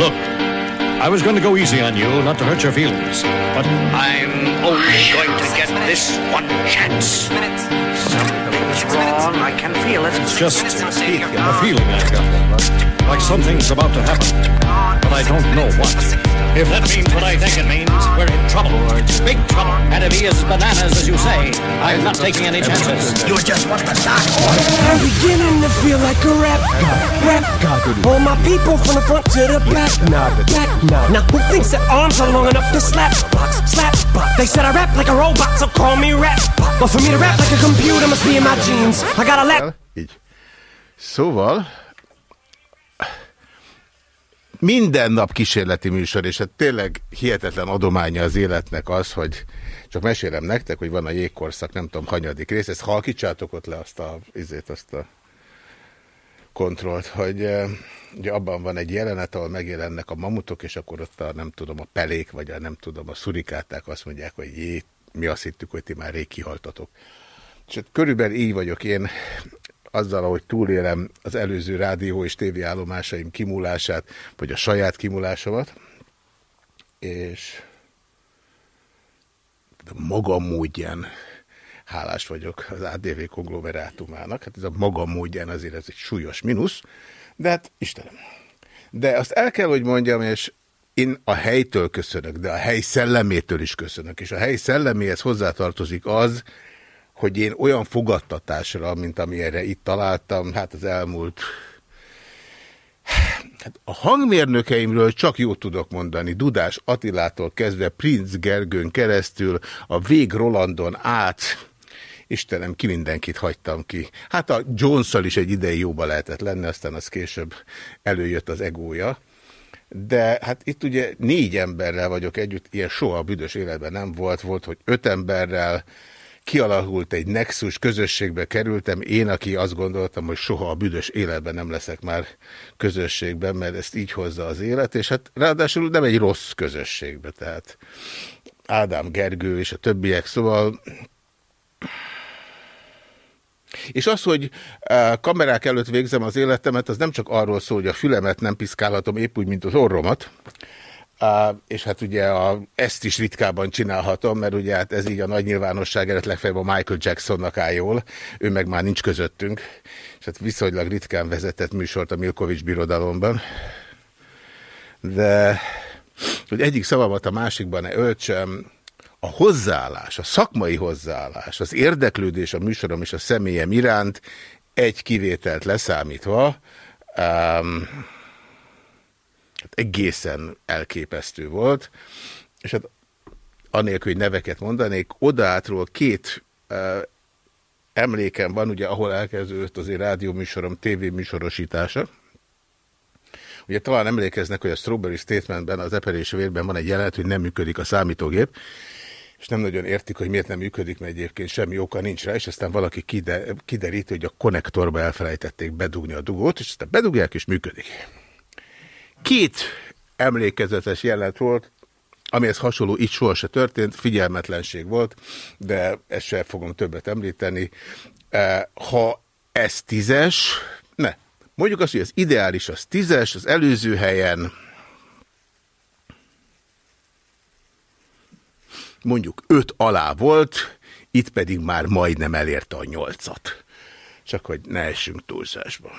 Look, I was going to go easy on you, not to hurt your feelings, but I'm only going to get this one chance. Something's wrong. I can feel it. It's just a feeling I've got. Like something's about to happen, but I don't know what. If that means what I think it means, we're in trouble. Big trouble. And if he is bananas, as you say, I'm not taking any chances. You are just want to start. I'm beginning to feel like a rap god, rap god. All my people from the front to the back, nod, back nod. Now who thinks their arms are long enough to slap box, slap box? They said I rap like a robot, so call me rap. But for me to rap like a computer must be in my genes. I got a lap. Így. Szóval minden nap kísérleti műsor, és hát tényleg hihetetlen adománya az életnek az, hogy csak mesélem nektek, hogy van a jégkorszak, nem tudom, hanyadik rész, ezt halkítsátok ott le azt a, izét, azt a kontrollt, hogy eh, ugye abban van egy jelenet, ahol megjelennek a mamutok, és akkor ott a nem tudom, a pelék, vagy a nem tudom, a szurikáták azt mondják, hogy jé, mi azt hittük, hogy ti már rég kihaltatok. És hát körülbelül így vagyok én azzal, ahogy túlélem az előző rádió és tévéállomásaim kimúlását, vagy a saját kimulásomat, és de magam módján hálás vagyok az ADV konglomerátumának. Hát ez a magam módján azért ez egy súlyos mínusz, de hát Istenem. De azt el kell, hogy mondjam, és én a helytől köszönök, de a hely szellemétől is köszönök, és a hely szelleméhez hozzátartozik az, hogy én olyan fogadtatásra, mint amilyenre itt találtam, hát az elmúlt... Hát a hangmérnökeimről csak jót tudok mondani. Dudás Attilától kezdve Prince Gergőn keresztül, a Vég Rolandon át, Istenem, ki mindenkit hagytam ki. Hát a jones is egy ideig jóba lehetett lenni, aztán az később előjött az egója. De hát itt ugye négy emberrel vagyok együtt, ilyen soha a büdös életben nem volt. Volt, hogy öt emberrel, kialakult egy nexus, közösségbe kerültem, én, aki azt gondoltam, hogy soha a büdös életben nem leszek már közösségben, mert ezt így hozza az élet, és hát ráadásul nem egy rossz közösségbe, tehát Ádám Gergő és a többiek, szóval és az, hogy e, kamerák előtt végzem az életemet, az nem csak arról szól, hogy a fülemet nem piszkálhatom épp úgy, mint az orromat, Uh, és hát ugye a, ezt is ritkában csinálhatom, mert ugye hát ez így a nagy nyilvánosság előtt legfeljebb a Michael Jacksonnak áll jól, ő meg már nincs közöttünk, és hát viszonylag ritkán vezetett műsort a Milkovics birodalomban. De hogy egyik szavamat a másikban ne öltsem, a hozzáállás, a szakmai hozzáállás, az érdeklődés a műsorom és a személyem iránt egy kivételt leszámítva, um, egészen elképesztő volt, és hát anélkül, hogy neveket mondanék, odaátról két uh, emlékem van, ugye, ahol elkezdődött az én rádióműsorom tévéműsorosítása. Ugye talán emlékeznek, hogy a Strawberry Statementben, az eperés vérben van egy jelenet, hogy nem működik a számítógép, és nem nagyon értik, hogy miért nem működik, mert egyébként semmi oka nincs rá, és aztán valaki kide, kideríti, hogy a konnektorba elfelejtették bedugni a dugót, és aztán bedugják, és működik. Két emlékezetes jelent volt, amihez hasonló itt soha se történt, figyelmetlenség volt, de ezt sem fogom többet említeni. Eh, ha ez tízes, ne, mondjuk azt, hogy az ideális az tízes, az előző helyen mondjuk öt alá volt, itt pedig már majdnem elérte a nyolcat. Csak hogy ne essünk túlzásba.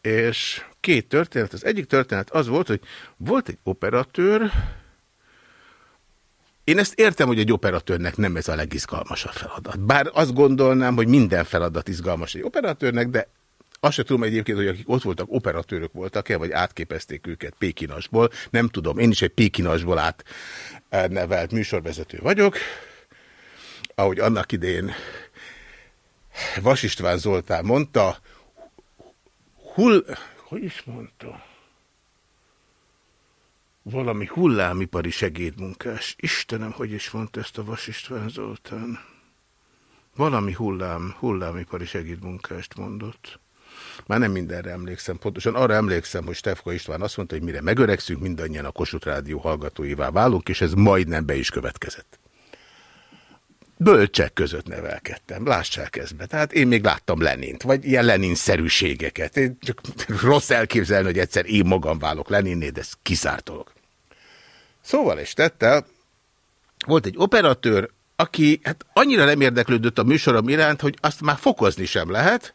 És két történet. Az egyik történet az volt, hogy volt egy operatőr, én ezt értem, hogy egy operatőrnek nem ez a legizgalmasabb feladat. Bár azt gondolnám, hogy minden feladat izgalmas egy operatőrnek, de azt sem tudom egyébként, hogy akik ott voltak, operatőrök voltak-e, vagy átképezték őket Pékinasból. Nem tudom, én is egy Pékinasból átnevelt műsorvezető vagyok. Ahogy annak idején Vas István Zoltán mondta, hull hogy is mondta? Valami hullámipari segédmunkás. Istenem, hogy is mondta ezt a Vas István Zoltán? Valami hullám, hullámipari segédmunkást mondott. Már nem mindenre emlékszem, pontosan arra emlékszem, hogy Stefko István azt mondta, hogy mire megöregszünk, mindannyian a Kossuth Rádió hallgatóivá válunk, és ez majdnem be is következett. bölcsek között nevelkedtem, lássák ezt be. Tehát én még láttam Lenint, vagy ilyen Lenin-szerűségeket. Én csak rossz elképzelni, hogy egyszer én magam válok Leninné, de ez kizárt dolog. Szóval és tettel, volt egy operatőr, aki hát annyira nem érdeklődött a műsorom iránt, hogy azt már fokozni sem lehet,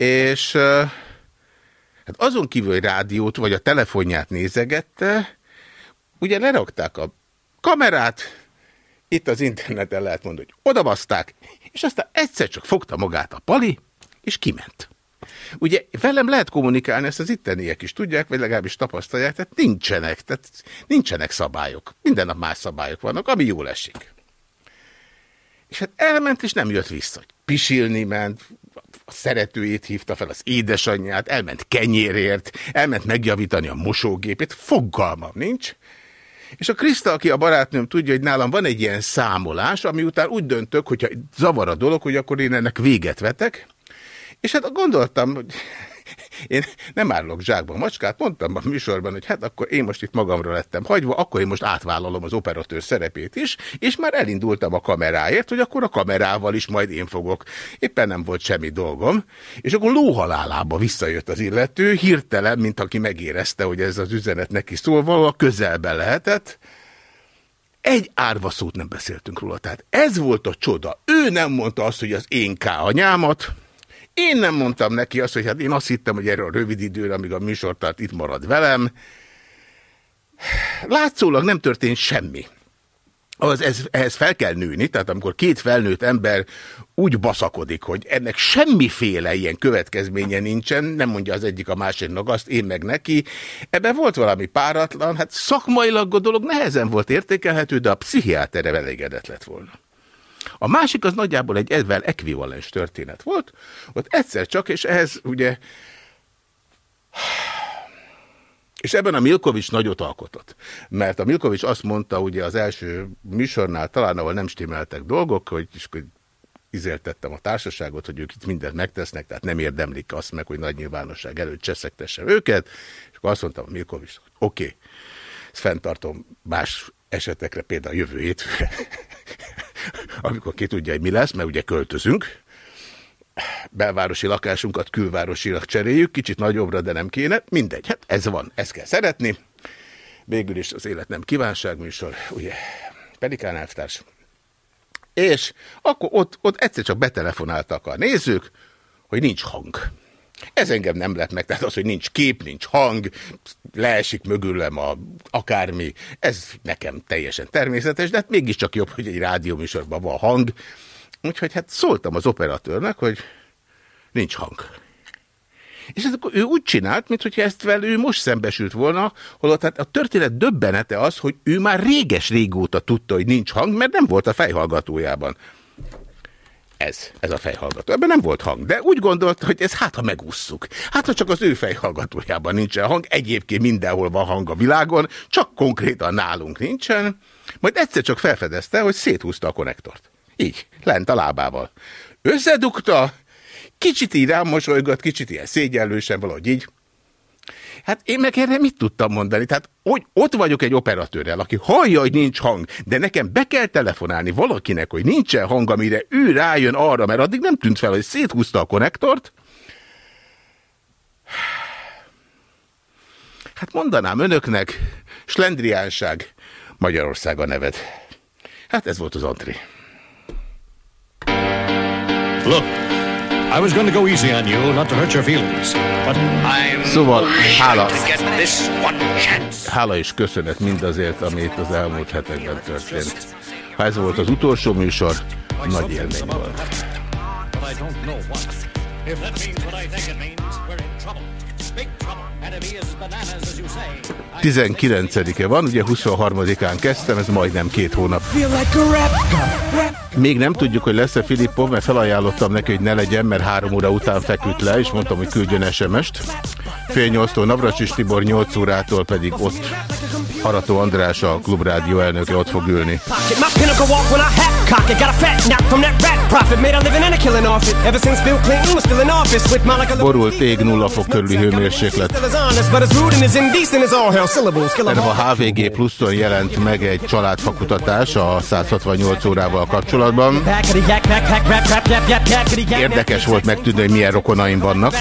és hát azon kívül, hogy rádiót vagy a telefonját nézegette, ugye lerakták a kamerát, itt az interneten lehet mondani, hogy odabaszták, és aztán egyszer csak fogta magát a pali, és kiment. Ugye velem lehet kommunikálni, ezt az itteniek is tudják, vagy legalábbis tapasztalják, tehát nincsenek, tehát nincsenek szabályok. Minden nap más szabályok vannak, ami jól esik. És hát elment, és nem jött vissza. Pisilni ment, a szeretőjét hívta fel, az édesanyját, elment kenyérért, elment megjavítani a mosógépét, fogalmam nincs. És a Kriszta, aki a barátnőm tudja, hogy nálam van egy ilyen számolás, ami után úgy döntök, hogyha zavar a dolog, hogy akkor én ennek véget vetek. És hát gondoltam, hogy én nem árulok zsákba macskát, mondtam a műsorban, hogy hát akkor én most itt magamra lettem hagyva, akkor én most átvállalom az operatőr szerepét is, és már elindultam a kameráért, hogy akkor a kamerával is majd én fogok. Éppen nem volt semmi dolgom. És akkor lóhalálába visszajött az illető, hirtelen, mint aki megérezte, hogy ez az üzenet neki szól, valahol közelben lehetett, egy árva szót nem beszéltünk róla. Tehát ez volt a csoda. Ő nem mondta azt, hogy az én K anyámat, én nem mondtam neki azt, hogy hát én azt hittem, hogy erről a rövid időre, amíg a műsortart itt marad velem. Látszólag nem történt semmi. Az, ez, ehhez fel kell nőni, tehát amikor két felnőtt ember úgy baszakodik, hogy ennek semmiféle ilyen következménye nincsen, nem mondja az egyik a másiknak azt, én meg neki, ebben volt valami páratlan, hát szakmailag a dolog nehezen volt értékelhető, de a pszichiátere elégedett lett volna. A másik az nagyjából egy edvel ekvivalens történet volt, ott egyszer csak, és ehhez ugye... És ebben a Milkovics nagyot alkotott. Mert a Milkovics azt mondta ugye az első műsornál, talán ahol nem stimmeltek dolgok, hogy, és, hogy izéltettem a társaságot, hogy ők itt mindent megtesznek, tehát nem érdemlik azt meg, hogy nagy nyilvánosság előtt cseszektessem őket, és akkor azt mondtam a Milkovics, oké, okay, ezt fenntartom más esetekre, például jövő hétfőre amikor ki tudja, hogy mi lesz, mert ugye költözünk, belvárosi lakásunkat külvárosilag cseréljük, kicsit nagyobbra, de nem kéne, mindegy, hát ez van, ezt kell szeretni. Végül is az élet nem kívánságműsor, ugye, Pelikán elvtárs. És akkor ott, ott egyszer csak betelefonáltak a nézők, hogy nincs hang. Ez engem nem lett meg, tehát az, hogy nincs kép, nincs hang, leesik mögülem a akármi, ez nekem teljesen természetes, de hát mégiscsak jobb, hogy egy rádióműsorban van hang. Úgyhogy hát szóltam az operatőrnek, hogy nincs hang. És ez akkor ő úgy csinált, mintha ezt vel ő most szembesült volna, holott hát a történet döbbenete az, hogy ő már réges-régóta tudta, hogy nincs hang, mert nem volt a fejhallgatójában. Ez, ez a fejhallgató. Ebben nem volt hang, de úgy gondolta, hogy ez hát, ha megússzuk. Hát, ha csak az ő fejhallgatójában nincsen hang, egyébként mindenhol van hang a világon, csak konkrétan nálunk nincsen. Majd egyszer csak felfedezte, hogy széthúzta a konnektort. Így, lent a lábával. Összedugta, kicsit így rám mosolygott, kicsit ilyen szégyellősen, valahogy így. Hát én meg erre mit tudtam mondani? Tehát hogy ott vagyok egy operatőrrel, aki hallja, hogy nincs hang, de nekem be kell telefonálni valakinek, hogy nincsen hang, amire ő rájön arra, mert addig nem tűnt fel, hogy széthúzta a konnektort. Hát mondanám önöknek, slendriánság, Magyarország a neved. Hát ez volt az antré. Look, I was going to go easy on you, not to hurt your feelings, szóval hála, hála és köszönet mindazért, amit az elmúlt hetekben történt. Ha ez volt az utolsó műsor, nagy élmény volt. 19-e van, ugye 23-án kezdtem, ez majdnem két hónap. Még nem tudjuk, hogy lesz-e Filippov, mert felajánlottam neki, hogy ne legyen, mert három óra után feküdt le, és mondtam, hogy küldjön SMS-t. Fél nyolctól Navracsis Tibor, nyolc órától pedig ott Arató András, a Klubrádió elnöke ott fog ülni. Borult ég, nulla fok körüli hőmérséklet. Erre a HVG pluszon jelent meg egy családfakutatás a 168 órával kapcsolatban. Érdekes volt megtudni, hogy milyen rokonaim vannak.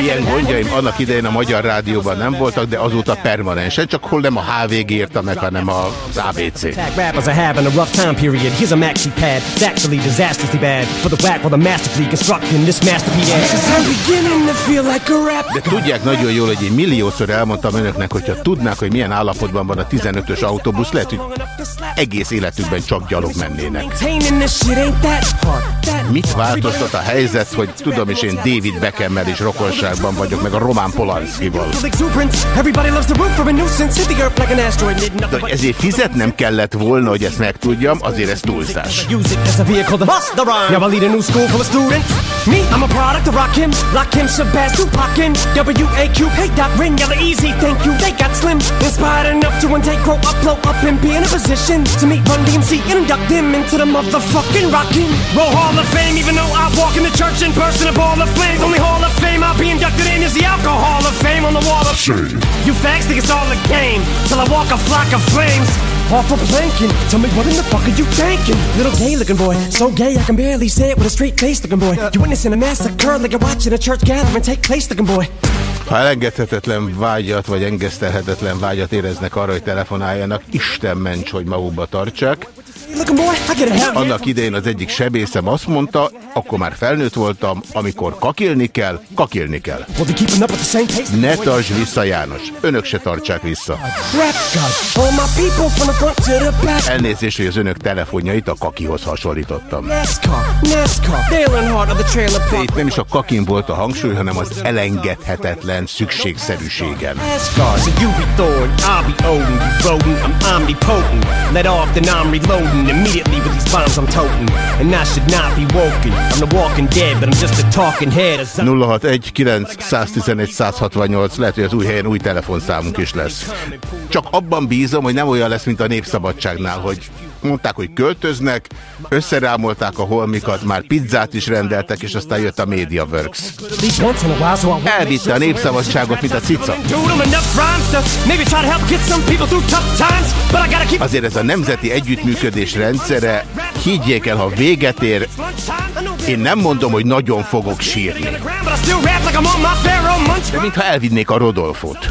Ilyen gondjaim annak idején a Magyar Rádióban nem voltak, de azóta permanensen, csak hol nem a HVG írta meg, hanem az ABC. De tudják nagyon jól, hogy én milliószor elmondtam önöknek, hogyha tudnák, hogy milyen állapotban van a 15-ös autóbusz, lehet, hogy egész életükben csak gyalog mennének. Mit változtat a helyzet, hogy tudom is én David Beckhemmel is rokonságban vagyok, meg a Román Polanskival. De ezért fizetnem kellett volna, hogy ezt megtudjam, azért ez túlzás. Me, I'm a product of Rakim, Lakim, Shabazz, Tupac, W-A-Q, hey Doc, Rin, yellow easy, thank you, they got slim. Inspired enough to one take, grow up, blow up, and be in a position to meet Run DMC and induct them into the motherfucking Rockin' Roll Hall of Fame, even though I walk in the church in person, a ball of flames. Only Hall of Fame I'll be inducted in is the Alcohol of Fame on the wall of shame. You fags think it's all a game, till I walk a flock of flames. Off for planking, tell me what in the fuck are you thinking? Little gay looking boy, so gay I can barely say it with a straight face looking boy. You witnessing a massacre like you're watching a church gathering take place looking boy. Ha elengedhetetlen vágyat, vagy engesztelhetetlen vágyat éreznek arra, hogy telefonáljanak, Isten ments, hogy magukba tartsák. Annak idején az egyik sebészem azt mondta, akkor már felnőtt voltam, amikor kakilni kell, kakilni kell. Ne tartsd vissza, János. Önök se tartsák vissza. Elnézést, hogy az önök telefonjait a kakihoz hasonlítottam. De itt nem is a kakin volt a hangsúly, hanem az elengedhetetlen szükségszerűségen. Let off, then I'm reloading immediately with these bombs I'm toting. And I should not be woken. I'm the walking dead, but I'm just a talking head. 061 111 168 lehet, hogy az új helyen új telefonszámunk is lesz. Csak abban bízom, hogy nem olyan lesz, mint a Népszabadságnál, hogy mondták, hogy költöznek, összerámolták a holmikat, már pizzát is rendeltek, és aztán jött a MediaWorks. Elvitte a népszabadságot, mint a cica. Azért ez a nemzeti együttműködés rendszere, higgyék el, ha véget ér, én nem mondom, hogy nagyon fogok sírni. De mintha elvinnék a Rodolfot.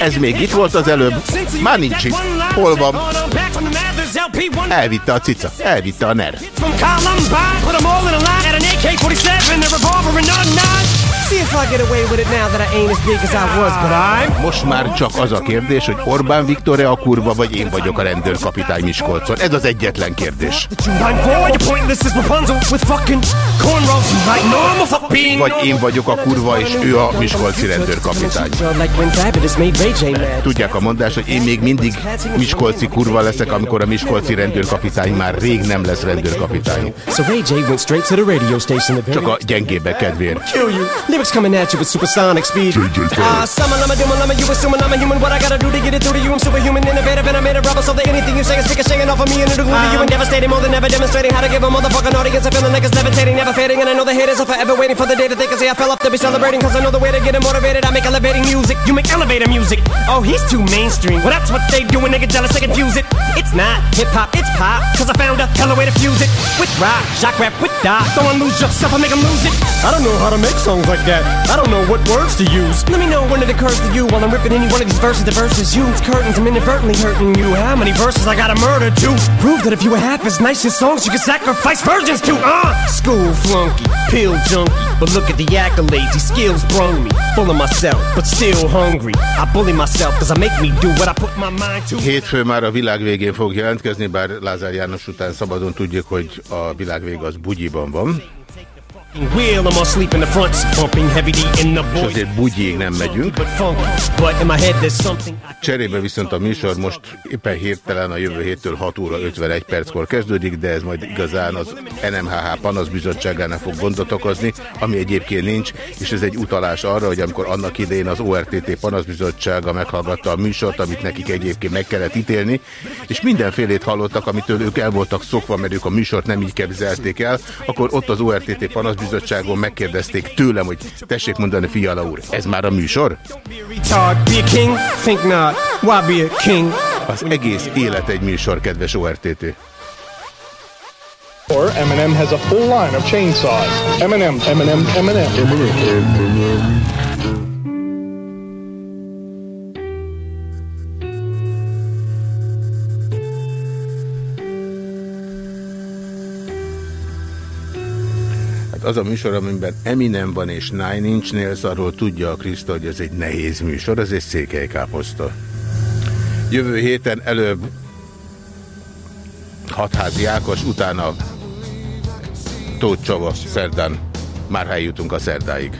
Ez még itt volt az előbb, már nincs itt. Hol van? Elvitte a cica, elvitte a ner. Most már csak az a kérdés, hogy Orbán Viktor-e a kurva, vagy én vagyok a rendőrkapitány Miskolcon. Ez az egyetlen kérdés. Vagy én vagyok a kurva, és ő a Miskolci rendőrkapitány. Tudják a mondás, hogy én még mindig Miskolci kurva leszek, amikor a Miskolci rendőrkapitány már rég nem lesz rendőrkapitány. Csak a gyengébbek kedvéért. Lyrics coming at you with supersonic speed. Ah, uh, summon, I'm a doom, I'm a you assuming I'm a human. What I gotta do to get it through to you? I'm superhuman, innovative, and I made a rubber so that anything you say is ricocheting off of me and it'll glue to you and devastating more than ever demonstrating how to give a motherfucking audience a feeling like it's levitating, never fading. And I know the haters are forever waiting for the day that they can say I fell off to be celebrating. Cause I know the way to get them motivated. I make elevating music. You make elevator music. Oh, he's too mainstream. Well, that's what they do when they get jealous, they confuse it. It's not hip hop, it's pop. Cause I found a hella way to fuse it. With rock, shock rap, with dot. Don't lose yourself, I make them lose it. I don't know how to make songs like that. I don't know what words to use. Let me know when it occurs to you while I'm ripping any one of these verses. The verses use curtains, I'm inadvertently hurting you. How many verses I gotta murder to? Prove that if you were half as nice as songs, you could sacrifice virgins to. Uh! School flunky, pill junkie. But look at the accolades, these skills brung me. Full of myself, but still hungry. I bully myself cause I make me do what I put my mind to. Hétfő már a világ végén fog jelentkezni, bár Lázár János után szabadon tudjuk, hogy a világ vége az bugyiban van. És azért bugyig nem megyünk. Cserébe viszont a műsor most éppen hirtelen a jövő héttől 6 óra 51 perckor kezdődik, de ez majd igazán az NMHH panaszbizottságának fog gondot okozni, ami egyébként nincs, és ez egy utalás arra, hogy amikor annak idején az ORTT panaszbizottsága meghallgatta a műsort, amit nekik egyébként meg kellett ítélni, és mindenfélét hallottak, amitől ők el voltak szokva, mert ők a műsort nem így képzelték el, akkor ott az ORTT panaszbizottságon megkérdezték tőlem, hogy tessék mondani, Fiala úr, ez már a műsor? Az egész élet egy műsor, kedves ORTT. Or Eminem has a full line of chainsaws. Eminem, Eminem, Eminem. Hát az a műsor, amiben Eminem van és Nine Inch Nails, arról tudja a Kriszta, hogy ez egy nehéz műsor, ez egy székelykáposzta. Jövő héten előbb Hatházi Ákos, utána Tóth Csaba, szerdán. Már eljutunk a szerdáig.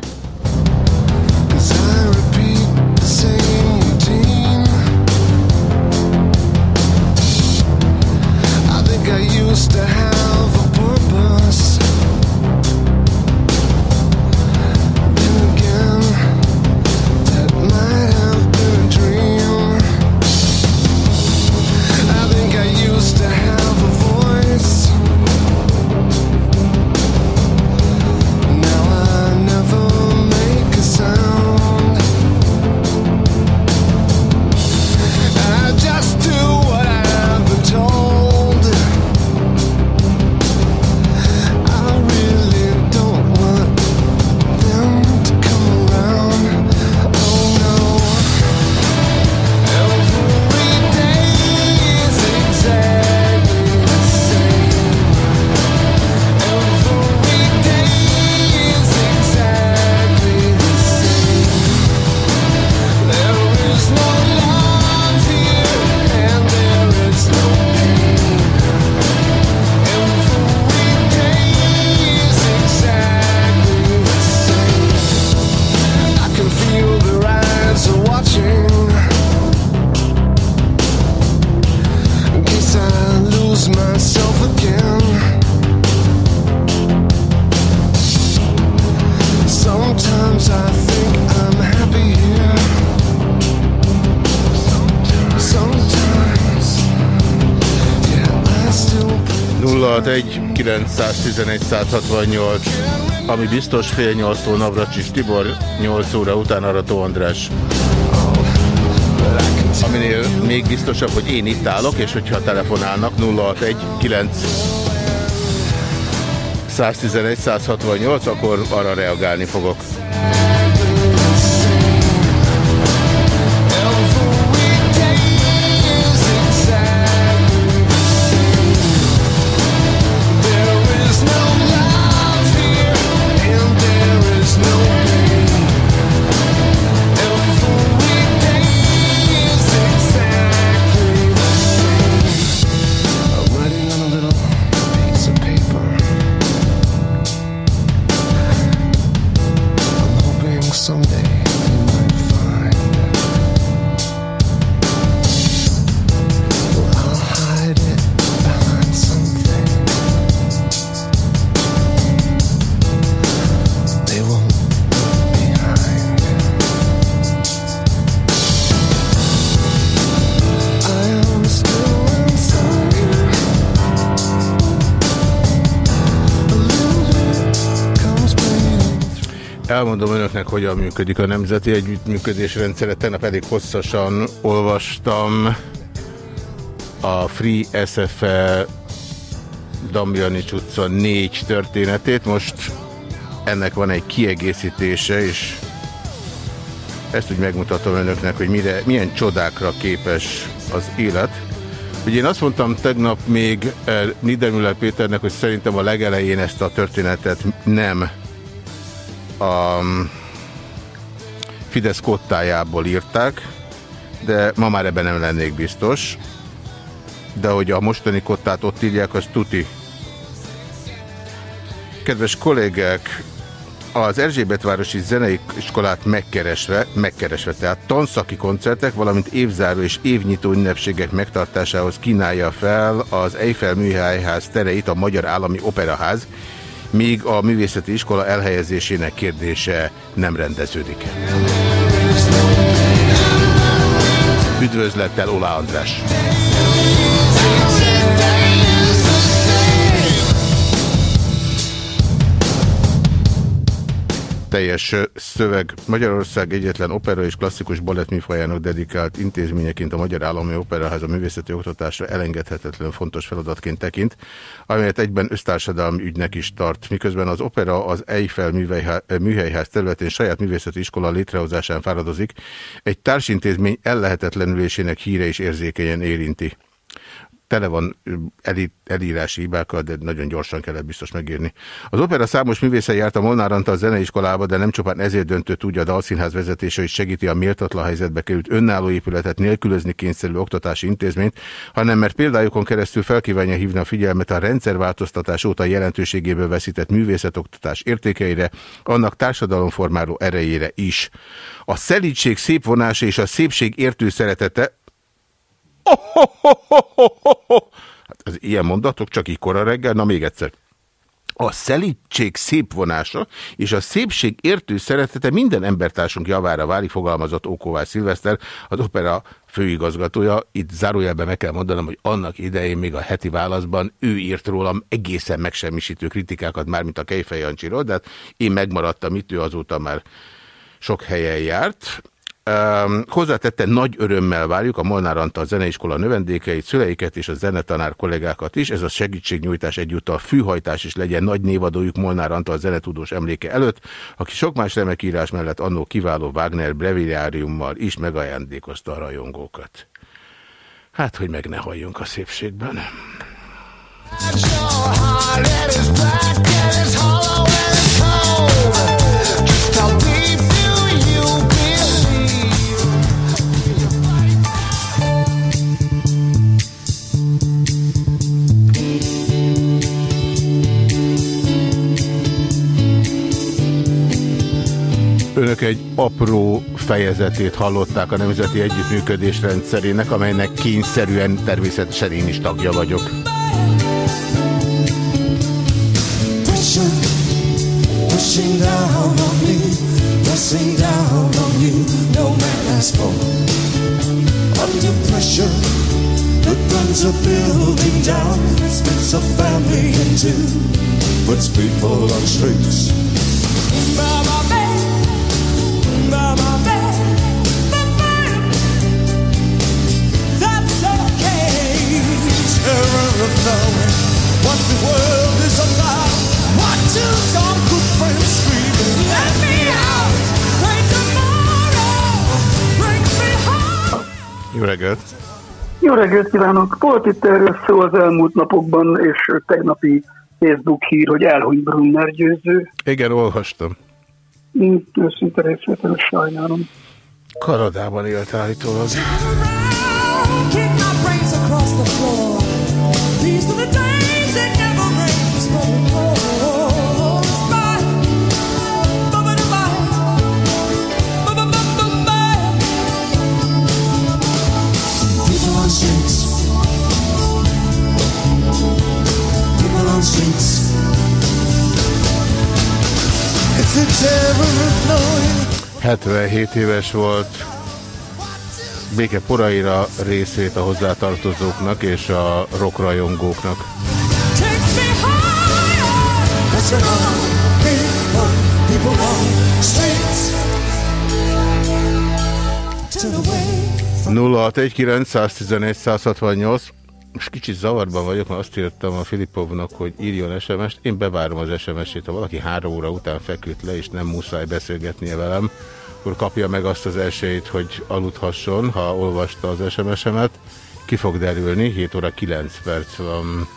911 168 ami biztos fél nyolctól Navracsis Tibor, 8 óra után Arató András. Aminél még biztosabb, hogy én itt állok, és hogyha telefonálnak 061 9 111 168, akkor arra reagálni fogok. Elmondom önöknek, hogyan működik a Nemzeti Együttműködés rendszere. Tegnap elég hosszasan olvastam a Free SFE Damjanics utca 4 történetét. Most ennek van egy kiegészítése, és ezt úgy megmutatom önöknek, hogy mire, milyen csodákra képes az élet. Ugye én azt mondtam tegnap még eh, Niedermüller Péternek, hogy szerintem a legelején ezt a történetet nem a Fidesz kottájából írták, de ma már ebben nem lennék biztos. De hogy a mostani kottát ott írják, az tuti. Kedves kollégák, az Erzsébetvárosi Zenei Iskolát megkeresve, megkeresve, tehát tanszaki koncertek, valamint évzáró és évnyitó ünnepségek megtartásához kínálja fel az Eiffel Műhelyház tereit a Magyar Állami Operaház, míg a művészeti iskola elhelyezésének kérdése nem rendeződik. Üdvözlettel Ola András! Teljes szöveg Magyarország egyetlen opera és klasszikus balettműfajának dedikált intézményeként a Magyar Állami Operaház a művészeti oktatásra elengedhetetlen fontos feladatként tekint, amelyet egyben össztársadalmi ügynek is tart. Miközben az opera az Eiffel műhelyház területén saját művészeti iskola létrehozásán fáradozik, egy társintézmény ellehetetlenülésének híre is érzékenyen érinti tele van elí, elírási hibákkal, de nagyon gyorsan kellett biztos megírni. Az opera számos művésze járt a Molnár Antal zeneiskolába, de nem csupán ezért döntött úgy a Dalszínház vezetése, hogy segíti a méltatlan helyzetbe került önálló épületet nélkülözni kényszerű oktatási intézményt, hanem mert példájukon keresztül felkívánja hívni a figyelmet a rendszerváltoztatás óta jelentőségéből veszített művészetoktatás értékeire, annak társadalomformáló erejére is. A szelítség szép vonása és a szépség értő szeretete Hát ez ilyen mondatok, csak így kora reggel, na még egyszer. A szelítség szép vonása és a szépség értő szeretete minden embertársunk javára válik, fogalmazott Ókovás Szilveszter, az opera főigazgatója. Itt zárójelben meg kell mondanom, hogy annak idején még a heti válaszban ő írt rólam egészen megsemmisítő kritikákat, mármint a Kejfej Jancsiról, de hát én megmaradtam itt, ő azóta már sok helyen járt. Um, hozzátette, nagy örömmel várjuk a Molnár Antal Zeneiskola növendékeit, szüleiket és a zenetanár kollégákat is. Ez a segítségnyújtás egyúttal fűhajtás is legyen nagy névadójuk Molnár Antal zenetudós emléke előtt, aki sok más remek írás mellett annó kiváló Wagner breviáriummal is megajándékozta a rajongókat. Hát, hogy meg ne halljunk a szépségben. Önök egy apró fejezetét hallották a Nemzeti Együttműködés rendszerének, amelynek kényszerűen természetesen én is tagja vagyok. Pushing people on streets. Jó reggelt! Jó reggelt kívánok! Volt itt erről szó az elmúlt napokban, és tegnapi Facebook hír, hogy elhuny Brunner győző. Igen, olvastam. Mm, őszinte részvétel, sajnálom. Kanadában élt állítólag. Kick my brains across the floor. streets. 77 éves volt. Béke poraira részét a hozzátartozóknak és a rockrajongóknak. Nulla 1 168 most kicsit zavarban vagyok, mert azt írtam a Filipovnak, hogy írjon SMS-t. Én bevárom az SMS-ét. Ha valaki három óra után feküdt le, és nem muszáj beszélgetnie velem, akkor kapja meg azt az esélyt, hogy aludhasson, ha olvasta az SMS-emet. Ki fog derülni, 7 óra 9 perc van.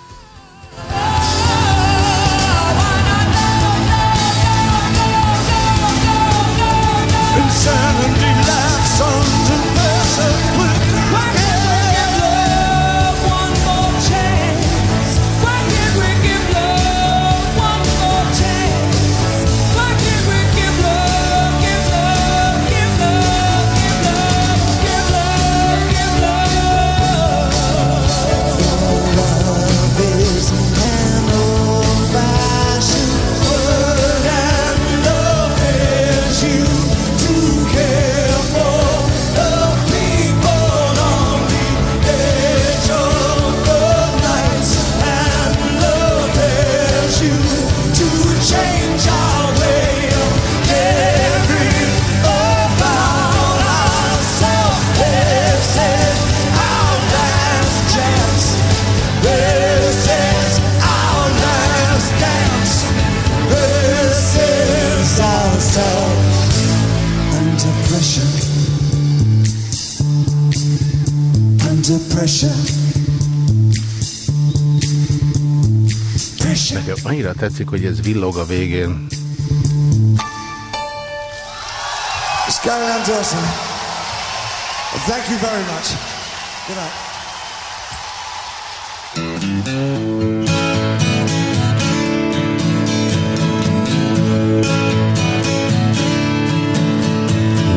Insanity pressure. Pressure. Nekem annyira tetszik, hogy ez villog a végén. It's going Dawson. Thank you very much. Good night.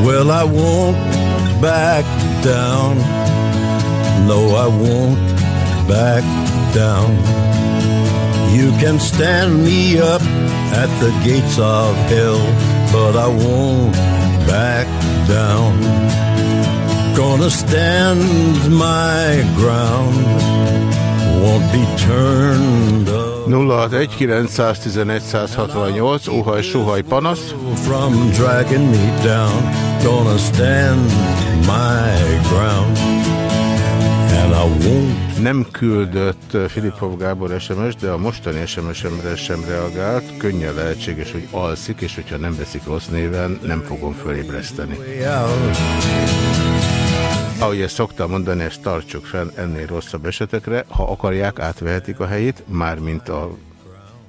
Well, I won't back down. No, I won't back down. You can stand me up at the gates of hell, but I won't back down. Gonna stand my ground, won't be turned up. 061 911 168, óhaj, sohaj, panasz. From dragging me down, gonna stand my ground, and I won't Nem küldött Filipov Gábor SMS, de a mostani SMS-emre sem reagált. Könnyen lehetséges, hogy alszik, és hogyha nem veszik rossz néven, nem fogom fölébreszteni. Ahogy ezt szoktam mondani, ezt tartsuk fenn ennél rosszabb esetekre. Ha akarják, átvehetik a helyét, mármint a,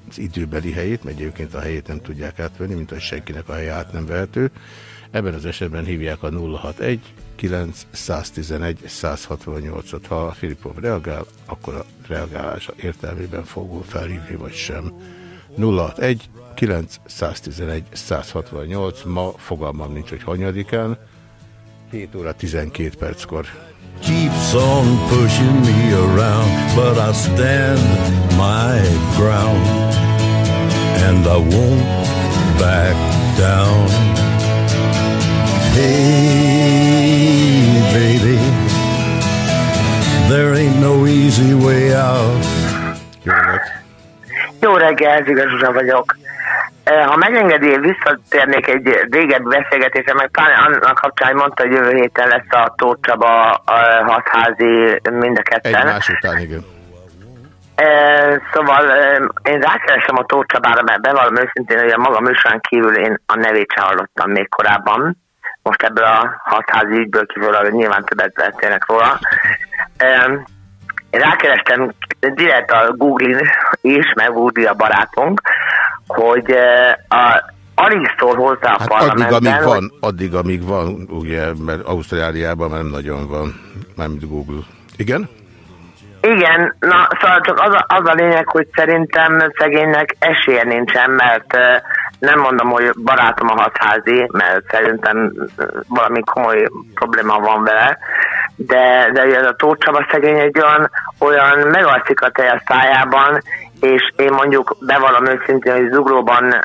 az időbeli helyét, mert egyébként a helyét nem tudják átvenni, mint hogy senkinek a helye át nem vehető. Ebben az esetben hívják a 061 911 168-ot. Ha Filipov reagál, akkor a reagálása értelmében fogunk felhívni, vagy sem. 061 911 168 ma fogalmam nincs, hogy hanyadikán, 7 óra 12 perckor. keeps on pushing me around, but I stand my ground and I won't back down. Hey, Ziga Zsuzsa vagyok. Eh, Ha megengedi, visszatérnék egy régebbi beszélgetésre, meg talán annak kapcsán, hogy mondta, hogy jövő héten lesz a Tóth Csaba a hatházi mind a ketten. Egymás után, igen. Eh, Szóval eh, én rákeresem a Tóth Csabára, mert bevallom őszintén, hogy a maga műsorán kívül én a nevét sem hallottam még korábban. Most ebből a hatházi ügyből kifolyólag nyilván többet beszélnek róla. Rákerestem direkt a Google-in is, meg Google a barátunk, hogy eh, a, alig szól hozzá a Hát addig, amíg hogy- van, addig, amíg van, ugye, mert Ausztráliában már nem nagyon van, mármint Google. Igen? Igen, na szóval csak az a, az a lényeg, hogy szerintem szegénynek esélye nincsen, mert eh, nem mondom, hogy barátom a hatházi, mert szerintem eh, valami komoly probléma van vele, de, de ez a Tóth Csaba szegény egy olyan, olyan megalszik a tej a szájában, és én mondjuk bevallom őszintén, hogy Zuglóban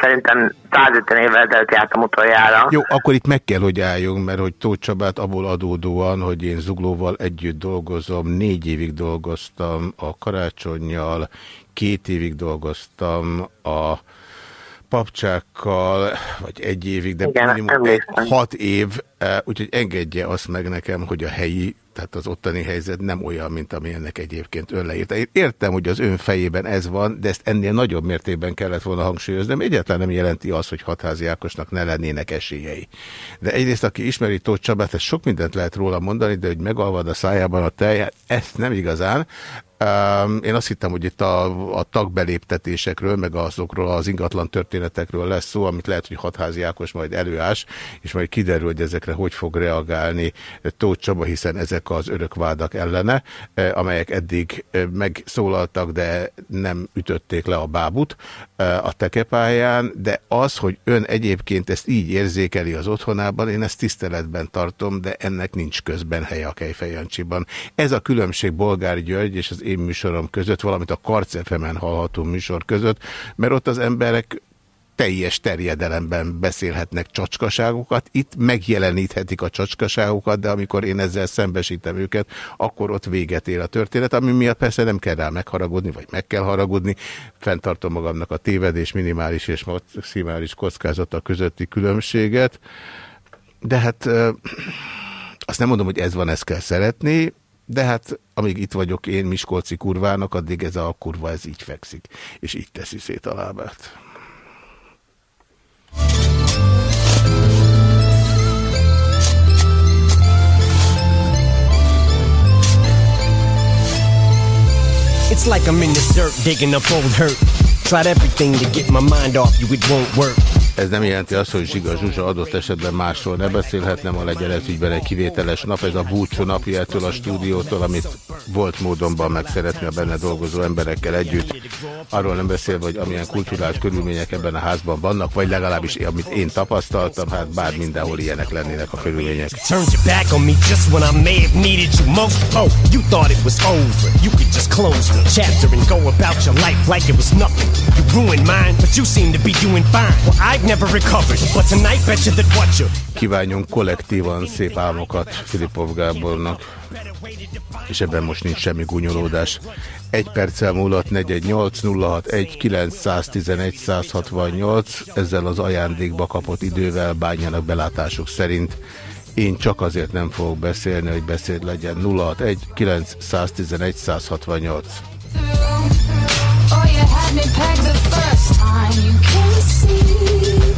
szerintem 150 évvel ezelőtt jártam utoljára. Jó, akkor itt meg kell, hogy álljunk, mert hogy Tóth Csabát abból adódóan, hogy én Zuglóval együtt dolgozom, négy évig dolgoztam a karácsonyjal, két évig dolgoztam a papcsákkal, vagy egy évig, de Igen, minimum egy, hat év, eh, úgyhogy engedje azt meg nekem, hogy a helyi, tehát az ottani helyzet nem olyan, mint ami ennek egyébként ön leírta. Én értem, hogy az ön fejében ez van, de ezt ennél nagyobb mértékben kellett volna hangsúlyozni, egyáltalán nem jelenti azt, hogy hatházi Ákosnak ne lennének esélyei. De egyrészt, aki ismeri Tóth Csabát, ez sok mindent lehet róla mondani, de hogy megalvad a szájában a tej, hát ezt nem igazán. Én azt hittem, hogy itt a, a tagbeléptetésekről, meg azokról az ingatlan történetekről lesz szó, amit lehet, hogy Hatházi Ákos majd előás, és majd kiderül, hogy ezekre hogy fog reagálni Tóth Csaba, hiszen ezek az örökvádak ellene, eh, amelyek eddig eh, megszólaltak, de nem ütötték le a bábut eh, a tekepályán, de az, hogy ön egyébként ezt így érzékeli az otthonában, én ezt tiszteletben tartom, de ennek nincs közben helye a Kejfej Jancsiban. Ez a különbség Bolgár György és az én műsorom között, valamint a Karcefemen hallható műsor között, mert ott az emberek teljes terjedelemben beszélhetnek csacskaságokat, itt megjeleníthetik a csacskaságokat, de amikor én ezzel szembesítem őket, akkor ott véget ér a történet, ami miatt persze nem kell rá megharagudni, vagy meg kell haragudni. Fenntartom magamnak a tévedés minimális és maximális kockázata közötti különbséget, de hát azt nem mondom, hogy ez van, ezt kell szeretni, de hát, amíg itt vagyok én Miskolci kurvának, addig ez a kurva ez így fekszik, és így teszi szét a lábát. It's like I'm in the dirt digging up old hurt. Tried everything to get my mind off you, it won't work. Ez nem jelenti azt, hogy Zsiga Zsuzsa adott esetben másról ne beszélhetne, ma legyen ez ügyben egy kivételes nap. Ez a búcsú napja ettől a stúdiótól, amit volt módonban meg szeretni a benne dolgozó emberekkel együtt. Arról nem beszélve, hogy amilyen kulturális körülmények ebben a házban vannak, vagy legalábbis amit én tapasztaltam, hát bár mindenhol ilyenek lennének a körülmények. I. Oh. Well, I've never recovered, but tonight bet you that what you Kívánjunk kollektívan szép álmokat Filipov Gábornak, és ebben most nincs semmi gúnyolódás. Egy perccel múlott 418 061 911 168, ezzel az ajándékba kapott idővel bánjanak belátásuk szerint. Én csak azért nem fogok beszélni, hogy beszéd legyen 061 911 168. Oh, you had me pegged the first time. You can see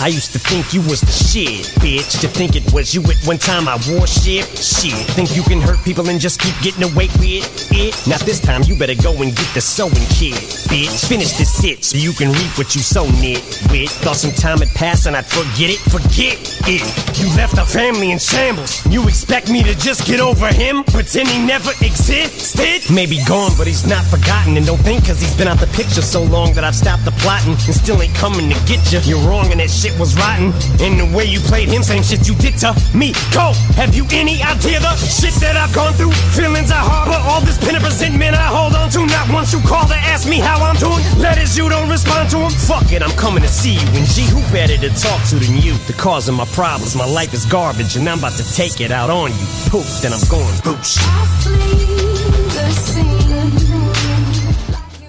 I used to think you was the shit, bitch. To think it was you at one time I wore shit, shit. Think you can hurt people and just keep getting away with it? Not this time, you better go and get the sewing kit, bitch. Finish this shit so you can reap what you sow with. Thought some time had passed and I'd forget it, forget it. You left our family in shambles. You expect me to just get over him? Pretend he never existed? Maybe gone, but he's not forgotten. And don't think cause he's been out the picture so long that I've stopped the plotting and still ain't coming to get you. You're wrong and that shit was rotten. And the way you played him, same shit you did to me. Cole, have you any idea the shit that I've gone through? Feelings I harbor, all this pin of resentment I hold on to. Not once you call to ask me how I'm doing. Letters you don't respond to them. Fuck it, I'm coming to see you. And gee, who better to talk to than you? The cause of my problems, my life is garbage, and I'm about to take it out on you. Poof, then I'm going boosh.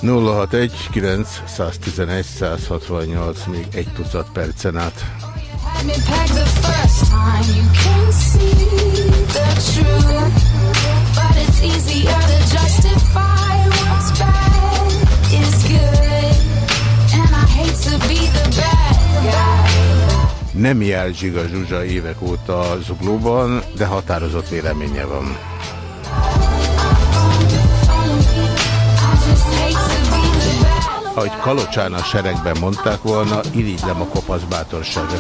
061 911 168, még egy tucat percen át. Nem jár Zsiga Zsuzsa évek óta zuglóban, de határozott véleménye van. Ahogy Kalocsán a seregben mondták volna, irigylem a kopasz bátorsága.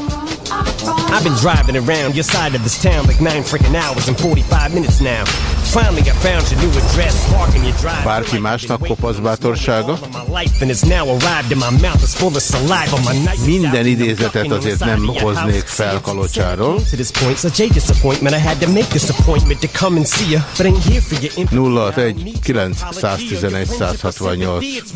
I've been driving around your side of this town like nine freaking hours and 45 minutes now. Bárki másnak kopasz bátorsága? Minden idézetet azért nem hoznék fel Kalocsáról. 061 9 111 168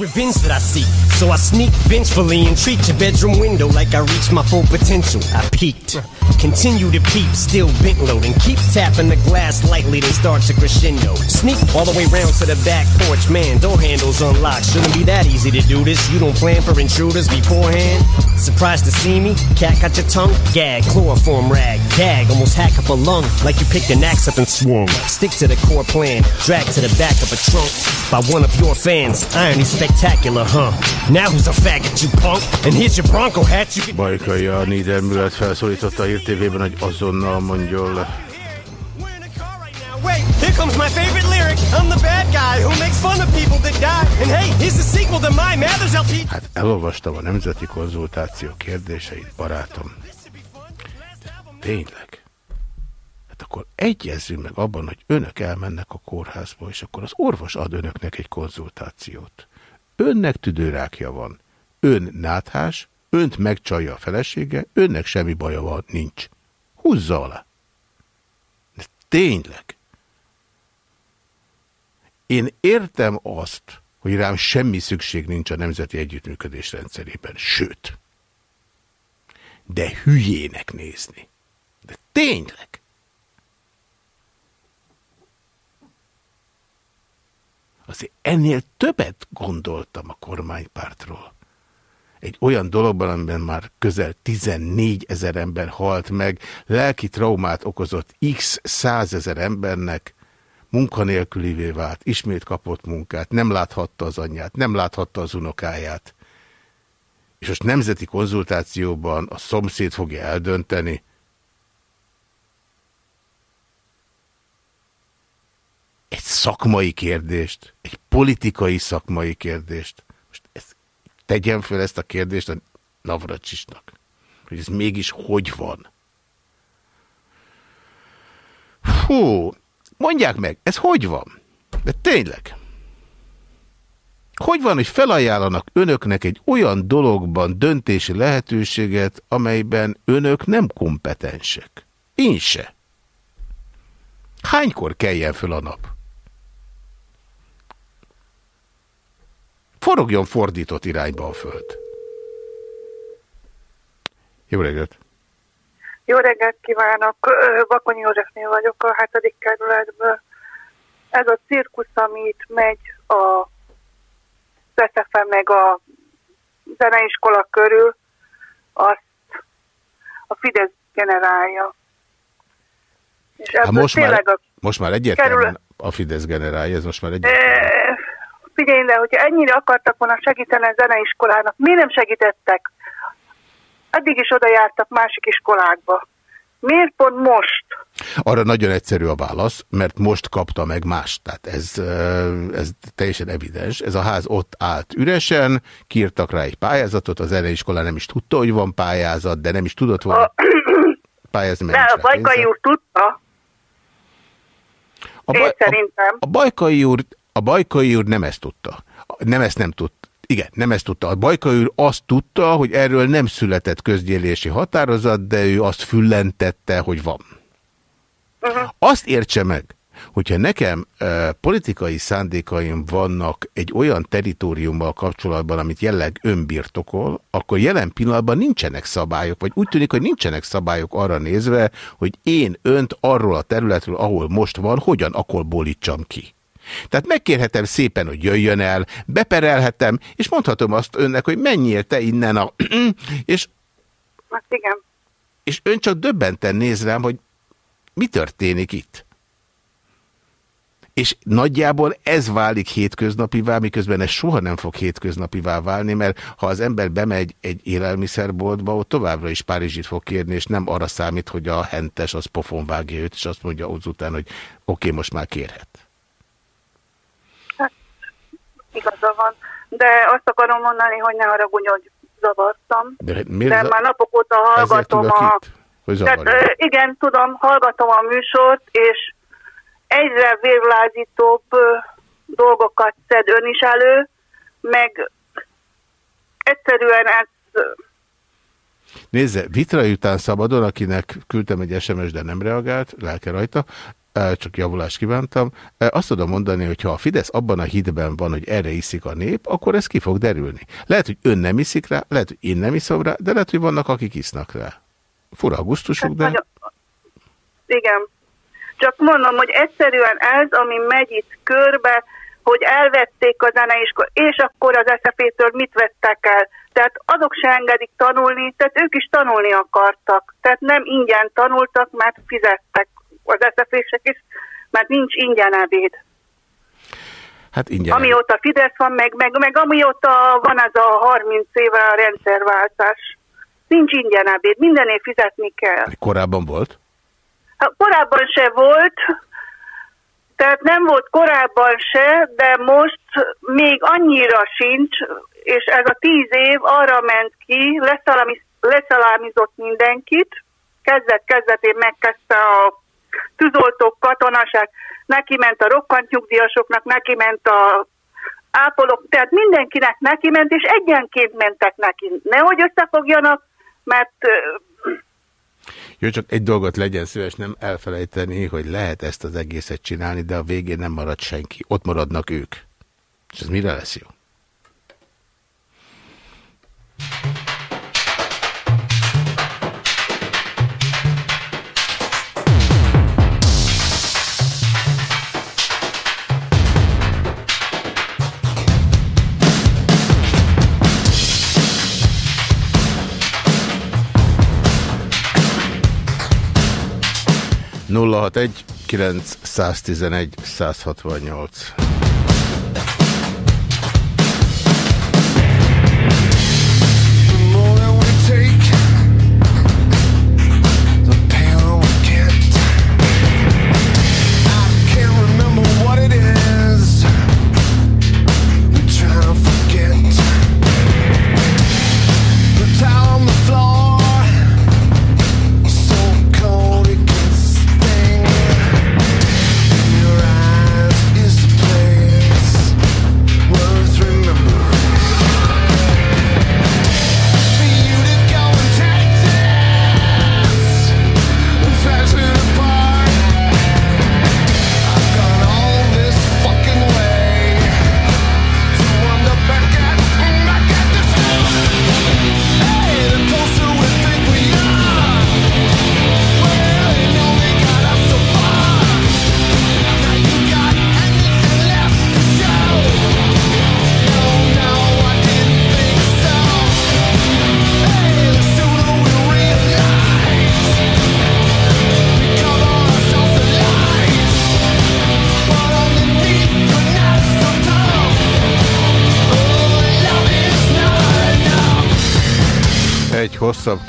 So I sneak vengefully and treat your bedroom window like I reached my full potential. I peaked. Continue to peep, still bent low, and keep tapping the glass lightly, then start to crescendo. Sneak all the way round to the back porch, man. Door handles unlocked. Shouldn't be that easy to do this. You don't plan for intruders beforehand. Surprised to see me? Cat got your tongue? Gag, chloroform rag, gag, almost hack up a lung like you picked an axe up and swung. Stick to the core plan, drag to the back of a trunk by one of your fans. Irony spectacular, huh? Now who's a faggot, you punk? And here's your Bronco hat. You can Bajkai a Niedermület felszólította a Hír TV-ben, hogy azonnal mondjon le. Wait, here comes my favorite lyric. I'm the bad guy who makes fun of people that die. And hey, here's the sequel to my Mathers LP. Hát elolvastam a Nemzeti Konzultáció kérdéseit, barátom. Tényleg? Hát akkor egyezzünk meg abban, hogy önök elmennek a kórházba, és akkor az orvos ad önöknek egy konzultációt. Önnek tüdőrákja van. Ön náthás, önt megcsalja a felesége, önnek semmi baja van, nincs. Húzza alá. De tényleg. Én értem azt, hogy rám semmi szükség nincs a nemzeti együttműködés rendszerében. Sőt. De hülyének nézni. De tényleg. Azért ennél többet gondoltam a kormánypártról. egy olyan dologban, amiben már közel 14 ezer ember halt meg, lelki traumát okozott x százezer embernek, munkanélkülivé vált, ismét kapott munkát, nem láthatta az anyját, nem láthatta az unokáját. És most nemzeti konzultációban a szomszéd fogja eldönteni, egy szakmai kérdést, egy politikai szakmai kérdést. Most ezt, tegyen fel ezt a kérdést a Navracsisnak, hogy ez mégis hogy van. Hú, mondják meg, ez hogy van? De tényleg. Hogy van, hogy felajánlanak önöknek egy olyan dologban döntési lehetőséget, amelyben önök nem kompetensek? Én se. Hánykor keljen föl a nap? Forogjon fordított irányba a föld. Jó reggelt! Jó reggelt kívánok! Bakony Józsefnél vagyok a 7. kerületből. Ez a cirkusz, amit megy a Szesze meg a zeneiskola körül, azt a Fidesz generálja. És hát most, már, a most már egyértelműen kerül... a Fidesz generálja, ez most már egyértelműen figyelj le, hogyha ennyire akartak volna segíteni a zeneiskolának, miért nem segítettek? Addig is oda jártak másik iskolákba. Miért pont most? Arra nagyon egyszerű a válasz, mert most kapta meg más. Tehát ez, ez teljesen evidens. Ez a ház ott állt üresen, kírtak rá egy pályázatot, az zeneiskola nem is tudta, hogy van pályázat, de nem is tudott volna a... pályázni. De a Bajkai úr tudta. A, baj, a, a Bajkai úr a Bajkai úr nem ezt tudta. Nem ezt nem tudta. Igen, nem ezt tudta. A Bajkai úr azt tudta, hogy erről nem született közgyűlési határozat, de ő azt füllentette, hogy van. Uh -huh. Azt értse meg, hogyha nekem e, politikai szándékaim vannak egy olyan teritoriummal kapcsolatban, amit jelleg önbirtokol, akkor jelen pillanatban nincsenek szabályok, vagy úgy tűnik, hogy nincsenek szabályok arra nézve, hogy én önt arról a területről, ahol most van, hogyan akolbólítsam ki. Tehát megkérhetem szépen, hogy jöjjön el, beperelhetem, és mondhatom azt önnek, hogy menjél te innen a... és, hát igen. És ön csak döbbenten néz rám, hogy mi történik itt. És nagyjából ez válik hétköznapivá, miközben ez soha nem fog hétköznapivá válni, mert ha az ember bemegy egy élelmiszerboltba, ott továbbra is Párizsit fog kérni, és nem arra számít, hogy a hentes az pofon vágja őt, és azt mondja azután, hogy oké, okay, most már kérhet igaza van. De azt akarom mondani, hogy ne haragudj, hogy zavartam. De, De már napok óta hallgatom a... Tehát, igen, tudom, hallgatom a műsort, és egyre vérlázítóbb dolgokat szed ön is elő, meg egyszerűen ez... Nézze, Vitra után szabadon, akinek küldtem egy SMS, de nem reagált, lelke rajta, csak javulást kívántam. Azt tudom mondani, hogy ha a Fidesz abban a hitben van, hogy erre iszik a nép, akkor ez ki fog derülni. Lehet, hogy ön nem iszik rá, lehet, hogy én nem iszom rá, de lehet, hogy vannak, akik isznak rá. Fura a gusztusuk, de... Nagyon... Igen. Csak mondom, hogy egyszerűen ez, ami megy itt körbe, hogy elvették a zeneiskolát, és akkor az SZP-től mit vettek el. Tehát azok se engedik tanulni, tehát ők is tanulni akartak. Tehát nem ingyen tanultak, mert fizettek az eszefések is, mert nincs ingyen ebéd. Hát ingyen. Amióta Fidesz van, meg, meg, meg amióta van ez a 30 éve a rendszerváltás. Nincs ingyen ebéd, mindenért fizetni kell. Korábban volt? Hát, korábban se volt, tehát nem volt korábban se, de most még annyira sincs, és ez a tíz év arra ment ki, leszalámizott mindenkit, kezdet kezdetén megkezdte a tűzoltók, katonaság, neki ment a rokkant nyugdíjasoknak, neki ment a ápolók, tehát mindenkinek neki ment, és egyenként mentek neki. Nehogy összefogjanak, mert... Jó, csak egy dolgot legyen szíves nem elfelejteni, hogy lehet ezt az egészet csinálni, de a végén nem marad senki. Ott maradnak ők. És ez mire lesz jó? 061 911 168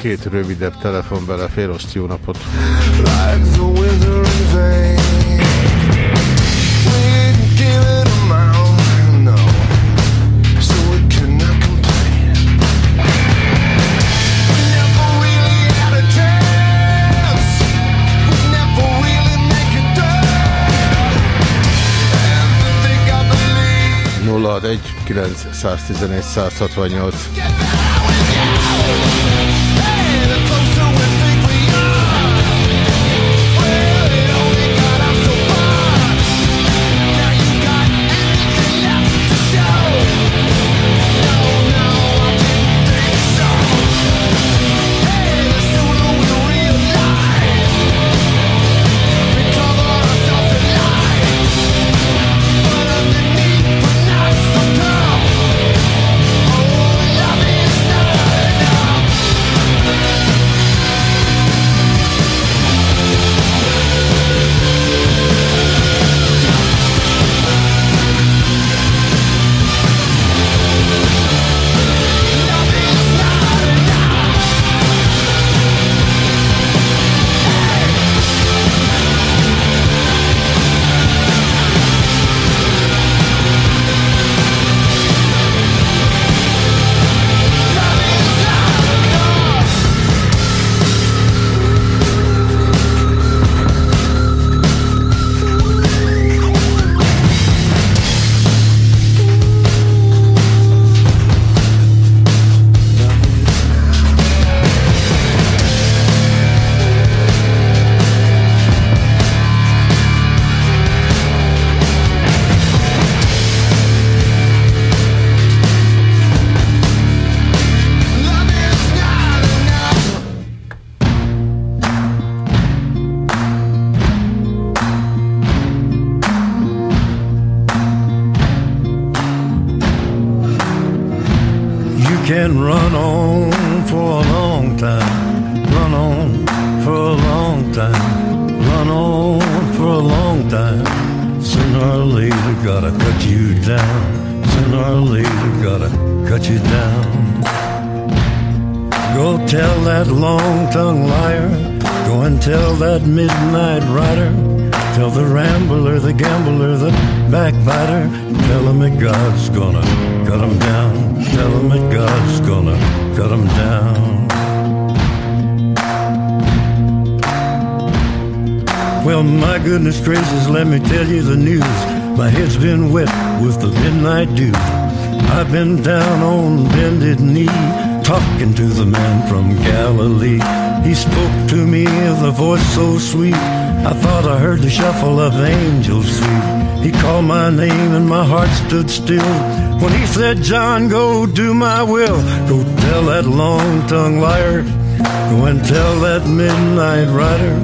két rövidebb telefon bele, féloszt jó napot. egy 911 168 stood still. When he said, John, go do my will. Go tell that long tongued liar. Go and tell that midnight rider.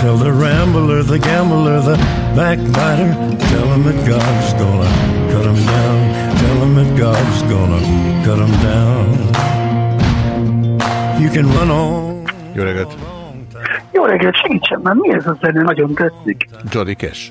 Tell the rambler, the gambler, the backbiter. Tell him that God's gonna cut him down. Tell him that God's gonna cut him down. You can run on. Jó reggelt! Jó reggelt, segítsen már, mi ez a zene? Nagyon tetszik. Johnny Cash.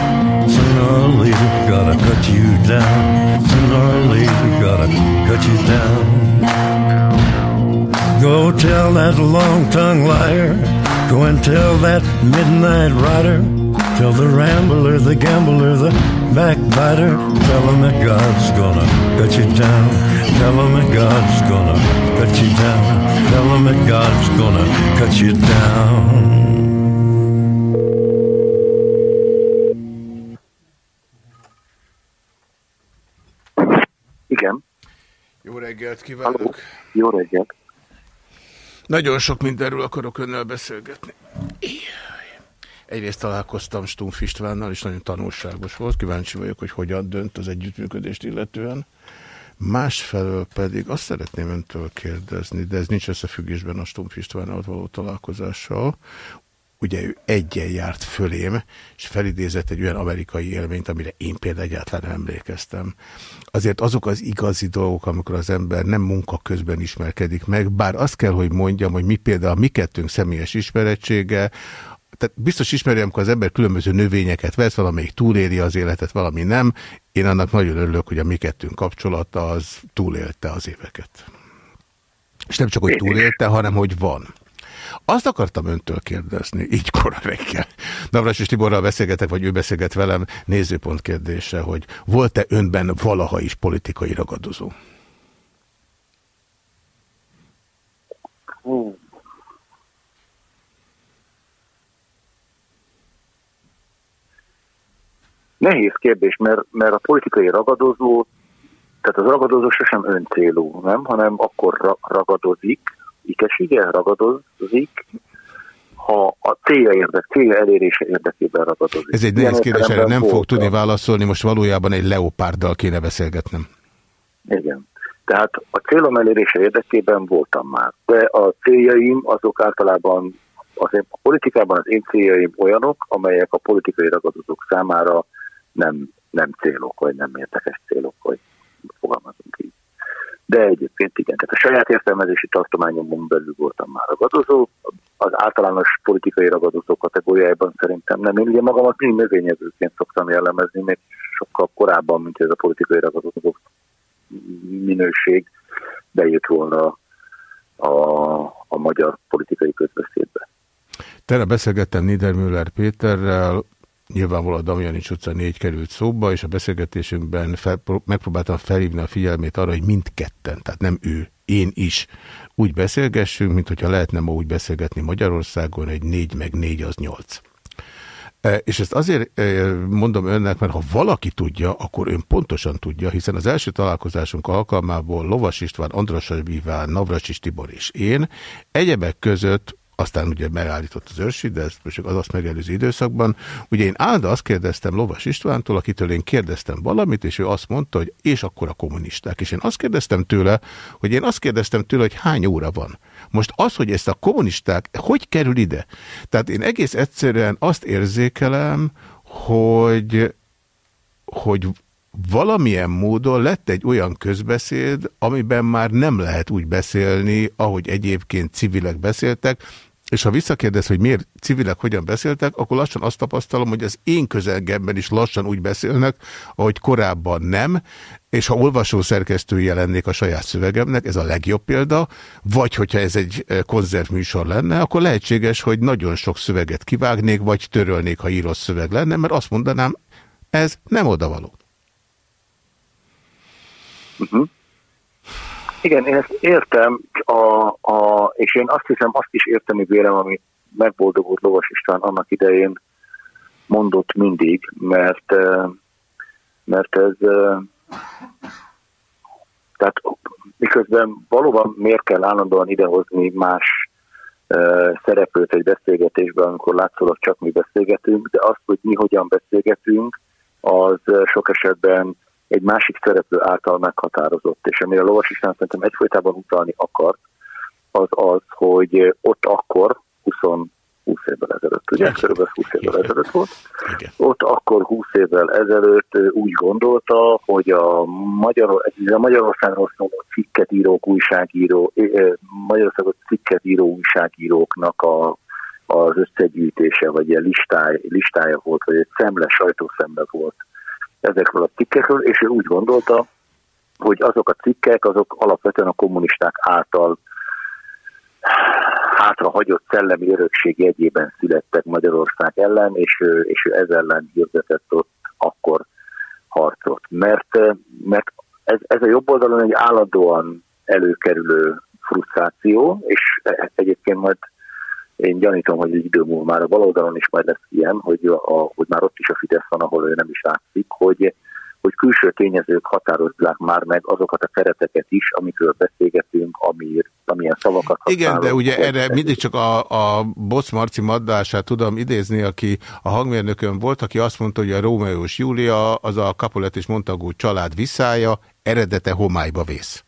Or later, gotta cut you down. Sooner or later, gotta cut you down. Go tell that long tongued liar. Go and tell that midnight rider. Tell the rambler, the gambler, the backbiter. Tell him that God's gonna cut you down. Tell him that God's gonna cut you down. Tell him that God's gonna cut you down. Jó reggelt kívánok! Jó reggelt! Nagyon sok mindenről akarok önnel beszélgetni. Egyrészt találkoztam Stumpf Istvánnal, és nagyon tanulságos volt. Kíváncsi vagyok, hogy hogyan dönt az együttműködést illetően. Másfelől pedig azt szeretném öntől kérdezni, de ez nincs összefüggésben a Stumpf Istvánnal való találkozással. Ugye ő egyen járt fölém, és felidézett egy olyan amerikai élményt, amire én például egyáltalán emlékeztem. Azért azok az igazi dolgok, amikor az ember nem munka közben ismerkedik meg, bár azt kell, hogy mondjam, hogy mi például a mi kettőnk személyes ismerettsége, tehát biztos ismerjem, amikor az ember különböző növényeket vesz, valamelyik túléli az életet, valami nem. Én annak nagyon örülök, hogy a mi kettőnk kapcsolata az túlélte az éveket. És nem csak, hogy túlélte, hanem hogy van. Azt akartam öntől kérdezni, így kora reggel. Navras és Tiborral beszélgetek, vagy ő beszélget velem, nézőpont kérdése, hogy volt-e önben valaha is politikai ragadozó? Hú. Nehéz kérdés, mert, mert a politikai ragadozó, tehát az ragadozó sosem öncélú, nem? hanem akkor ra ragadozik, ikesige ragadozik, ha a célja érdek, célja elérése érdekében ragadozik. Ez egy nehéz kérdés, erre nem fog tudni válaszolni, most valójában egy leopárddal kéne beszélgetnem. Igen. Tehát a célom elérése érdekében voltam már, de a céljaim azok általában, az én, a politikában az én céljaim olyanok, amelyek a politikai ragadozók számára nem, nem célok, vagy nem érdekes célok, vagy fogalmazunk így. De egyébként igen, tehát a saját értelmezési tartományomban belül voltam már ragadozó, az általános politikai ragadozó kategóriájában szerintem nem. Én ugye magamat mindig növényezőként szoktam jellemezni, még sokkal korábban, mint ez a politikai ragadozó minőség bejött volna a, a magyar politikai közbeszédbe. Tere beszélgettem Niedermüller Péterrel, nyilvánvalóan Damjanics utca 4 került szóba, és a beszélgetésünkben fel, megpróbáltam felhívni a figyelmét arra, hogy mindketten, tehát nem ő, én is úgy beszélgessünk, mint hogyha lehetne ma úgy beszélgetni Magyarországon, egy 4 meg 4 az 8. És ezt azért mondom önnek, mert ha valaki tudja, akkor ön pontosan tudja, hiszen az első találkozásunk alkalmából Lovas István, Andras Bíván, Navracsis Tibor és én egyebek között aztán ugye megállított az őrsi, de ez most az azt megelőző időszakban. Ugye én álda azt kérdeztem Lovas Istvántól, akitől én kérdeztem valamit, és ő azt mondta, hogy és akkor a kommunisták. És én azt kérdeztem tőle, hogy én azt kérdeztem tőle, hogy hány óra van. Most az, hogy ezt a kommunisták, hogy kerül ide? Tehát én egész egyszerűen azt érzékelem, hogy, hogy valamilyen módon lett egy olyan közbeszéd, amiben már nem lehet úgy beszélni, ahogy egyébként civilek beszéltek, és ha visszakérdez, hogy miért civilek hogyan beszéltek, akkor lassan azt tapasztalom, hogy az én közelgemben is lassan úgy beszélnek, ahogy korábban nem, és ha olvasó szerkesztője lennék a saját szövegemnek, ez a legjobb példa, vagy hogyha ez egy eh, konzervműsor lenne, akkor lehetséges, hogy nagyon sok szöveget kivágnék, vagy törölnék, ha írott szöveg lenne, mert azt mondanám, ez nem odavaló. Uh -huh. Igen, én ezt értem, a, a, és én azt hiszem, azt is érteni vélem, amit megboldogult Lovas István annak idején mondott mindig, mert, mert ez tehát miközben valóban miért kell állandóan idehozni más szereplőt egy beszélgetésben, amikor látszólag csak mi beszélgetünk, de azt, hogy mi hogyan beszélgetünk, az sok esetben egy másik szereplő által meghatározott, és amire a Lovas István szerintem egyfolytában utalni akart, az az, hogy ott akkor, 20 20 évvel ezelőtt, ugye körülbelül 20 évvel ezelőtt volt. Igen. Ott akkor 20 évvel ezelőtt úgy gondolta, hogy a, Magyar, a Magyarországról szóló cikket írók, újságíró, Magyarországot cikket író újságíróknak a, az összegyűjtése, vagy ilyen listája, listája volt, vagy egy szemle, sajtószemle volt ezekről a cikkekről, és ő úgy gondolta, hogy azok a cikkek, azok alapvetően a kommunisták által hátra hagyott szellemi örökség jegyében születtek Magyarország ellen, és ő, és ő ez ellen hirdetett ott akkor harcot. Mert, mert ez, ez a jobb oldalon egy állandóan előkerülő frusztráció, és egyébként majd én gyanítom, hogy egy idő múlva már a baloldalon is majd lesz ilyen, hogy, a, hogy már ott is a Fidesz van, ahol ő nem is látszik, hogy hogy külső tényezők határozzák már meg azokat a kereteket is, amikről beszélgetünk, amir, amilyen szavakat használunk. Igen, de ugye erre mindig csak a, a Bosz Marci maddását tudom idézni, aki a hangmérnökön volt, aki azt mondta, hogy a Rómeós Júlia az a Capulet és Montagú család visszája, eredete homályba vész.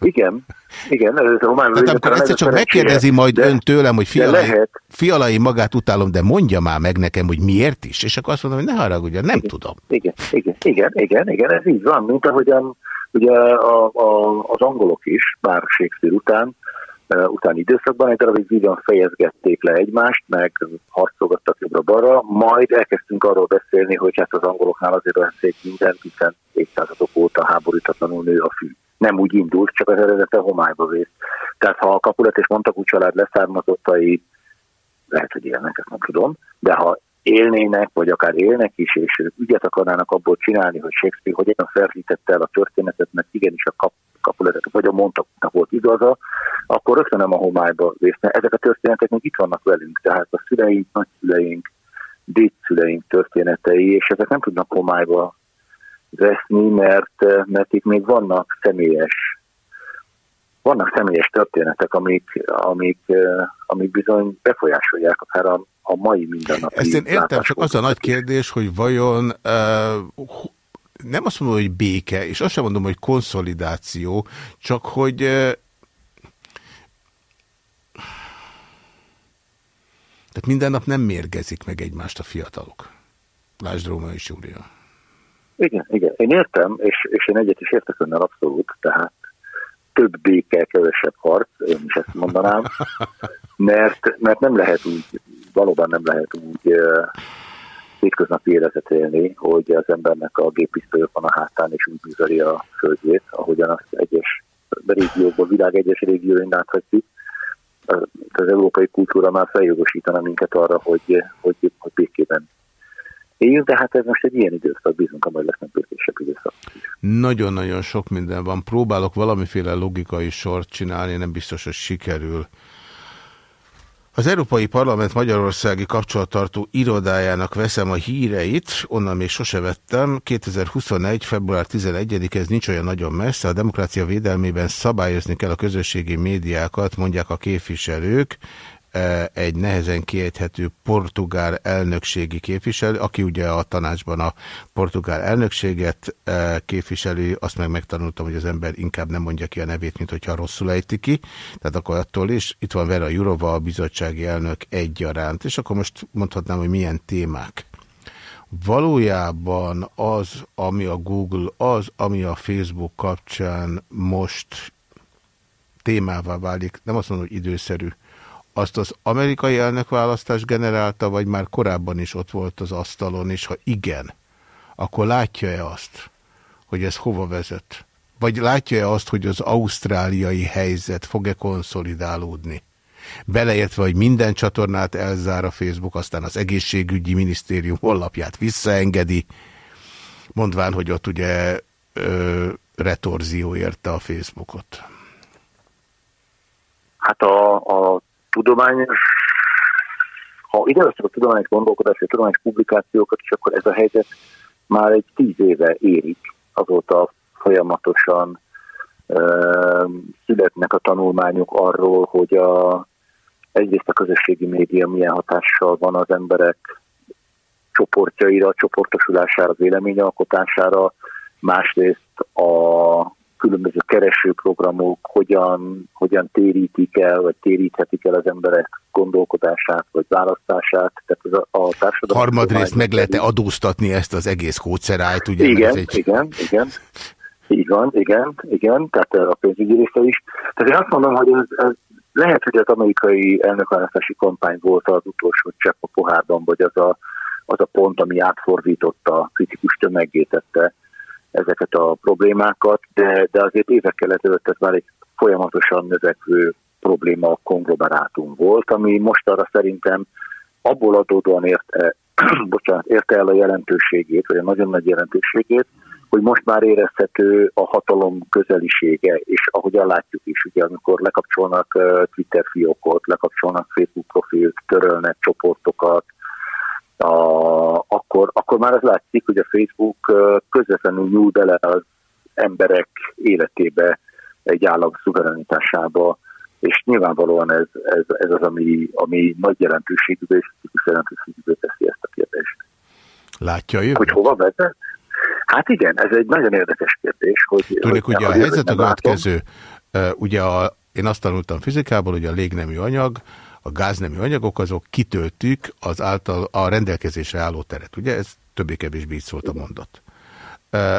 Igen, igen. Ez a román hát akkor egyszer csak megkérdezi majd de, ön tőlem, hogy fialai, fialai magát utálom, de mondja már meg nekem, hogy miért is, és akkor azt mondom, hogy ne haragudja, nem igen, tudom. Igen, igen, igen, igen, igen, ez így van, mint ahogyan ugye a, a, az angolok is, bár Shakespeare után, utáni időszakban egy darabig vígan fejezgették le egymást, meg harcolgattak jobbra-balra, majd elkezdtünk arról beszélni, hogy hát az angoloknál azért olyan szép minden, hiszen évszázadok óta háborítatlanul nő a fű nem úgy indult, csak az eredete homályba vész. Tehát ha a Kapulet és Montakú család leszármazottai, lehet, hogy élnek, ezt nem tudom, de ha élnének, vagy akár élnek is, és ügyet akarnának abból csinálni, hogy Shakespeare hogyan felhítette el a történetet, mert igenis a kap, kapuletet, vagy a Montakúnak volt igaza, akkor rögtön nem a homályba vészne. Ezek a történetek még itt vannak velünk, tehát a szüleink, nagyszüleink, dédszüleink történetei, és ezek nem tudnak homályba veszni, mert, mert itt még vannak személyes vannak személyes történetek, amik, amik, amik bizony befolyásolják akár a, a mai mindennapi Ezt én értem, csak az a nagy kérdés, hogy vajon uh, nem azt mondom, hogy béke, és azt sem mondom, hogy konszolidáció, csak hogy uh, tehát minden nap nem mérgezik meg egymást a fiatalok. Lásd Róma és Júlia. Igen, igen. Én értem, és, és én egyet is értek önnel abszolút, tehát több béke, kevesebb harc, én is ezt mondanám, mert, mert nem lehet úgy, valóban nem lehet úgy hétköznapi életet élni, hogy az embernek a géppisztolyok van a hátán, és úgy műveli a földjét, ahogyan azt egyes régiókból, világ egyes régióin láthatjuk. Az, az európai kultúra már feljogosítana minket arra, hogy, hogy, hogy békében éljünk, de hát ez most egy ilyen időszak, bízunk, majd lesznek békésebb időszak. Nagyon-nagyon sok minden van. Próbálok valamiféle logikai sort csinálni, nem biztos, hogy sikerül. Az Európai Parlament Magyarországi kapcsolattartó irodájának veszem a híreit, onnan még sose vettem. 2021. február 11 ez nincs olyan nagyon messze. A demokrácia védelmében szabályozni kell a közösségi médiákat, mondják a képviselők egy nehezen kiejthető portugál elnökségi képviselő, aki ugye a tanácsban a portugál elnökséget képviselő, azt meg megtanultam, hogy az ember inkább nem mondja ki a nevét, mint hogyha rosszul ejti ki, tehát akkor attól is. Itt van Vera Jurova, a bizottsági elnök egyaránt, és akkor most mondhatnám, hogy milyen témák. Valójában az, ami a Google, az, ami a Facebook kapcsán most témává válik, nem azt mondom, hogy időszerű, azt az amerikai elnökválasztás generálta, vagy már korábban is ott volt az asztalon, és ha igen, akkor látja-e azt, hogy ez hova vezet? Vagy látja-e azt, hogy az ausztráliai helyzet fog-e konszolidálódni? Beleértve, hogy minden csatornát elzár a Facebook, aztán az egészségügyi minisztérium honlapját visszaengedi, mondván, hogy ott ugye ö, retorzió érte a Facebookot. Hát a, a tudományos, ha ide a tudományos gondolkodást, a tudományos publikációkat is, akkor ez a helyzet már egy tíz éve érik, azóta folyamatosan Ö, Születnek a tanulmányok arról, hogy a, egyrészt a közösségi média milyen hatással van az emberek csoportjaira, csoportosulására, véleményalkotására, másrészt a különböző keresőprogramok hogyan, hogyan térítik el, vagy téríthetik el az emberek gondolkodását, vagy választását. Tehát ez a, a társadalom... Harmadrészt meg lehet-e adóztatni ezt az egész kódszerájt? Ugye, igen, egy... igen, igen. Így van, igen, igen, tehát a pénzügyi része is. Tehát én azt mondom, hogy ez, ez lehet, hogy az amerikai elnökválasztási kampány volt az utolsó csepp a pohárban, vagy az a, az a pont, ami átfordította, kritikus tömegétette ezeket a problémákat, de, de azért évekkel ezelőtt ez már egy folyamatosan növekvő probléma konglomerátum volt, ami most arra szerintem abból adódóan érte, bocsánat, érte el a jelentőségét, vagy a nagyon nagy jelentőségét, hogy most már érezhető a hatalom közelisége, és ahogyan látjuk is, ugye amikor lekapcsolnak Twitter fiókot, lekapcsolnak Facebook profilt, törölnek csoportokat, a, akkor, akkor már az látszik, hogy a Facebook közvetlenül nyúl bele az emberek életébe, egy állam szuverenitásába, és nyilvánvalóan ez, ez, ez az, ami, ami nagy jelentőségű, és jelentőségű teszi ezt a kérdést. Látja a jövőt? Hogy hova vezet? Hát igen, ez egy nagyon érdekes kérdés. Hogy, Tudjuk, hogy ugye a helyzet a következő. Ugye a, én azt tanultam fizikából, hogy a légnemű anyag, a gáznemű anyagok, azok kitöltük az által a rendelkezésre álló teret. Ugye ez többé-kevésbé így szólt a mondat.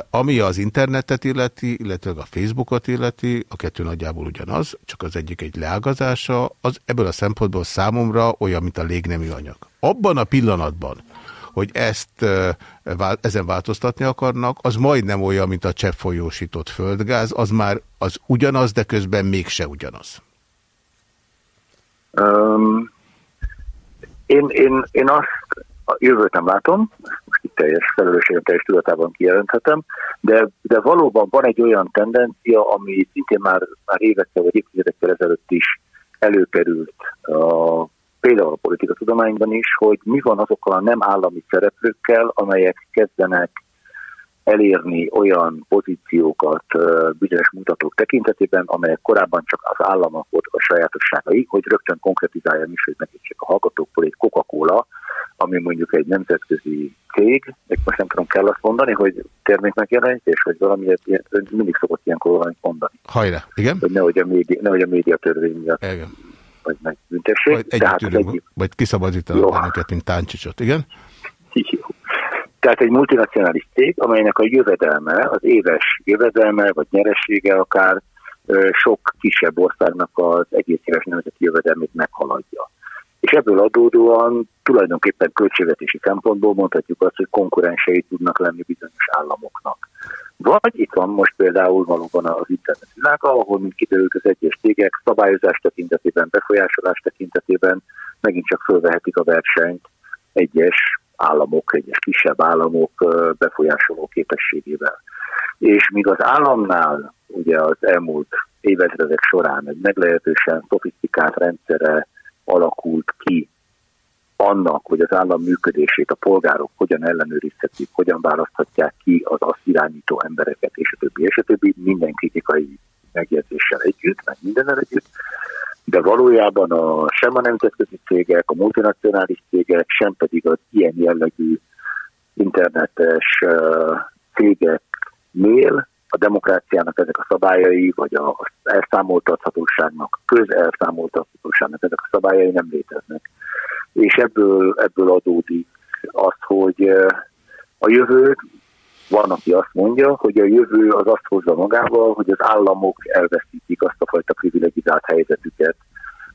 Ami az internetet illeti, illetve a Facebookot illeti, a kettő nagyjából ugyanaz, csak az egyik egy leágazása, az ebből a szempontból számomra olyan, mint a légnemű anyag. Abban a pillanatban, hogy ezt ezen változtatni akarnak, az majdnem olyan, mint a cseppfolyósított földgáz, az már az ugyanaz, de közben mégse ugyanaz. Um, én, én, én azt a jövőt nem látom, most itt teljes felelősségem, teljes tudatában kijelenthetem, de, de valóban van egy olyan tendencia, ami szintén már, már évekkel vagy évtizedekkel ezelőtt is előkerült a például a politikatudományban is, hogy mi van azokkal a nem állami szereplőkkel, amelyek kezdenek elérni olyan pozíciókat bizonyos mutatók tekintetében, amelyek korábban csak az államok voltak a sajátosságai, hogy rögtön konkretizálja is, hogy megítsék a hallgatók, egy Coca-Cola, ami mondjuk egy nemzetközi cég, még most nem tudom kell azt mondani, hogy termék megjelenítés, vagy valami, mindig szokott ilyenkor valamit mondani. Hajrá, igen? Hogy nehogy a média, nehogy a média törvény miatt igen vagy megbüntessék. Vagy együtt ülünk, vagy kiszabadítanak bennünket, mint táncsicsot, igen? Jó. Tehát egy multinacionális cég, amelynek a jövedelme, az éves jövedelme, vagy nyeressége akár sok kisebb országnak az egész éves nemzeti jövedelmét meghaladja. És ebből adódóan tulajdonképpen költségvetési szempontból mondhatjuk azt, hogy konkurensei tudnak lenni bizonyos államoknak. Vagy itt van most például valóban az internet világa, ahol, mint kiderült, az egyes cégek szabályozás tekintetében, befolyásolás tekintetében megint csak fölvehetik a versenyt egyes államok, egyes kisebb államok befolyásoló képességével. És míg az államnál ugye az elmúlt évezredek során egy meglehetősen szofisztikált rendszere alakult ki annak, hogy az állam működését a polgárok hogyan ellenőrizhetik, hogyan választhatják ki az azt irányító embereket, és a többi, és a többi, minden kritikai megjegyzéssel együtt, meg mindennel együtt, de valójában a, sem a nemzetközi cégek, a multinacionális cégek, sem pedig az ilyen jellegű internetes cégeknél a demokráciának ezek a szabályai, vagy az elszámoltathatóságnak, közelszámoltathatóságnak ezek a szabályai nem léteznek. És ebből, ebből adódik az, hogy a jövő, van, aki azt mondja, hogy a jövő az azt hozza magával, hogy az államok elveszítik azt a fajta privilegizált helyzetüket,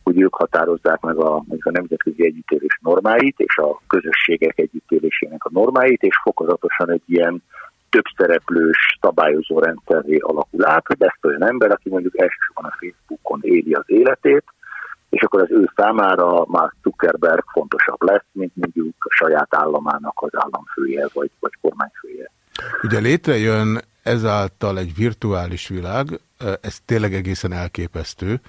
hogy ők határozzák meg a, a nemzetközi együttélés normáit, és a közösségek együttélésének a normáit, és fokozatosan egy ilyen többszereplős szabályozó rendszerré alakul át, hogy ezt olyan ember, aki mondjuk elsősorban a Facebookon éli az életét, és akkor az ő számára már Zuckerberg fontosabb lesz, mint mondjuk a saját államának az államfője vagy, vagy kormányfője. Ugye létrejön ezáltal egy virtuális világ, ez tényleg egészen elképesztő.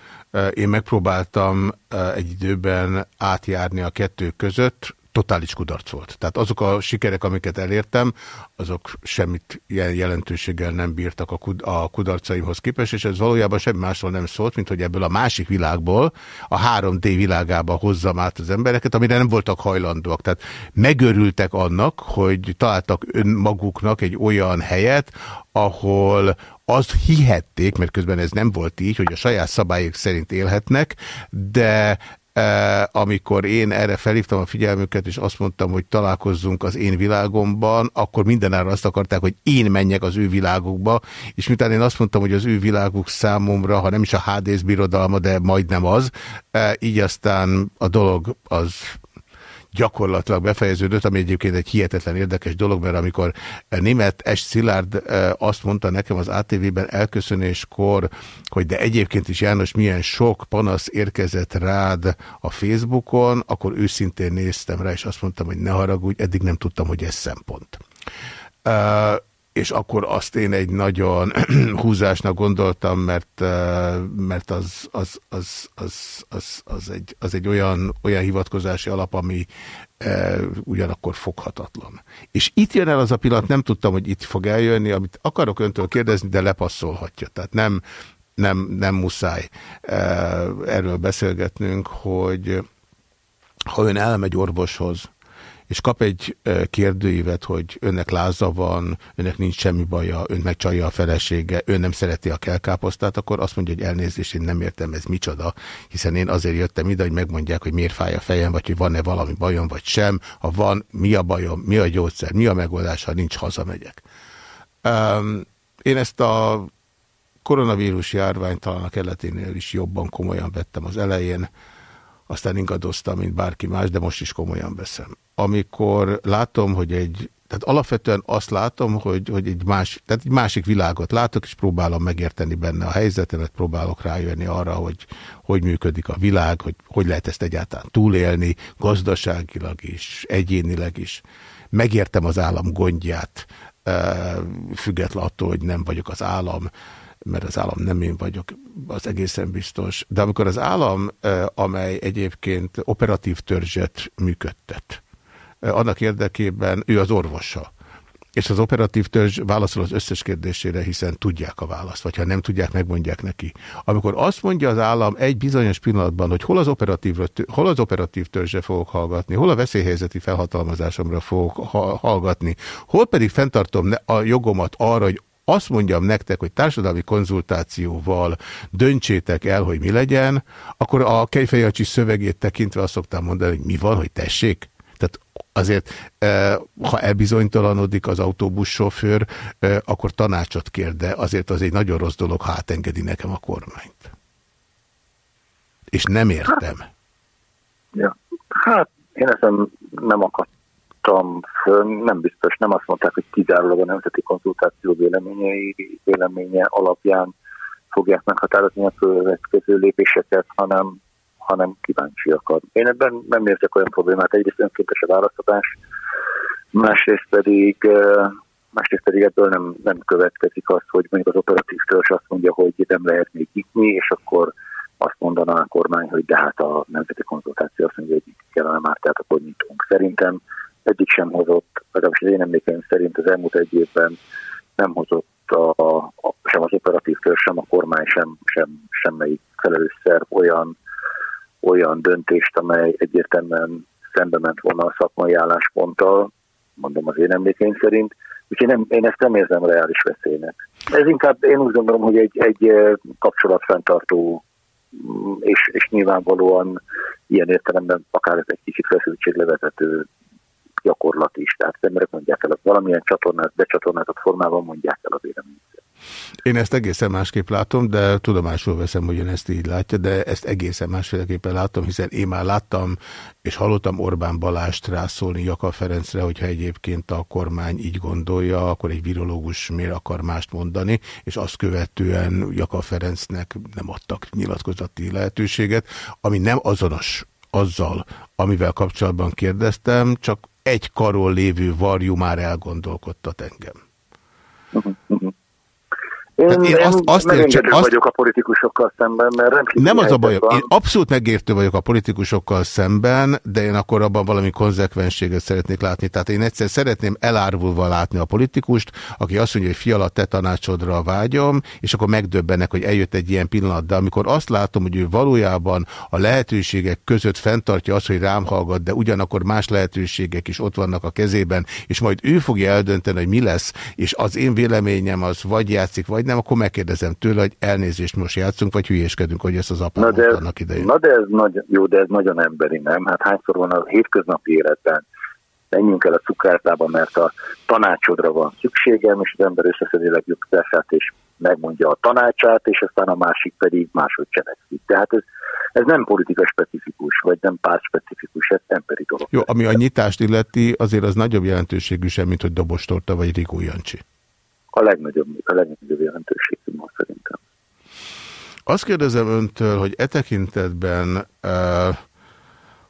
Én megpróbáltam egy időben átjárni a kettő között, totális kudarc volt. Tehát azok a sikerek, amiket elértem, azok semmit jelentőséggel nem bírtak a, kud a kudarcaimhoz képest, és ez valójában semmi másról nem szólt, mint hogy ebből a másik világból, a 3D világába hozzam át az embereket, amire nem voltak hajlandóak. Tehát megörültek annak, hogy találtak önmaguknak egy olyan helyet, ahol azt hihették, mert közben ez nem volt így, hogy a saját szabályok szerint élhetnek, de amikor én erre felhívtam a figyelmüket, és azt mondtam, hogy találkozzunk az én világomban, akkor mindenára azt akarták, hogy én menjek az ő világukba, és miután én azt mondtam, hogy az ő világuk számomra, ha nem is a HDS birodalma, de majdnem az, így aztán a dolog az gyakorlatilag befejeződött, ami egyébként egy hihetetlen érdekes dolog, mert amikor német S. Szilárd azt mondta nekem az ATV-ben elköszönéskor, hogy de egyébként is János milyen sok panasz érkezett rád a Facebookon, akkor őszintén néztem rá, és azt mondtam, hogy ne haragudj, eddig nem tudtam, hogy ez szempont és akkor azt én egy nagyon húzásnak gondoltam, mert, mert az, az, az, az, az, az, egy, az egy olyan, olyan hivatkozási alap, ami ugyanakkor foghatatlan. És itt jön el az a pillanat, nem tudtam, hogy itt fog eljönni, amit akarok öntől kérdezni, de lepasszolhatja. Tehát nem, nem, nem muszáj erről beszélgetnünk, hogy ha ön elmegy orvoshoz, és kap egy kérdőívet, hogy önnek láza van, önnek nincs semmi baja, ön megcsalja a felesége, ön nem szereti a kelkáposztát, akkor azt mondja, hogy elnézést, én nem értem, ez micsoda, hiszen én azért jöttem ide, hogy megmondják, hogy miért fáj a fejem, vagy hogy van-e valami bajom, vagy sem. Ha van, mi a bajom, mi a gyógyszer, mi a megoldás, ha nincs, hazamegyek. Um, én ezt a koronavírus járvány talán a keleténél is jobban komolyan vettem az elején, aztán ingadoztam, mint bárki más, de most is komolyan veszem amikor látom, hogy egy, tehát alapvetően azt látom, hogy, hogy egy, más, tehát egy másik világot látok, és próbálom megérteni benne a helyzetemet, próbálok rájönni arra, hogy hogy működik a világ, hogy hogy lehet ezt egyáltalán túlélni, gazdaságilag is, egyénileg is. Megértem az állam gondját, független attól, hogy nem vagyok az állam, mert az állam nem én vagyok, az egészen biztos. De amikor az állam, amely egyébként operatív törzset működtet, annak érdekében ő az orvosa. És az operatív törzs válaszol az összes kérdésére, hiszen tudják a választ, vagy ha nem tudják, megmondják neki. Amikor azt mondja az állam egy bizonyos pillanatban, hogy hol az operatív, hol az operatív törzse fogok hallgatni, hol a veszélyhelyzeti felhatalmazásomra fogok hallgatni, hol pedig fenntartom a jogomat arra, hogy azt mondjam nektek, hogy társadalmi konzultációval döntsétek el, hogy mi legyen, akkor a Kejfejacsi szövegét tekintve azt szoktam mondani, hogy mi van, hogy tessék. Tehát azért, ha elbizonytalanodik az autóbussofőr, akkor tanácsot kér, de azért az egy nagyon rossz dolog, ha átengedi nekem a kormányt. És nem értem. Hát, ja. hát én ezen nem akadtam föl, nem biztos, nem azt mondták, hogy kizárólag a Nemzeti Konzultáció véleményei, véleménye alapján fogják meghatározni a következő lépéseket, hanem hanem kíváncsiak. Én ebben nem érzek olyan problémát. Egyrészt önkéntes a választás, másrészt pedig, másrészt pedig ebből nem, nem következik az, hogy mondjuk az operatív törzs azt mondja, hogy nem lehet még nyitni, és akkor azt mondaná a kormány, hogy de hát a nemzeti konzultáció azt mondja, hogy kellene már, tehát akkor nyitunk. Szerintem egyik sem hozott, legalábbis az én emlékeim szerint az elmúlt egy évben nem hozott a, a, sem az operatív törzs, sem a kormány, sem, sem semmelyik felelős szerv olyan olyan döntést, amely egyértelműen szembe ment volna a szakmai állásponttal, mondom az én emlékeim szerint, úgyhogy nem, én ezt nem érzem reális veszélynek. Ez inkább, én úgy gondolom, hogy egy, egy kapcsolatfenntartó mm, és, és nyilvánvalóan ilyen értelemben akár ez egy kicsit feszültséglevezető gyakorlat is. Tehát az emberek mondják el, valamilyen csatornát, becsatornázott formában mondják el a véleményüket. Én ezt egészen másképp látom, de tudomásul veszem, hogy ön ezt így látja, de ezt egészen másféleképpen látom, hiszen én már láttam és hallottam Orbán Balást rászólni Jaka Ferencre, hogyha egyébként a kormány így gondolja, akkor egy virológus miért akar mást mondani, és azt követően Jaka Ferencnek nem adtak nyilatkozati lehetőséget, ami nem azonos azzal, amivel kapcsolatban kérdeztem, csak egy karól lévő varjú már elgondolkodtat engem. Uh -huh. Én, Tehát én én azt- azt megengedő azt- vagyok a politikusokkal szemben, mert rendkívül Nem az a bajom. van. Én abszolút megértő vagyok a politikusokkal szemben, de én akkor abban valami konzekvenséget szeretnék látni. Tehát én egyszer szeretném elárvulva látni a politikust, aki azt mondja, hogy fiala, te tanácsodra vágyom, és akkor megdöbbenek, hogy eljött egy ilyen pillanat. De amikor azt látom, hogy ő valójában a lehetőségek között fenntartja azt, hogy rám hallgat, de ugyanakkor más lehetőségek is ott vannak a kezében, és majd ő fogja eldönteni, hogy mi lesz, és az én véleményem az vagy játszik, vagy nem, akkor megkérdezem tőle, hogy elnézést most játszunk, vagy hülyéskedünk, hogy ezt az apám Na de, ez, annak idején. na de ez nagyon, jó, de ez nagyon emberi, nem? Hát hányszor van a hétköznapi életben, menjünk el a cukrártába, mert a tanácsodra van szükségem, és az ember összeszedi legjobb tudását, és megmondja a tanácsát, és aztán a másik pedig máshogy cselekszik. Tehát ez, ez nem politika specifikus, vagy nem párt specifikus, ez emberi dolog. Jó, ami a nyitást illeti, azért az nagyobb jelentőségű sem, mint hogy Dobostorta vagy Rigó Jancsi. A legnagyobb, a legnagyobb jelentőségű ma szerintem. Azt kérdezem öntől, hogy e tekintetben uh,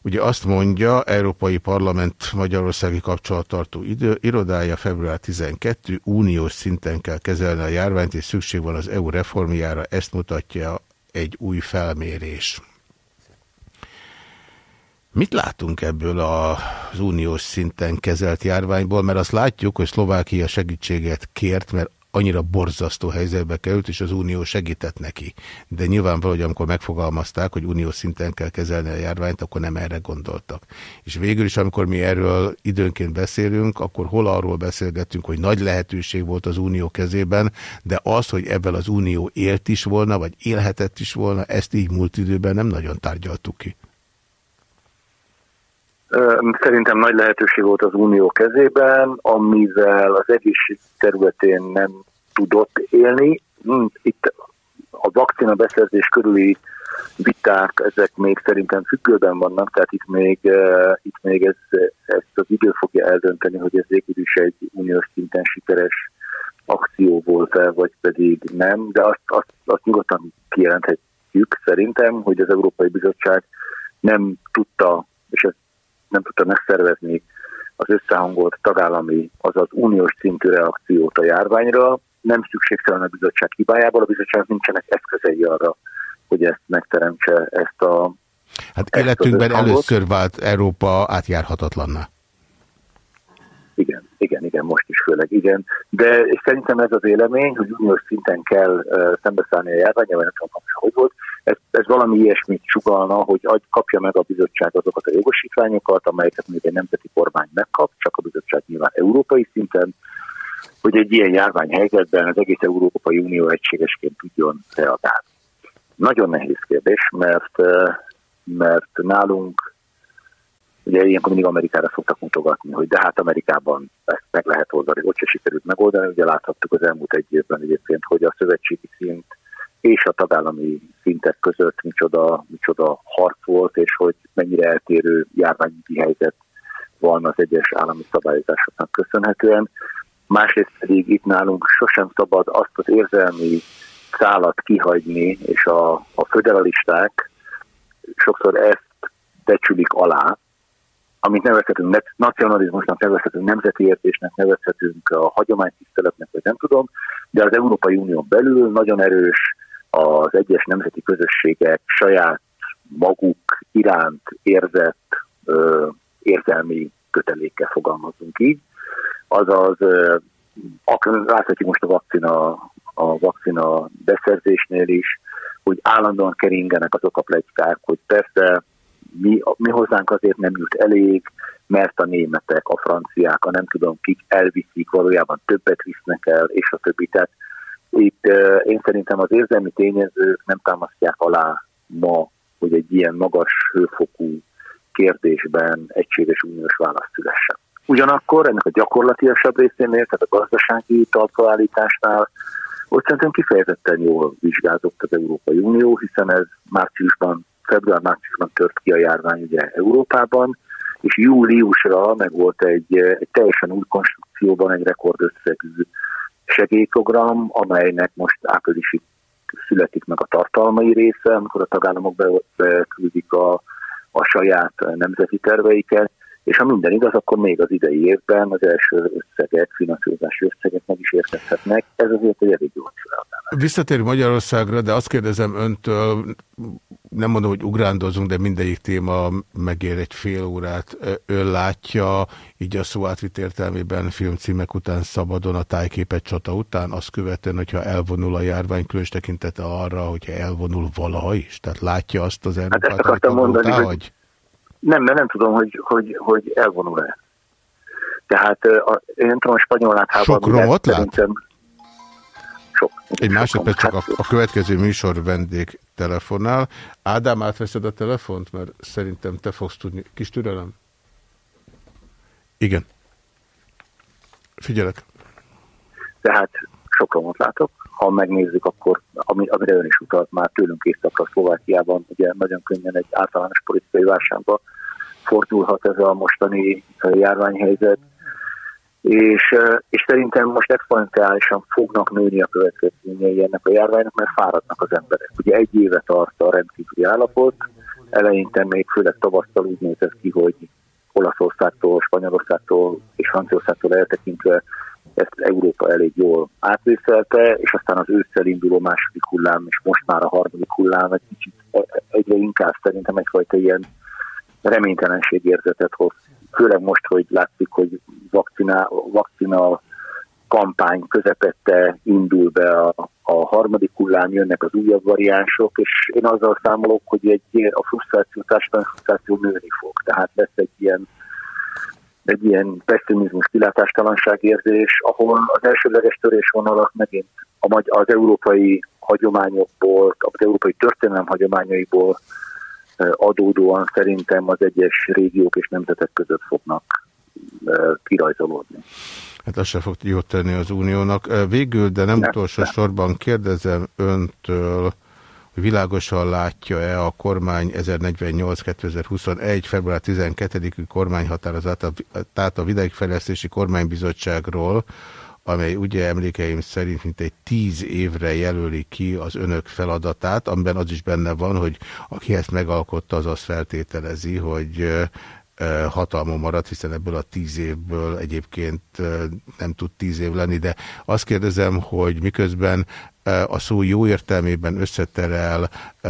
ugye azt mondja, Európai Parlament Magyarországi Kapcsolattartó idő, irodája február 12, uniós szinten kell kezelni a járványt, és szükség van az EU reformjára, ezt mutatja egy új felmérés. Mit látunk ebből az uniós szinten kezelt járványból? Mert azt látjuk, hogy Szlovákia segítséget kért, mert annyira borzasztó helyzetbe került, és az Unió segített neki. De nyilvánvaló, hogy amikor megfogalmazták, hogy uniós szinten kell kezelni a járványt, akkor nem erre gondoltak. És végül is, amikor mi erről időnként beszélünk, akkor hol arról beszélgettünk, hogy nagy lehetőség volt az Unió kezében, de az, hogy ebben az Unió élt is volna, vagy élhetett is volna, ezt így múlt időben nem nagyon tárgyaltuk ki. Szerintem nagy lehetőség volt az Unió kezében, amivel az egészség területén nem tudott élni. Hm, Itt a vakcina beszerzés körüli viták, ezek még szerintem függőben vannak, tehát itt még, itt még ez, ezt az idő fogja eldönteni, hogy ez végül is egy uniós szinten sikeres akció volt-e, vagy pedig nem, de azt, azt, azt nyugodtan kijelenthetjük szerintem, hogy az Európai Bizottság nem tudta, és ezt nem tudta megszervezni az összehangolt tagállami, azaz uniós szintű reakciót a járványra. Nem szükségtelen a bizottság hibájából, a bizottság nincsenek eszközei arra, hogy ezt megteremtse, ezt a... Hát ezt életünkben először vált Európa átjárhatatlanná. Igen, igen, igen, most is főleg, igen. De és szerintem ez az vélemény, hogy uniós szinten kell uh, szembeszállni a járványával, nem tudom, hogy volt, ez, ez valami ilyesmit sugalna, hogy kapja meg a bizottság azokat a jogosítványokat, amelyeket még egy nemzeti kormány megkap, csak a bizottság nyilván európai szinten, hogy egy ilyen járványhelyzetben az egész Európai Unió egységesként tudjon reagálni. Nagyon nehéz kérdés, mert, uh, mert nálunk Ugye ilyenkor mindig Amerikára szoktak mutogatni, hogy de hát Amerikában ezt meg lehet oldani, ott se sikerült megoldani. Ugye láthattuk az elmúlt egy évben egyébként, hogy a szövetségi szint és a tagállami szintek között micsoda, micsoda harc volt, és hogy mennyire eltérő járványügyi helyzet van az egyes állami szabályozásoknak köszönhetően. Másrészt pedig itt nálunk sosem szabad azt az érzelmi szálat kihagyni, és a, a föderalisták sokszor ezt becsülik alá, amit nevezhetünk nacionalizmusnak, nevezhetünk nemzeti értésnek, nevezhetünk a hagyománytiszteletnek, vagy nem tudom, de az Európai Unión belül nagyon erős az egyes nemzeti közösségek saját maguk iránt érzett ö, érzelmi kötelékkel fogalmazunk így. Azaz, ö, láthatjuk most a vakcina, a vakcina beszerzésnél is, hogy állandóan keringenek azok a plegykák, hogy persze mi, mi hozzánk azért nem jut elég, mert a németek, a franciák, a nem tudom kik elviszik, valójában többet visznek el, és a többi. Tehát itt én szerintem az érzelmi tényezők nem támasztják alá ma, hogy egy ilyen magas hőfokú kérdésben egységes uniós választ szülessen. Ugyanakkor ennek a gyakorlatilasabb részénél, tehát a gazdasági talpaállításnál, ott szerintem kifejezetten jól vizsgázott az Európai Unió, hiszen ez márciusban február-márciusban tört ki a járvány ugye Európában, és júliusra meg volt egy, egy teljesen új konstrukcióban egy rekordösszegű segélyprogram, amelynek most áprilisig születik meg a tartalmai része, amikor a tagállamok beküldik a, a saját nemzeti terveiket, és ha minden igaz, akkor még az idei évben az első összegek, finanszírozási összegek meg is érkezhetnek. Ez azért egy elég jó. Visszatérünk Magyarországra, de azt kérdezem öntől, nem mondom, hogy ugrándozunk, de mindegyik téma megér egy fél órát. Ön látja, így a szó átvit értelmében filmcímek után szabadon a tájképet csata után, azt követően, hogyha elvonul a járvány, különös tekintete arra, hogyha elvonul valaha is? Tehát látja azt az Hát Európát, akartam amit mondani, mondtál, hogy nem, mert nem tudom, hogy, hogy, hogy elvonul-e. Tehát a, én nem tudom, a spanyol láthában... Sok romot lát? Szerintem sok. Egy másodperc csak a, a következő műsor vendég telefonál. Ádám, átveszed a telefont, mert szerintem te fogsz tudni. Kis türelem? Igen. Figyelek. Tehát sok romot látok. Ha megnézzük, akkor ami, amire ön is utalt már tőlünk északra Szlovákiában, ugye nagyon könnyen egy általános politikai válságba fordulhat ez a mostani járványhelyzet. És, és szerintem most exponenciálisan fognak nőni a következményei ennek a járványnak, mert fáradnak az emberek. Ugye egy éve tart a rendkívüli állapot, eleinte még főleg tavasztal úgy nézett ki, hogy Olaszországtól, Spanyolországtól és Franciaországtól eltekintve ezt Európa elég jól átvészelte, és aztán az ősszel induló második hullám, és most már a harmadik hullám egy kicsit e- egyre inkább szerintem egyfajta ilyen reménytelenségérzetet hoz. Főleg most, hogy látszik, hogy vakcina, vakcina kampány közepette indul be a, a harmadik hullám, jönnek az újabb variánsok, és én azzal számolok, hogy egy, a frusztráció, társadalmi frusztráció nőni fog. Tehát lesz egy ilyen egy ilyen pessimizmus, kilátástalanság érzés, ahol az elsődleges törésvonalak megint a az európai hagyományokból, az európai történelem hagyományaiból adódóan szerintem az egyes régiók és nemzetek között fognak kirajzolódni. Hát az se fog jót tenni az uniónak. Végül, de nem Nem, utolsó nem. sorban kérdezem öntől, hogy világosan látja-e a kormány 1048-2021. február 12-i kormányhatározatát a Vidékfejlesztési Kormánybizottságról, amely ugye emlékeim szerint mint egy tíz évre jelöli ki az önök feladatát, amiben az is benne van, hogy aki ezt megalkotta, az azt feltételezi, hogy hatalmon maradt, hiszen ebből a tíz évből egyébként nem tud tíz év lenni, de azt kérdezem, hogy miközben a szó jó értelmében összeterel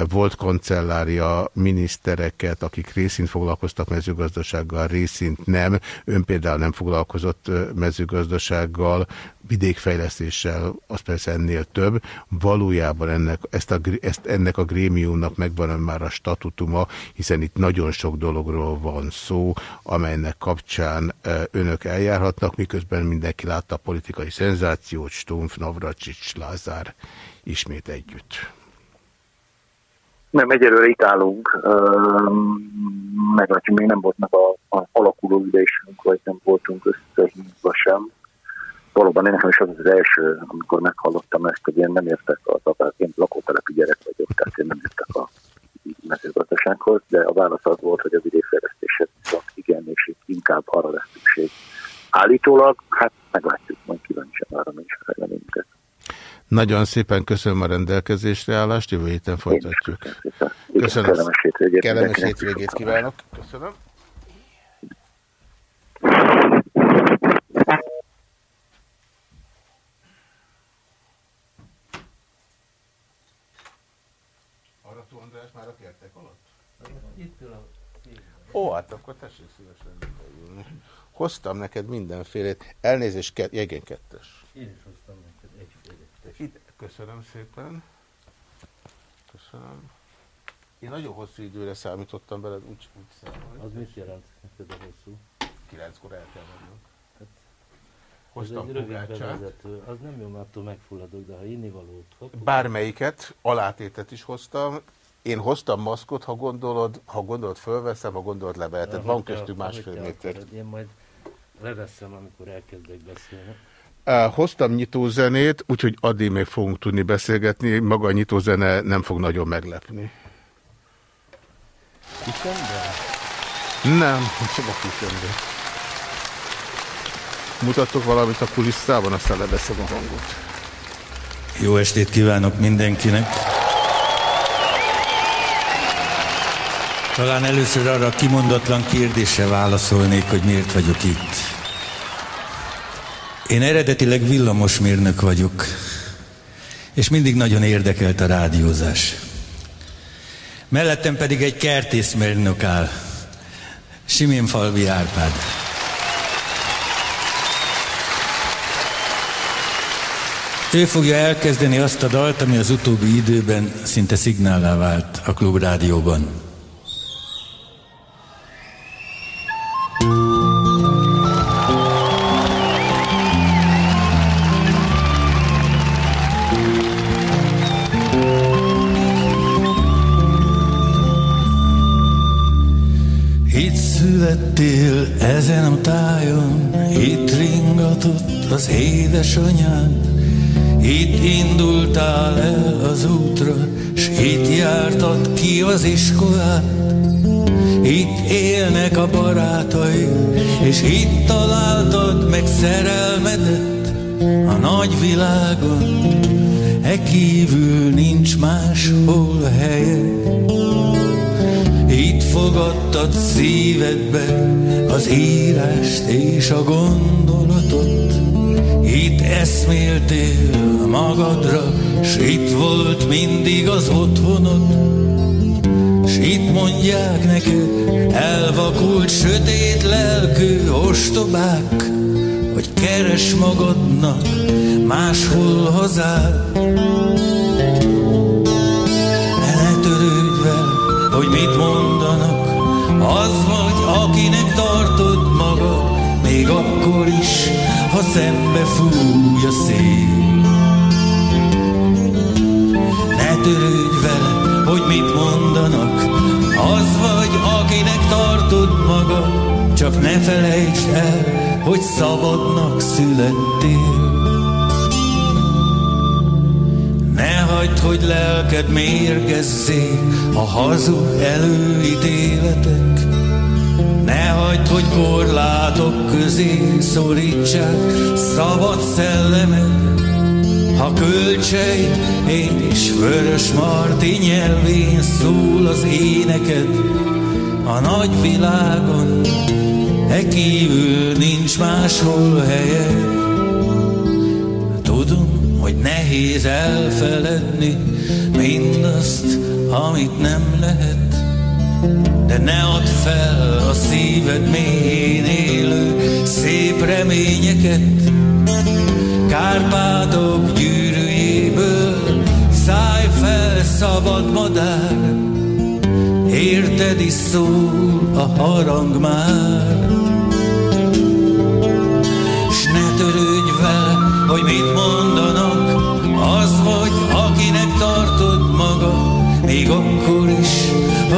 volt kancellária minisztereket, akik részint foglalkoztak mezőgazdasággal, részint nem. Ön például nem foglalkozott mezőgazdasággal, vidékfejlesztéssel, az persze ennél több. Valójában ennek, ezt a, ezt, ennek a grémiumnak megvan már a statutuma, hiszen itt nagyon sok dologról van szó, amelynek kapcsán ö, önök eljárhatnak, miközben mindenki látta a politikai szenzációt, Stumpf, Navracsics, Lázár ismét együtt. Nem, egyelőre itt állunk, meglátjuk, még nem volt meg a, a alakuló ülésünk, vagy nem voltunk összehívva sem. Valóban én nekem is az az első, amikor meghallottam ezt, hogy én nem értek a tapát, én lakótelepi gyerek vagyok, tehát én nem értek a mezőgazdasághoz, de a válasz az volt, hogy a vidékfejlesztéshez igen, és itt inkább arra lesz szükség. Állítólag, hát meglátjuk, majd kíváncsian várom is a fejleményeket. Nagyon szépen köszönöm a rendelkezésre állást, jövő héten folytatjuk. Igen, Köszönöm. kellemes hétvégét Kellemes hétvégét kívánok. Köszönöm. Arató András már a kertek alatt? Itt ül a Ó, hát akkor tessék szívesen beülni. Hoztam neked mindenfélét. Elnézést, ke igen, kettes. Én is hoztam neked egyfélet. Itt, köszönöm szépen. Köszönöm. Én nagyon hosszú időre számítottam veled, úgy, úgy számolni. Az mit jelent neked a hosszú? Kilenckor el kell mennünk. Ez Hoztam egy rövid pogácsát. bevezető. Az nem jó, mert attól megfulladok, de ha innivalót hopp, Bármelyiket, alátétet is hoztam. Én hoztam maszkot, ha gondolod, ha gondolod fölveszem, ha gondolod leveheted. Van köztünk akarod, másfél méter. akarod. Én majd leveszem, amikor elkezdek beszélni. Hoztam nyitózenét, úgyhogy addig még fogunk tudni beszélgetni. Maga a nyitózene nem fog nagyon meglepni. Kicsembe? Nem, csak a kicsembe. Mutatok valamit a kulisszában, aztán leveszem a hangot. Jó estét kívánok mindenkinek! Talán először arra a kimondatlan kérdésre válaszolnék, hogy miért vagyok itt. Én eredetileg villamosmérnök vagyok, és mindig nagyon érdekelt a rádiózás. Mellettem pedig egy kertészmérnök áll, Falvi Árpád. Ő fogja elkezdeni azt a dalt, ami az utóbbi időben szinte szignálá vált a klub ezen a tájon, itt ringatott az édesanyád, itt indultál el az útra, s itt jártad ki az iskolát. Itt élnek a barátaid, és itt találtad meg szerelmedet a nagy világon. E kívül nincs máshol helyed. Itt fogadtad szívedbe az írást és a gondolatot. Itt eszméltél magadra, s itt volt mindig az otthonod. S itt mondják neked, elvakult, sötét lelkű ostobák, hogy keres magadnak máshol hazád. Hogy mit mondanak, az vagy, akinek tartod magad, még akkor is, ha szembe fúj a szél. Ne törődj vele, hogy mit mondanak, az vagy, akinek tartod magad, csak ne felejtsd el, hogy szabadnak születtél. Hagyd, hogy lelked mérgezzék a hazug előítéletek, ne hagyd, hogy korlátok közé szorítsák szabad szellemed, ha kölcsei és vörös marti nyelvén szól az éneked, a nagy világon, e kívül nincs máshol helyed. Nehéz elfeledni mindazt, amit nem lehet, de ne add fel a szíved mélyén élő szép reményeket. Kárpátok gyűrűjéből szállj fel szabad madár, érted is szól a harang már.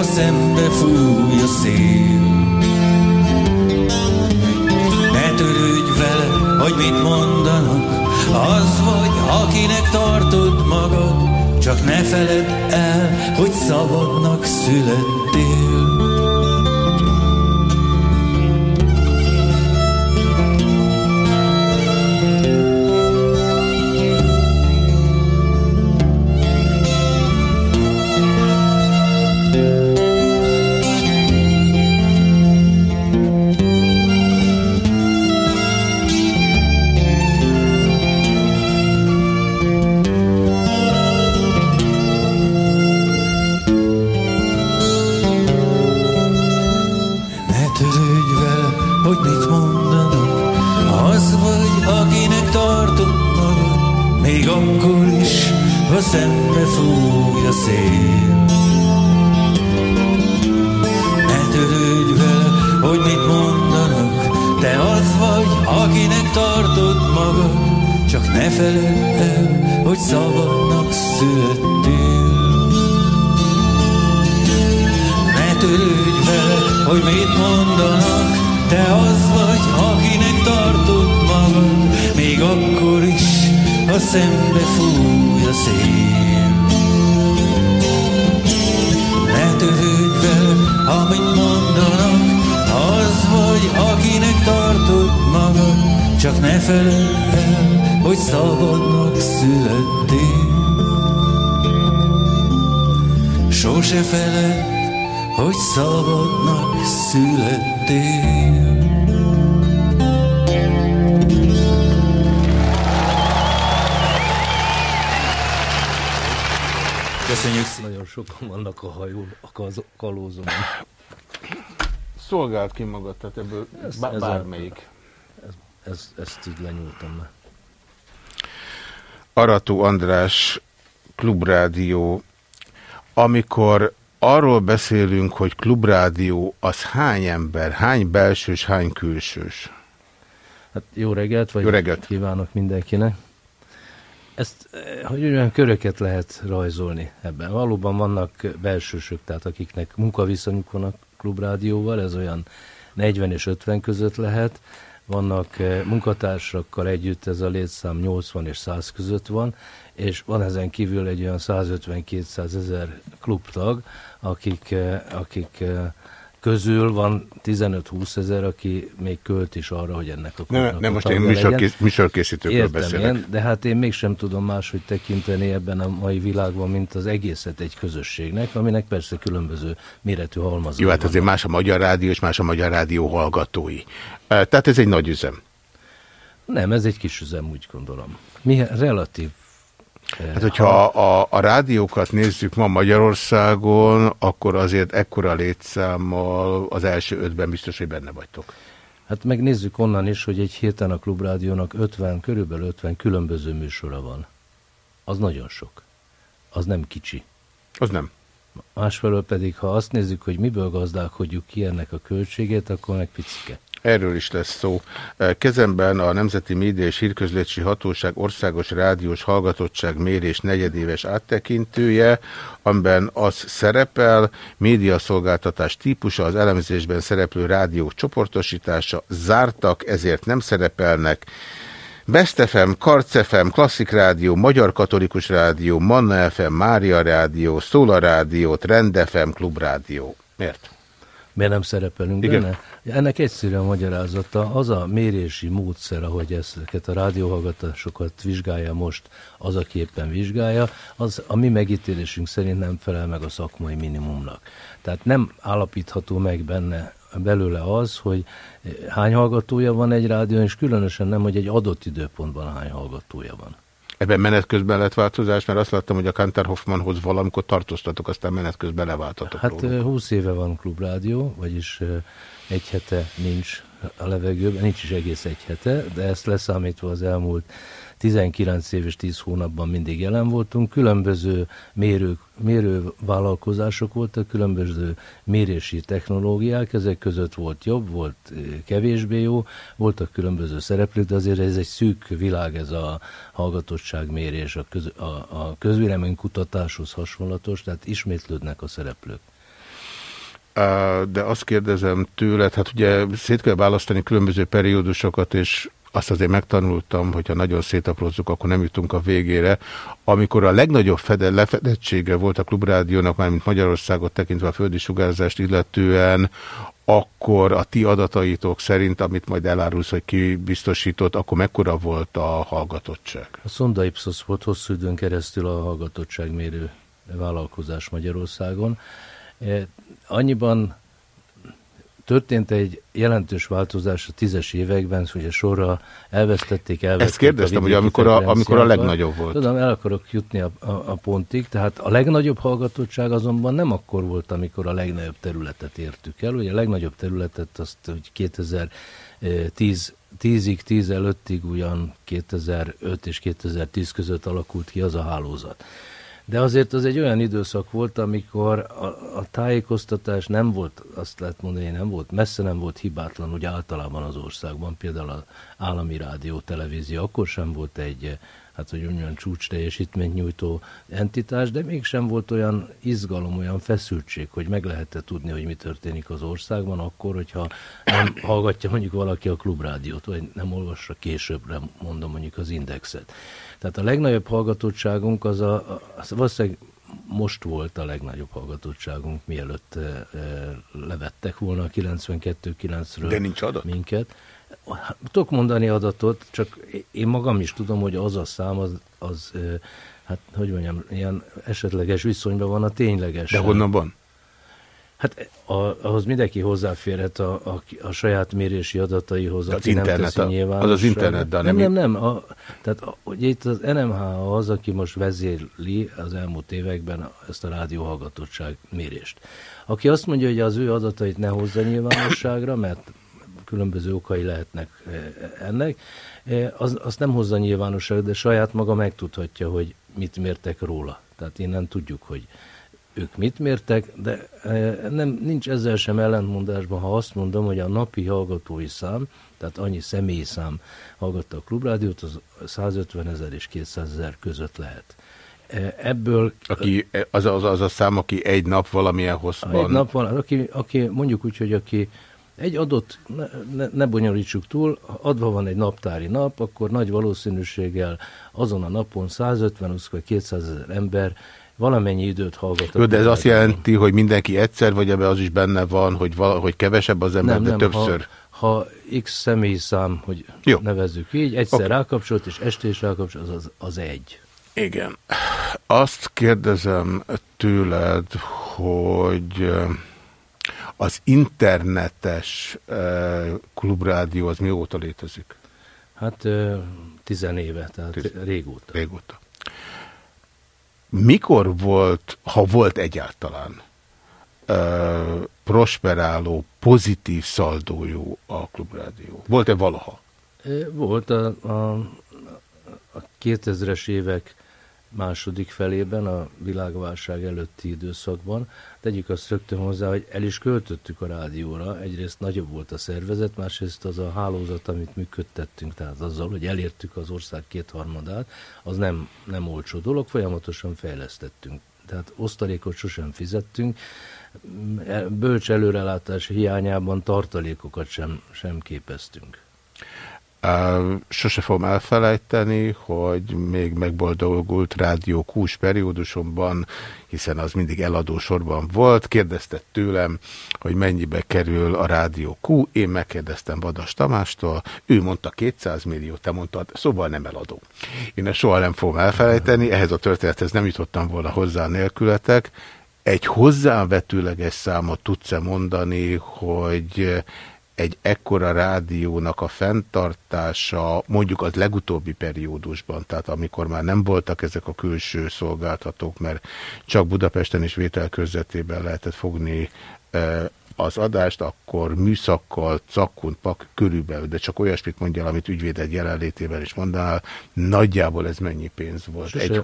Ha szembe fúj a szél. Ne törődj vele, hogy mit mondanak, az vagy, akinek tartod magad, csak ne feled el, hogy szabadnak születtél. Szabadnak születtél. Ne törődj vele, hogy mit mondanak, te az vagy, akinek tartod magad, még akkor is, ha szembe fúj a szél. Ne törődj vele, amit mondanak, az vagy, akinek tartod magad, csak ne feledd el, hogy szabadnak Sose feledd, hogy szabadnak születtél. Köszönjük szépen. Nagyon sokan vannak a hajón, a kalózon. Szolgált ki magad, tehát ebből Ez- bá- ez a- bármelyik. Ez, ez, ezt így lenyúltam le. Arató András klubrádió. Amikor arról beszélünk, hogy klubrádió, az hány ember, hány belsős, hány külsős? Hát jó reggelt, vagy Jó reggelt. kívánok mindenkinek. Ezt, eh, hogy olyan köröket lehet rajzolni ebben. Valóban vannak belsősök, tehát akiknek munkaviszonyuk van a klubrádióval, ez olyan 40 és 50 között lehet. Vannak eh, munkatársakkal együtt, ez a létszám 80 és 100 között van, és van ezen kívül egy olyan 150-200 ezer klubtag, akik, eh, akik eh, közül van 15-20 ezer, aki még költ is arra, hogy ennek a Nem, klubnak nem a most én műsorkész- műsorkészítőkről Értem beszélek. Én, de hát én mégsem tudom máshogy tekinteni ebben a mai világban, mint az egészet egy közösségnek, aminek persze különböző méretű halmazai Jó, hát vannak. azért más a Magyar Rádió, és más a Magyar Rádió hallgatói. Eh, Tehát ez egy nagy üzem. Nem, ez egy kis üzem, úgy gondolom. Mi relatív. Hát, hogyha a, a rádiókat nézzük ma Magyarországon, akkor azért ekkora létszámmal az első ötben biztos, hogy benne vagytok. Hát megnézzük onnan is, hogy egy héten a Klubrádiónak 50, körülbelül 50 különböző műsora van. Az nagyon sok. Az nem kicsi. Az nem. Másfelől pedig, ha azt nézzük, hogy miből gazdálkodjuk ki ennek a költségét, akkor meg picike. Erről is lesz szó. Kezemben a Nemzeti Média és Hírközlési Hatóság országos rádiós hallgatottság mérés negyedéves áttekintője, amiben az szerepel, médiaszolgáltatás típusa, az elemzésben szereplő rádiók csoportosítása, zártak, ezért nem szerepelnek, Best FM, Karc FM, Klasszik Rádió, Magyar Katolikus Rádió, Manna FM, Mária Rádió, Szóla Rádió, Trend FM, Klub Rádió. Miért? Miért nem szerepelünk Igen. benne? Ennek egyszerű a magyarázata. Az a mérési módszer, ahogy ezeket a rádióhallgatásokat vizsgálja most, az, aki éppen vizsgálja, az a mi megítélésünk szerint nem felel meg a szakmai minimumnak. Tehát nem állapítható meg benne belőle az, hogy hány hallgatója van egy rádión, és különösen nem, hogy egy adott időpontban hány hallgatója van. Ebben menet közben lett változás, mert azt láttam, hogy a Kantar Hoffmanhoz valamikor tartóztatok, aztán menet közben leváltatok Hát róla. ö, 20 éve van klubrádió, vagyis egy hete nincs a levegőben, nincs is egész egy hete, de ezt leszámítva az elmúlt 19 év és 10 hónapban mindig jelen voltunk. Különböző mérők, mérővállalkozások voltak, különböző mérési technológiák, ezek között volt jobb, volt ö, kevésbé jó, voltak különböző szereplők, de azért ez egy szűk világ, ez a hallgatottságmérés, a, köz, a, a közvéleménykutatáshoz hasonlatos, tehát ismétlődnek a szereplők. De azt kérdezem tőled, hát ugye szét kell választani különböző periódusokat, és azt azért megtanultam, hogyha nagyon szétaprózzuk, akkor nem jutunk a végére. Amikor a legnagyobb fede, lefedettsége volt a klubrádiónak, mármint Magyarországot tekintve a földi sugárzást illetően, akkor a ti adataitok szerint, amit majd elárulsz, hogy ki biztosított, akkor mekkora volt a hallgatottság? A Sonda Ipsos volt hosszú időn keresztül a hallgatottságmérő vállalkozás Magyarországon. Eh, Annyiban történt egy jelentős változás a tízes években, hogy a sorra elvesztették, elvették Ezt kérdeztem, hogy amikor a- amikor a legnagyobb volt. Tudom, el akarok jutni a, a, a pontig, tehát a legnagyobb hallgatottság azonban nem akkor volt, amikor a legnagyobb területet értük el. Ugye a legnagyobb területet azt, hogy 2010 10-ig, 10 előttig ugyan 2005 és 2010 között alakult ki az a hálózat. De azért az egy olyan időszak volt, amikor a, a tájékoztatás nem volt, azt lehet mondani, nem volt, messze nem volt hibátlan, úgy általában az országban, például az állami rádió, televízió, akkor sem volt egy, hát hogy olyan csúcs teljesítményt nyújtó entitás, de mégsem volt olyan izgalom, olyan feszültség, hogy meg lehetett tudni, hogy mi történik az országban, akkor, hogyha nem hallgatja mondjuk valaki a klubrádiót, vagy nem olvassa későbbre, mondom mondjuk az indexet. Tehát a legnagyobb hallgatottságunk az, a, az valószínűleg most volt a legnagyobb hallgatottságunk, mielőtt e, levettek volna a 92-9-ről De nincs adat? minket. Tudok mondani adatot, csak én magam is tudom, hogy az a szám, az, az hát hogy mondjam, ilyen esetleges viszonyban van a tényleges. De honnan van? Hát a, ahhoz mindenki hozzáférhet a, a, a saját mérési adataihoz, De az aki nem internet, teszi a- nyilvánosságra. az az internet, de nem, nem- nem, nem. A, tehát a, ugye itt az NMH az, aki most vezérli az elmúlt években ezt a rádióhallgatottság mérést. Aki azt mondja, hogy az ő adatait ne hozza nyilvánosságra, mert különböző okai lehetnek eh, ennek, eh, az, azt nem hozza nyilvánosságra, de saját maga megtudhatja, hogy mit mértek róla. Tehát innen tudjuk, hogy ők mit mértek, de eh, nem, nincs ezzel sem ellentmondásban, ha azt mondom, hogy a napi hallgatói szám, tehát annyi személyi szám hallgatta a klubrádiót, az 150 ezer és 200 ezer között lehet. Eh, Ebből Aki, az, az, az a szám, aki egy nap valamilyen hosszban... egy nap van, aki, aki mondjuk úgy, hogy aki egy adott, ne, ne, bonyolítsuk túl, adva van egy naptári nap, akkor nagy valószínűséggel azon a napon 150 vagy 200 ezer ember valamennyi időt hallgat. a Jó, de ez azt jelenti, hogy mindenki egyszer, vagy ebben az is benne van, hogy, valahogy kevesebb az ember, de többször. Ha, ha X személyszám, hogy Jó. nevezzük így, egyszer Oké. rákapcsolt, és este is rákapcsolt, az, az, az egy. Igen. Azt kérdezem tőled, hogy az internetes klubrádió az mióta létezik? Hát ö, tizenéve, tehát régóta. Régóta. Mikor volt, ha volt egyáltalán, ö, prosperáló, pozitív szaldójú a klubrádió? Volt-e valaha? Volt a, a, a 2000-es évek második felében, a világválság előtti időszakban. Tegyük azt rögtön hozzá, hogy el is költöttük a rádióra. Egyrészt nagyobb volt a szervezet, másrészt az a hálózat, amit működtettünk, tehát azzal, hogy elértük az ország kétharmadát, az nem, nem olcsó dolog, folyamatosan fejlesztettünk. Tehát osztalékot sosem fizettünk, bölcs előrelátás hiányában tartalékokat sem, sem képeztünk. Sose fogom elfelejteni, hogy még megboldogult rádió kús periódusomban, hiszen az mindig eladó sorban volt, kérdezte tőlem, hogy mennyibe kerül a rádió Q, én megkérdeztem Vadas Tamástól, ő mondta 200 millió, te mondtad, szóval nem eladó. Én ezt soha nem fogom elfelejteni, ehhez a történethez nem jutottam volna hozzá nélkületek. Egy hozzávetőleges számot tudsz-e mondani, hogy egy ekkora rádiónak a fenntartása mondjuk az legutóbbi periódusban, tehát amikor már nem voltak ezek a külső szolgáltatók, mert csak Budapesten és vételkörzetében lehetett fogni eh, az adást, akkor műszakkal, cakkun, pak körülbelül, de csak olyasmit mondjál, amit ügyvéded jelenlétében is mondanál, nagyjából ez mennyi pénz volt? Sose, egy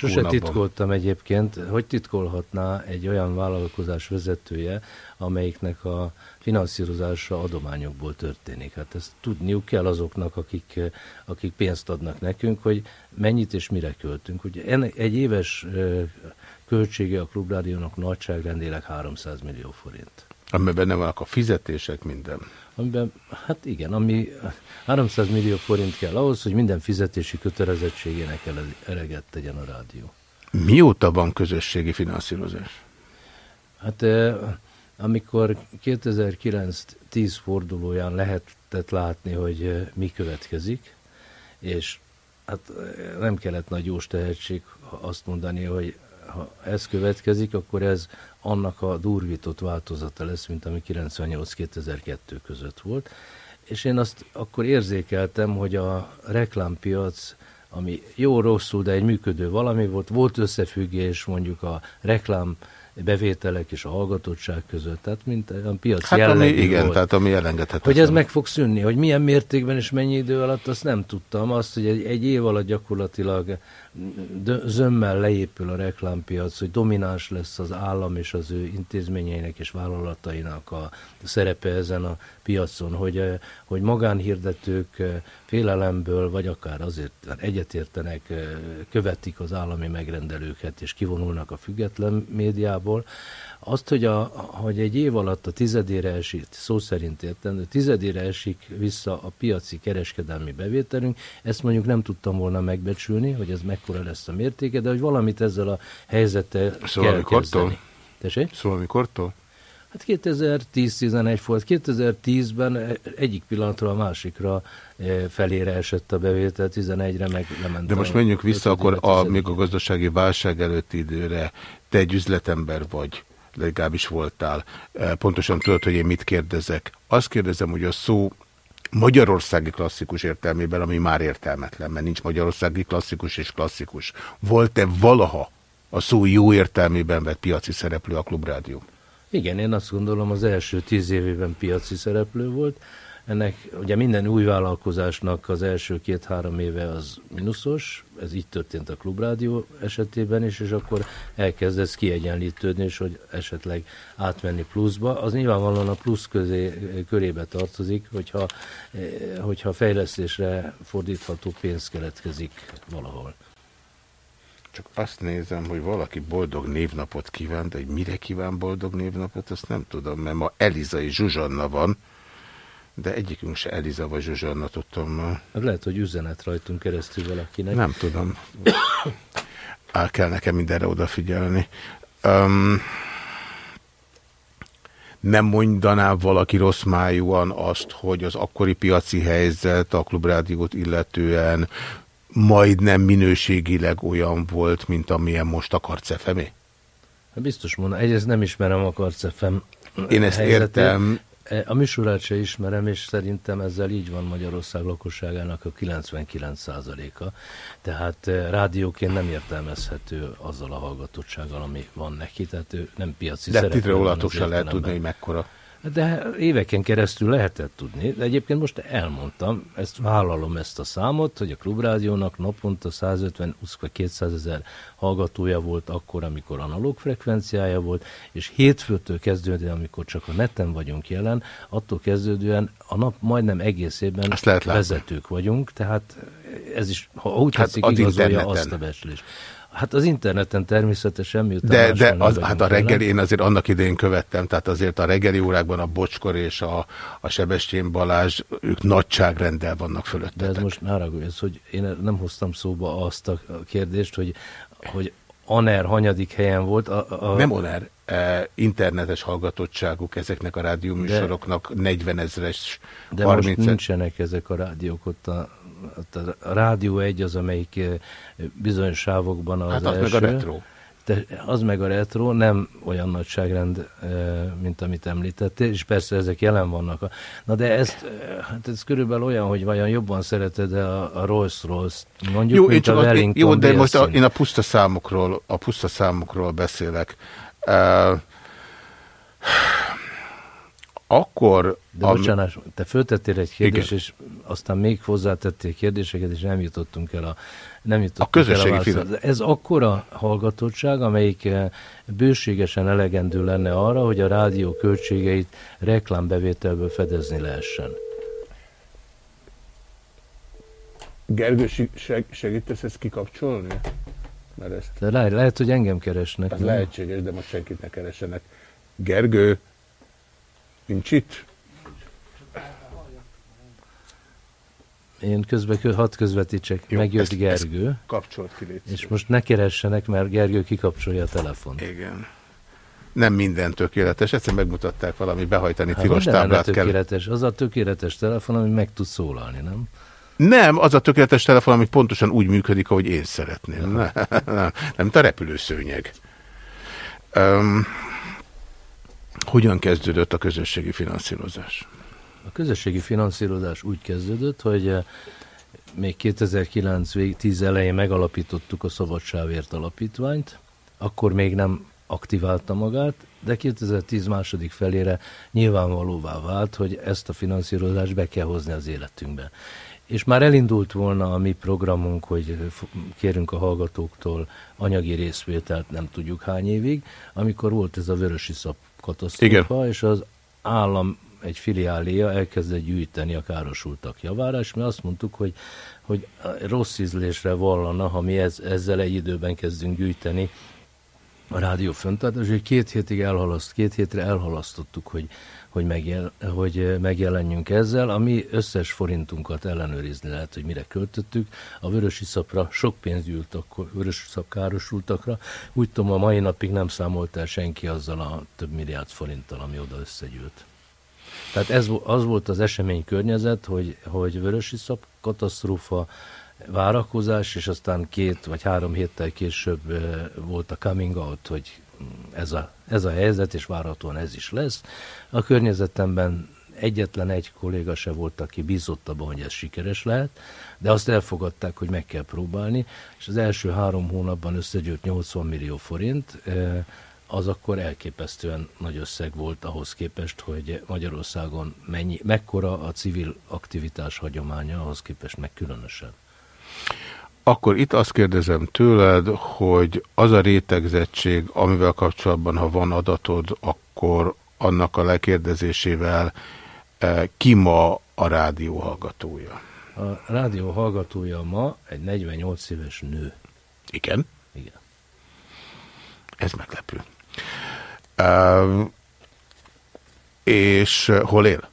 sose hónapban. titkoltam egyébként. Hogy titkolhatná egy olyan vállalkozás vezetője, amelyiknek a finanszírozása adományokból történik? Hát ezt tudniuk kell azoknak, akik, akik pénzt adnak nekünk, hogy mennyit és mire költünk. Ugye egy éves költsége a klubrádiónak nagyságrendileg 300 millió forint. Amiben benne vannak a fizetések, minden. Amiben, hát igen, ami 300 millió forint kell ahhoz, hogy minden fizetési kötelezettségének ele- eleget tegyen a rádió. Mióta van közösségi finanszírozás? Hát eh, amikor 2009-10 fordulóján lehetett látni, hogy eh, mi következik, és hát eh, nem kellett nagy jós tehetség ha azt mondani, hogy ha ez következik, akkor ez annak a durvított változata lesz, mint ami 98-2002 között volt. És én azt akkor érzékeltem, hogy a reklámpiac, ami jó-rosszul, de egy működő valami volt, volt összefüggés mondjuk a reklám bevételek és a hallgatottság között, tehát mint a piac Hát ami, igen, volt. tehát ami elengedhetetlen. Hogy ez meg fog szűnni, hogy milyen mértékben és mennyi idő alatt, azt nem tudtam. Azt, hogy egy, egy év alatt gyakorlatilag zömmel leépül a reklámpiac, hogy domináns lesz az állam és az ő intézményeinek és vállalatainak a szerepe ezen a piacon, hogy, hogy magánhirdetők félelemből, vagy akár azért egyetértenek, követik az állami megrendelőket, és kivonulnak a független médiából. Azt, hogy, a, hogy egy év alatt a tizedére esik, szó szerint értem, tizedére esik vissza a piaci kereskedelmi bevételünk, ezt mondjuk nem tudtam volna megbecsülni, hogy ez mekkora lesz a mértéke, de hogy valamit ezzel a helyzettel Szóval kell kezdeni. Tessék? Szóval mikortól? Hát 2010-11 volt. 2010-ben egyik pillanatról a másikra eh, felére esett a bevétel, 11-re meg lement. De most menjünk vissza akkor a, még a gazdasági válság előtti időre. Te egy üzletember vagy. Legalábbis voltál. E, Pontosan tudod, hogy én mit kérdezek. Azt kérdezem, hogy a szó magyarországi klasszikus értelmében, ami már értelmetlen, mert nincs magyarországi klasszikus és klasszikus. Volt-e valaha a szó jó értelmében vett piaci szereplő a Klubrádió? Igen, én azt gondolom az első tíz évében piaci szereplő volt. Ennek ugye minden új vállalkozásnak az első két-három éve az mínuszos, ez így történt a klubrádió esetében is, és akkor elkezdesz kiegyenlítődni, és hogy esetleg átmenni pluszba. Az nyilvánvalóan a plusz közé, körébe tartozik, hogyha, eh, hogyha fejlesztésre fordítható pénz keletkezik valahol. Csak azt nézem, hogy valaki boldog névnapot kíván, de hogy mire kíván boldog névnapot, azt nem tudom, mert ma Eliza és Zsuzsanna van, de egyikünk se Eliza vagy Zsuzsanna tudtam. Hát lehet, hogy üzenet rajtunk keresztül valakinek. Nem tudom. El kell nekem mindenre odafigyelni. Um, nem mondaná valaki rossz májúan azt, hogy az akkori piaci helyzet a klubrádiót illetően majdnem minőségileg olyan volt, mint amilyen most a karcefemé? Hát biztos mondom, egyrészt nem ismerem a karcefem Én ezt helyzetét. értem. A műsorát se ismerem, és szerintem ezzel így van Magyarország lakosságának a 99%-a. Tehát eh, rádióként nem értelmezhető azzal a hallgatottsággal, ami van neki, tehát ő nem piaci De szereplő titre van rólatok az se lehet tudni, hogy mekkora. De éveken keresztül lehetett tudni, de egyébként most elmondtam, ezt vállalom ezt a számot, hogy a Klubrádiónak naponta 150 vagy 200 ezer hallgatója volt akkor, amikor analóg frekvenciája volt, és hétfőtől kezdődően, amikor csak a neten vagyunk jelen, attól kezdődően a nap majdnem egész évben Azt lehet látni. vezetők vagyunk, tehát ez is, ha úgy Hát tetszik, az igazolja interneten. azt a becslést. Hát az interneten természetesen, miután De, de az, hát a reggeli, én azért annak idején követtem, tehát azért a reggeli órákban a Bocskor és a, a Sebestyén Balázs, ők nagyságrendel vannak De fölöttetek. ez most ne haragudj, ez, hogy én nem hoztam szóba azt a kérdést, hogy, hogy Aner hanyadik helyen volt. A, a... Nem Oner, eh, internetes hallgatottságuk ezeknek a rádióműsoroknak 40 ezres, De 30 most nincsenek ezek a rádiók ott a, ott a Rádió egy az, amelyik bizonyos sávokban az Hát az első. meg a retro. De az meg a retro nem olyan nagyságrend, mint amit említettél, és persze ezek jelen vannak. Na de ezt, hát ez körülbelül olyan, hogy vajon jobban szereted a, a Rolls-Royce, mondjuk, Jó, mint a Wellington jó, de most a, én a puszta számokról, a puszta számokról beszélek. Uh, akkor... De am- bocsánat, te föltettél egy kérdést, Igen. és aztán még hozzátettél kérdéseket, és nem jutottunk el a nem jutottunk A közösségi el a finan- Ez akkora hallgatottság, amelyik eh, bőségesen elegendő lenne arra, hogy a rádió költségeit reklámbevételből fedezni lehessen. Gergő, seg- segítesz ezt kikapcsolni? Mert ezt, De le, lehet, hogy engem keresnek. ez nem? lehetséges, de most senkit ne keresenek. Gergő, nincs itt? Én közben kö- hadd közvetítsek, Jó, megjött ezt- Gergő, ezt kapcsolt ki, légy és most ne keressenek, mert Gergő kikapcsolja a telefont. Igen. Nem minden tökéletes, egyszer megmutatták valami behajtani Hát tilos táblát kell. tökéletes. Az a tökéletes telefon, ami meg tud szólalni, nem? Nem, az a tökéletes telefon, ami pontosan úgy működik, ahogy én szeretném. Nem, nem, nem mint a repülőszőnyeg. Um, hogyan kezdődött a közösségi finanszírozás? A közösségi finanszírozás úgy kezdődött, hogy eh, még 2009 vég, 10 elején megalapítottuk a Szabadságért Alapítványt, akkor még nem aktiválta magát, de 2010 második felére nyilvánvalóvá vált, hogy ezt a finanszírozást be kell hozni az életünkbe. És már elindult volna a mi programunk, hogy kérünk a hallgatóktól anyagi részvételt nem tudjuk hány évig, amikor volt ez a vörösi szap katasztrófa, és az állam egy filiáléja elkezdett gyűjteni a károsultak javára, és mi azt mondtuk, hogy, hogy rossz ízlésre vallana, ha mi ez, ezzel egy időben kezdünk gyűjteni a rádió föntartás, hogy két hétig elhalaszt, két hétre elhalasztottuk, hogy, hogy, megjel, hogy megjelenjünk ezzel. A mi összes forintunkat ellenőrizni lehet, hogy mire költöttük. A vörösi szapra sok pénz gyűlt, akkor vörösi szap károsultakra. Úgy tudom, a mai napig nem számolt el senki azzal a több milliárd forinttal, ami oda összegyűlt. Tehát ez, az volt az esemény környezet, hogy, hogy vörösi szap katasztrófa, várakozás, és aztán két vagy három héttel később volt a coming out, hogy ez a, ez a helyzet, és várhatóan ez is lesz. A környezetemben egyetlen egy kolléga se volt, aki bízott abban, hogy ez sikeres lehet, de azt elfogadták, hogy meg kell próbálni, és az első három hónapban összegyűlt 80 millió forint, az akkor elképesztően nagy összeg volt ahhoz képest, hogy Magyarországon mennyi, mekkora a civil aktivitás hagyománya, ahhoz képest meg különösen. Akkor itt azt kérdezem tőled, hogy az a rétegzettség, amivel kapcsolatban, ha van adatod, akkor annak a lekérdezésével eh, ki ma a rádió hallgatója? A rádió hallgatója ma egy 48 éves nő. Igen? Igen. Ez meglepő. Um, és uh, hol él?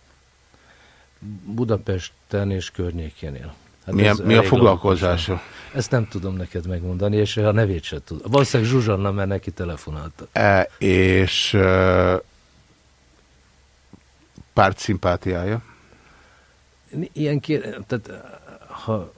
Budapesten és környékén él. Hát mi, mi a foglalkozása? Lakosan. Ezt nem tudom neked megmondani, és a nevét sem tudom. Valószínűleg Zsuzsanna, mert neki telefonálta. E, és uh, párt szimpátiája? Ilyen kér, tehát ha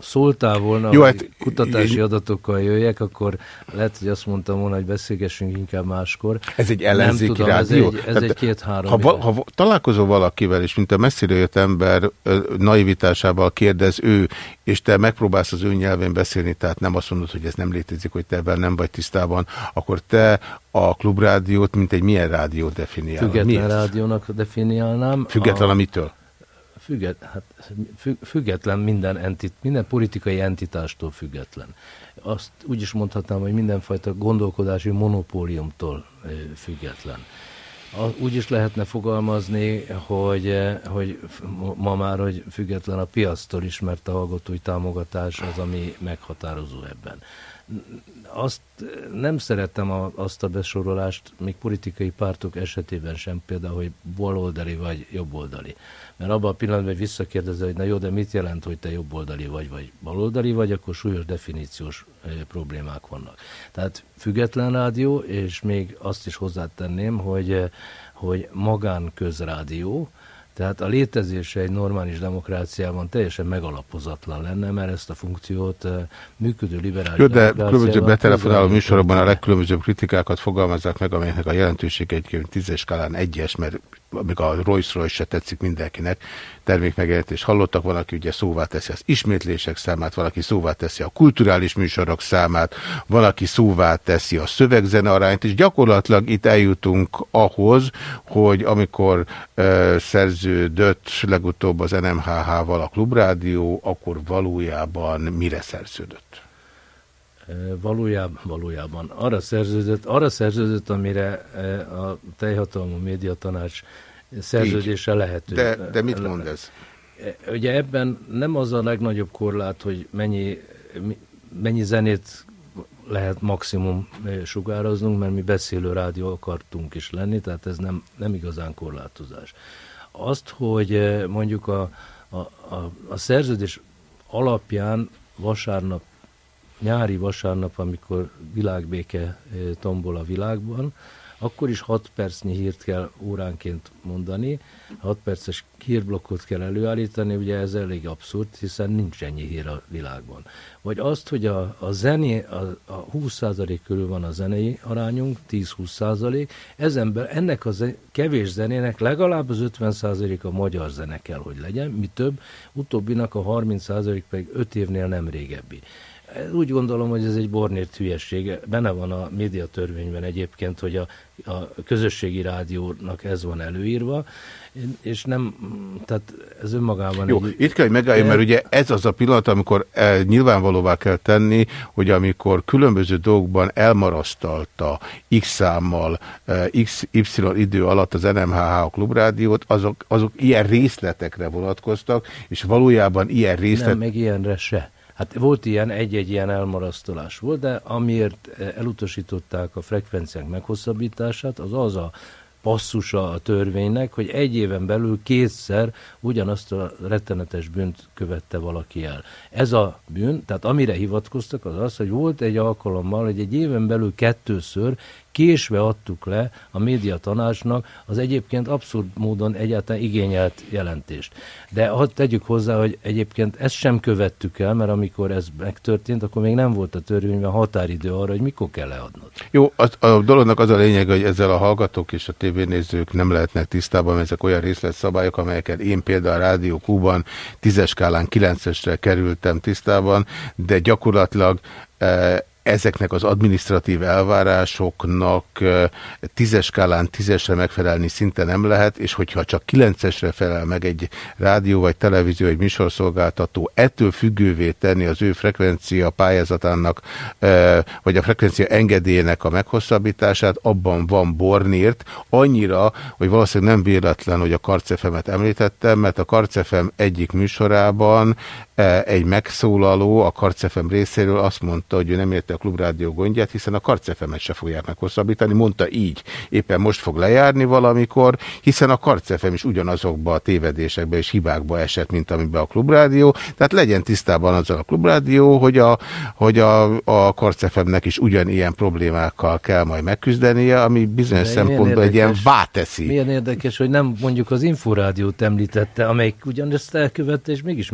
szóltál volna, Jó, hogy hát, kutatási adatokkal jöjjek, akkor lehet, hogy azt mondtam volna, hogy beszélgessünk inkább máskor. Ez egy ellenzéki tudom, rádió? Ez egy, ez egy két-három ha, va, ha találkozol valakivel, és mint a messzire jött ember naivitásával kérdez ő, és te megpróbálsz az ő nyelvén beszélni, tehát nem azt mondod, hogy ez nem létezik, hogy te ebben nem vagy tisztában, akkor te a klubrádiót, mint egy milyen rádiót definiálod? Független rádiónak definiálnám. Független a... amitől? Függet, hát, független minden, entit, minden politikai entitástól független. Azt úgy is mondhatnám, hogy mindenfajta gondolkodási monopóliumtól független. Úgy is lehetne fogalmazni, hogy, hogy ma már, hogy független a piasztól is, mert a hallgatói támogatás az, ami meghatározó ebben azt nem szeretem a, azt a besorolást, még politikai pártok esetében sem, például, hogy baloldali vagy jobboldali. Mert abban a pillanatban, hogy visszakérdezel, hogy na jó, de mit jelent, hogy te jobboldali vagy, vagy baloldali vagy, akkor súlyos definíciós problémák vannak. Tehát független rádió, és még azt is hozzátenném, hogy, hogy magánközrádió, tehát a létezése egy normális demokráciában teljesen megalapozatlan lenne, mert ezt a funkciót működő liberális Jó, de különböző betelefonáló műsorokban a legkülönbözőbb kritikákat fogalmazzák meg, amelynek a jelentősége egyébként tízes skálán egyes, mert még a Rolls-Royce se tetszik mindenkinek, termékmegjelentés hallottak, valaki ugye szóvá teszi az ismétlések számát, valaki szóvá teszi a kulturális műsorok számát, valaki szóvá teszi a szövegzene arányt, és gyakorlatilag itt eljutunk ahhoz, hogy amikor uh, szerződött legutóbb az NMHH-val a Klubrádió, akkor valójában mire szerződött? Valójában, valójában arra szerződött, arra szerződött, amire a teljhatalmú médiatanács szerződése Így. lehető. De, de mit mond ez? Ugye ebben nem az a legnagyobb korlát, hogy mennyi, mennyi zenét lehet maximum sugároznunk, mert mi beszélő rádió akartunk is lenni, tehát ez nem, nem igazán korlátozás. Azt, hogy mondjuk a, a, a, a szerződés alapján vasárnap nyári vasárnap, amikor világbéke eh, tombol a világban, akkor is 6 percnyi hírt kell óránként mondani, 6 perces hírblokkot kell előállítani, ugye ez elég abszurd, hiszen nincs ennyi hír a világban. Vagy azt, hogy a, a zené, a, a 20% körül van a zenei arányunk, 10-20%, ezen belül ennek a zen, kevés zenének legalább az 50% a magyar zene kell, hogy legyen, mi több, utóbbinak a 30% pedig 5 évnél nem régebbi. Úgy gondolom, hogy ez egy bornért hülyessége. Benne van a médiatörvényben egyébként, hogy a, a közösségi rádiónak ez van előírva, és nem, tehát ez önmagában... Jó, egy, itt kell, hogy megálljon, mert ugye ez az a pillanat, amikor el, nyilvánvalóvá kell tenni, hogy amikor különböző dolgokban elmarasztalta X számmal, eh, X, Y idő alatt az NMHH klubrádiót, azok, azok ilyen részletekre vonatkoztak, és valójában ilyen részlet... Nem, meg ilyenre se. Hát volt ilyen, egy-egy ilyen elmarasztolás volt, de amiért elutasították a frekvenciák meghosszabbítását, az az a passzusa a törvénynek, hogy egy éven belül kétszer ugyanazt a rettenetes bűnt követte valaki el. Ez a bűn, tehát amire hivatkoztak, az az, hogy volt egy alkalommal, hogy egy éven belül kettőször késve adtuk le a média tanácsnak az egyébként abszurd módon egyáltalán igényelt jelentést. De hadd tegyük hozzá, hogy egyébként ezt sem követtük el, mert amikor ez megtörtént, akkor még nem volt a törvényben határidő arra, hogy mikor kell leadnod. Jó, az, a dolognak az a lényeg, hogy ezzel a hallgatók és a tévénézők nem lehetnek tisztában, mert ezek olyan részletszabályok, amelyeket én például a Rádió Kúban tízes skálán kerültem tisztában, de gyakorlatilag eh, ezeknek az administratív elvárásoknak tízes skálán tízesre megfelelni szinte nem lehet, és hogyha csak kilencesre felel meg egy rádió vagy televízió, egy műsorszolgáltató, ettől függővé tenni az ő frekvencia pályázatának, vagy a frekvencia engedélyének a meghosszabbítását, abban van bornírt, annyira, hogy valószínűleg nem véletlen, hogy a Karcefemet említettem, mert a Karcefem egyik műsorában egy megszólaló a Karcefem részéről azt mondta, hogy ő nem érte a Klubrádió gondját, hiszen a Karcefemet se fogják meghosszabbítani, mondta így. Éppen most fog lejárni valamikor, hiszen a Karcefem is ugyanazokba a tévedésekbe és hibákba esett, mint amiben a Klubrádió. Tehát legyen tisztában azzal a Klubrádió, hogy a, hogy a, a Karcefemnek is ugyanilyen problémákkal kell majd megküzdenie, ami bizonyos szempontból egy ilyen váteszi. Milyen érdekes, hogy nem mondjuk az Inforádiót említette, amelyik ugyanezt elkövette, és mégis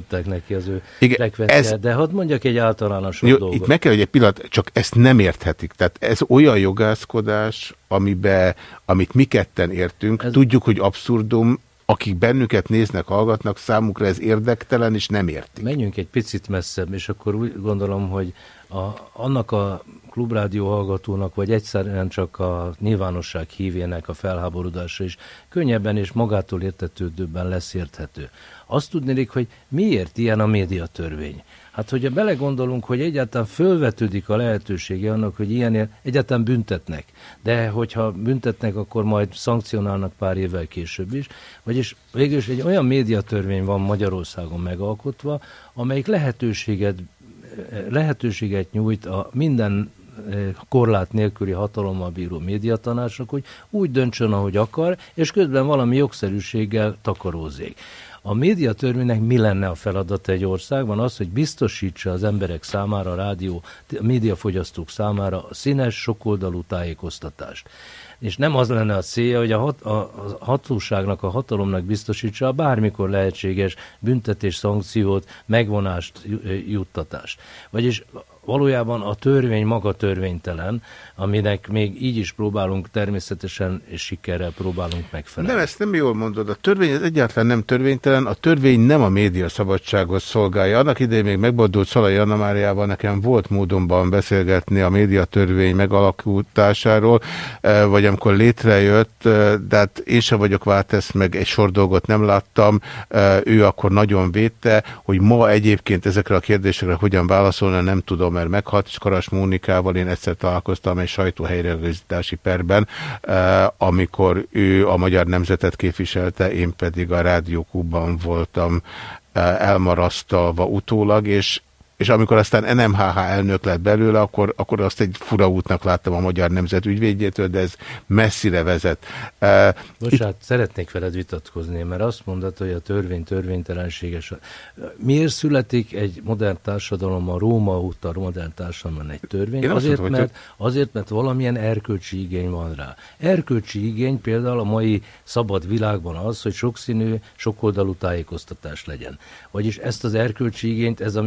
meghosszabbították neki az ő Igen, frekvenciát. ez- De hadd mondjak egy általánosabb Jó, dolgot. itt meg kell, hogy egy pillanat, csak ezt nem érthetik. Tehát ez olyan jogászkodás, amibe, amit mi ketten értünk, ez... tudjuk, hogy abszurdum, akik bennünket néznek, hallgatnak, számukra ez érdektelen, és nem értik. Menjünk egy picit messzebb, és akkor úgy gondolom, hogy a, annak a klubrádió hallgatónak, vagy egyszerűen csak a nyilvánosság hívének a felháborodása is könnyebben és magától értetődőbben lesz érthető. Azt tudnélik, hogy miért ilyen a médiatörvény? Hát, hogyha belegondolunk, hogy egyáltalán fölvetődik a lehetősége annak, hogy ilyen egyáltalán büntetnek, de hogyha büntetnek, akkor majd szankcionálnak pár évvel később is. Vagyis végül is egy olyan médiatörvény van Magyarországon megalkotva, amelyik lehetőséget, lehetőséget nyújt a minden eh, korlát nélküli hatalommal bíró médiatanácsnak, hogy úgy döntsön, ahogy akar, és közben valami jogszerűséggel takarózzék. A médiatörvénynek mi lenne a feladata egy országban? Az, hogy biztosítsa az emberek számára, a rádió, a médiafogyasztók számára a színes, sokoldalú tájékoztatást. És nem az lenne a célja, hogy a, hat, a, a hatóságnak, a hatalomnak biztosítsa a bármikor lehetséges büntetés, szankciót, megvonást, ju- juttatást. Vagyis valójában a törvény maga törvénytelen, aminek még így is próbálunk természetesen és sikerrel próbálunk megfelelni. Nem, ezt nem jól mondod. A törvény ez egyáltalán nem törvénytelen, a törvény nem a média szabadságot szolgálja. Annak idején még megboldult Szalai Anna Máriával nekem volt módonban beszélgetni a médiatörvény megalakultásáról, eh, vagy amikor létrejött, eh, de hát én sem vagyok váltesz, meg egy sor dolgot nem láttam, eh, ő akkor nagyon védte, hogy ma egyébként ezekre a kérdésekre hogyan válaszolna, nem tudom, mert meghalt, és Karas Mónikával én egyszer találkoztam egy sajtóhelyreigazítási perben, eh, amikor ő a Magyar Nemzetet képviselte, én pedig a Rádió Kuban voltam eh, elmarasztalva utólag, és és amikor aztán NMHH elnök lett belőle, akkor, akkor azt egy fura útnak láttam a Magyar Nemzet ügyvédjétől, de ez messzire vezet. Eh, Bocsánat, szeretnék veled vitatkozni, mert azt mondod, hogy a törvény törvénytelenséges. Miért születik egy modern társadalom, a Róma óta modern társadalomban egy törvény? Én Azért hogy mert, azért, mert valamilyen erkölcsi igény van rá. Erkölcsi igény például a mai szabad világban az, hogy sokszínű, sokoldalú tájékoztatás legyen. Vagyis ezt az erkölcsi igényt ez a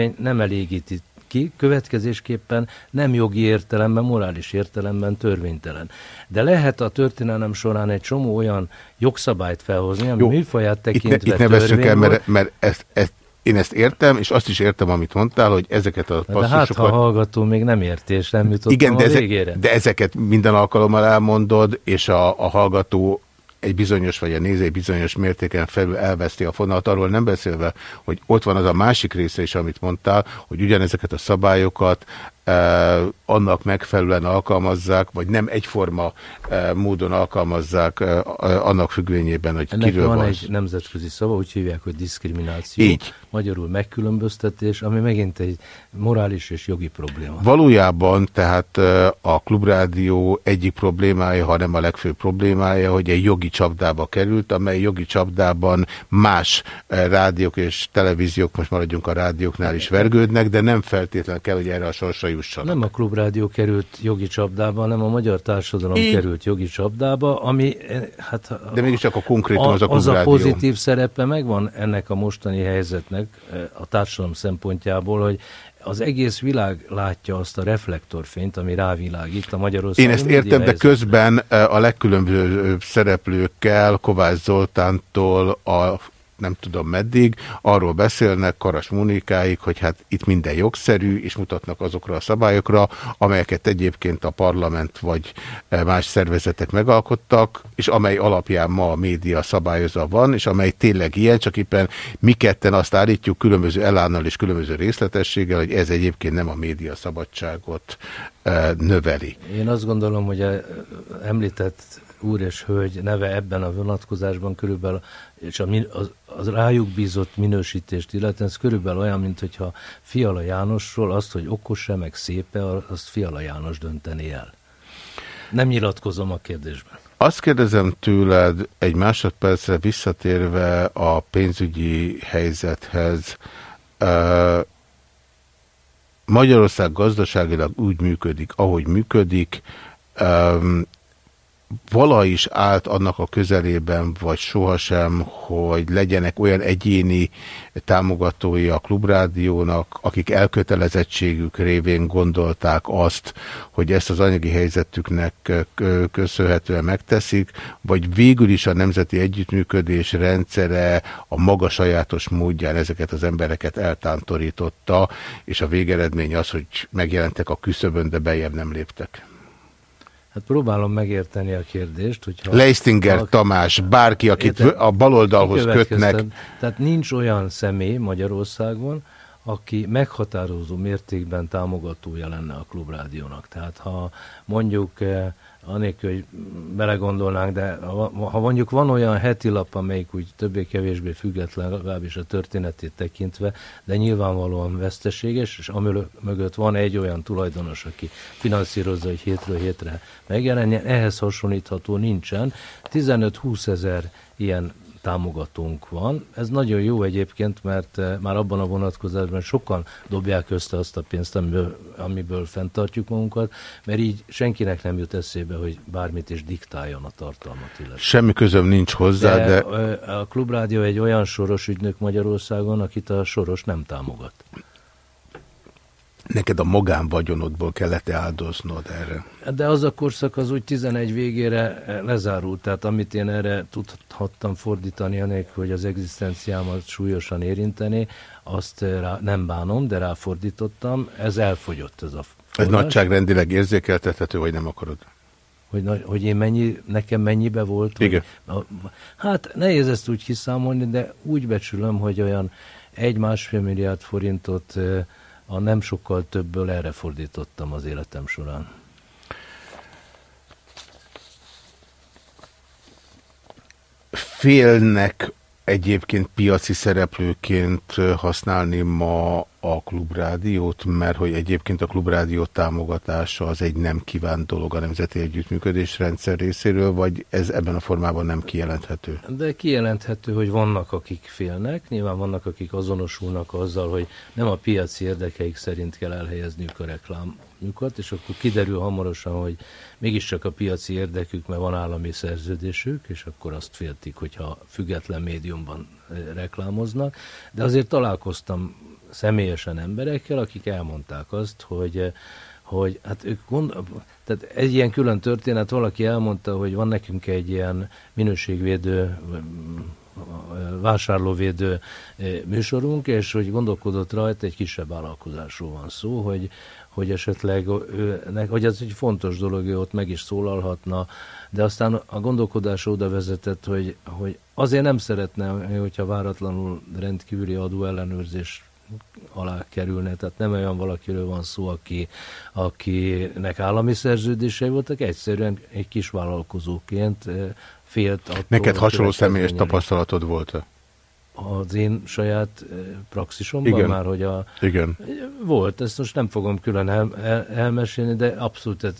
médiatörvény nem elégíti ki, következésképpen nem jogi értelemben, morális értelemben törvénytelen. De lehet a történelem során egy csomó olyan jogszabályt felhozni, ami Jó, műfaját itt, ne, tekintve itt ne veszünk el, törvény mert, mert ezt, ezt, én ezt értem, és azt is értem, amit mondtál, hogy ezeket a de hát, ha a passzusokat... hallgató még nem érti, és nem jutottam Igen, de, ezek, de ezeket minden alkalommal elmondod, és a, a hallgató egy bizonyos, vagy a néző bizonyos mértéken felül elveszti a fonalat, arról nem beszélve, hogy ott van az a másik része is, amit mondtál, hogy ugyanezeket a szabályokat annak megfelelően alkalmazzák, vagy nem egyforma módon alkalmazzák annak függvényében, hogy Ennek kiről van van egy nemzetközi szava, úgy hívják, hogy diszkrimináció. Így. Magyarul megkülönböztetés, ami megint egy morális és jogi probléma. Valójában tehát eh, a klubrádió egyik problémája, ha nem a legfőbb problémája, hogy egy jogi csapdába került, amely jogi csapdában más rádiók és televíziók, most maradjunk a rádióknál is vergődnek, de nem feltétlenül kell, hogy erre a sorsra jussanak. Nem a klubrádió került jogi csapdába, hanem a magyar társadalom Így. került jogi csapdába, ami eh, hát... De mégiscsak a konkrétum az a Az a klubrádió. pozitív szerepe megvan ennek a mostani helyzetnek eh, a társadalom szempontjából, hogy az egész világ látja azt a reflektorfényt, ami rávilágít a Magyarországon. Én ezt értem, de közben eh, a legkülönbözőbb szereplőkkel, Kovács Zoltántól a nem tudom meddig, arról beszélnek Karas Munikáig, hogy hát itt minden jogszerű, és mutatnak azokra a szabályokra, amelyeket egyébként a parlament vagy eh, más szervezetek megalkottak, és amely alapján ma a média szabályozva van, és amely tényleg ilyen, csak éppen mi ketten azt állítjuk különböző elánnal és különböző részletességgel, hogy ez egyébként nem a média szabadságot eh, növeli. Én azt gondolom, hogy a említett úr és hölgy neve ebben a vonatkozásban körülbelül, és a, az, az rájuk bízott minősítést illetve ez körülbelül olyan, mint hogyha Fiala Jánosról azt, hogy okos-e, meg szépe, azt Fiala János dönteni el. Nem nyilatkozom a kérdésben. Azt kérdezem tőled egy másodpercre visszatérve a pénzügyi helyzethez. Magyarország gazdaságilag úgy működik, ahogy működik. Vala is állt annak a közelében, vagy sohasem, hogy legyenek olyan egyéni támogatói a klubrádiónak, akik elkötelezettségük révén gondolták azt, hogy ezt az anyagi helyzetüknek köszönhetően megteszik, vagy végül is a nemzeti együttműködés rendszere a maga sajátos módján ezeket az embereket eltántorította, és a végeredmény az, hogy megjelentek a küszöbön, de bejebb nem léptek. Hát próbálom megérteni a kérdést, hogyha... Leistinger ha- Tamás, bárki, akit Érted? a baloldalhoz kötnek, Tehát nincs olyan személy Magyarországon, aki meghatározó mértékben támogatója lenne a klubrádiónak. Tehát ha mondjuk, eh, anélkül, hogy belegondolnánk, de ha mondjuk van olyan heti lap, amelyik úgy többé-kevésbé független, legalábbis a történetét tekintve, de nyilvánvalóan veszteséges, és amögött mögött van egy olyan tulajdonos, aki finanszírozza, hogy hétről hétre megjelenjen, ehhez hasonlítható nincsen. 15-20 ezer ilyen támogatónk van. Ez nagyon jó egyébként, mert eh, már abban a vonatkozásban sokan dobják össze azt a pénzt, amiből, amiből fenntartjuk magunkat, mert így senkinek nem jut eszébe, hogy bármit is diktáljon a tartalmat illetve. semmi közöm nincs hozzá, de, de ö, a Klubrádió egy olyan soros ügynök Magyarországon, akit a soros nem támogat. Neked a magánvagyonodból kellett -e áldoznod erre. De az a korszak az úgy 11 végére eh, lezárult, tehát amit én erre tudhattam fordítani, anélkül, hogy az egzisztenciámat súlyosan érinteni, azt eh, rá, nem bánom, de ráfordítottam, ez elfogyott ez a Ez forrás. nagyságrendileg érzékeltethető, vagy nem akarod? Hogy, na- hogy én mennyi, nekem mennyibe volt? Igen. A- Hát nehéz ezt úgy kiszámolni, de úgy becsülöm, hogy olyan egy-másfél milliárd forintot eh, a nem sokkal többből erre fordítottam az életem során. Félnek egyébként piaci szereplőként használni ma a klubrádiót, mert hogy egyébként a klubrádió támogatása az egy nem kívánt dolog a Nemzeti Együttműködés rendszer részéről, vagy ez ebben a formában nem kijelenthető? De kijelenthető, hogy vannak, akik félnek, nyilván vannak, akik azonosulnak azzal, hogy nem a piaci érdekeik szerint kell elhelyezniük a reklámjukat, és akkor kiderül hamarosan, hogy mégiscsak a piaci érdekük, mert van állami szerződésük, és akkor azt féltik, hogyha független médiumban reklámoznak. De azért találkoztam személyesen emberekkel, akik elmondták azt, hogy hogy hát ők gond, tehát egy ilyen külön történet, valaki elmondta, hogy van nekünk egy ilyen minőségvédő, vásárlóvédő eh, műsorunk, és hogy gondolkodott rajta, egy kisebb vállalkozásról van szó, hogy, hogy esetleg őnek, hogy ez egy fontos dolog, ő ott meg is szólalhatna, de aztán a gondolkodás oda vezetett, hogy, hogy azért nem szeretne, hogyha váratlanul rendkívüli adóellenőrzés alá kerülne, tehát nem olyan valakiről van szó, aki, akinek állami szerződései voltak, egyszerűen egy kis vállalkozóként félt attól, Neked hasonló személyes tapasztalatod volt? Az én saját eh, praxisomban Igen. már, hogy a, Igen. volt, ezt most nem fogom külön el, el, elmesélni, de abszolút e,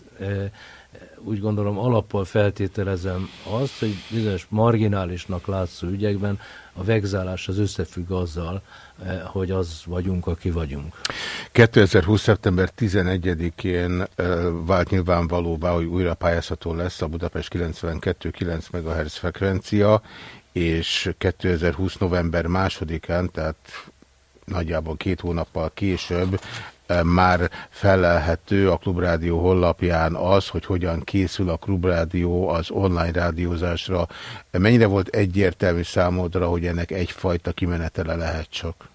úgy gondolom alappal feltételezem azt, hogy bizonyos marginálisnak látszó ügyekben a vegzálás az összefügg azzal, eh, hogy az vagyunk, aki vagyunk. 2020. szeptember 11-én vált nyilvánvalóvá, hogy újra pályázható lesz a Budapest 92,9 MHz frekvencia, és 2020. november 2-án, tehát nagyjából két hónappal később már felelhető a Klubrádió honlapján az, hogy hogyan készül a Klubrádió az online rádiózásra. Mennyire volt egyértelmű számodra, hogy ennek egyfajta kimenetele lehet csak?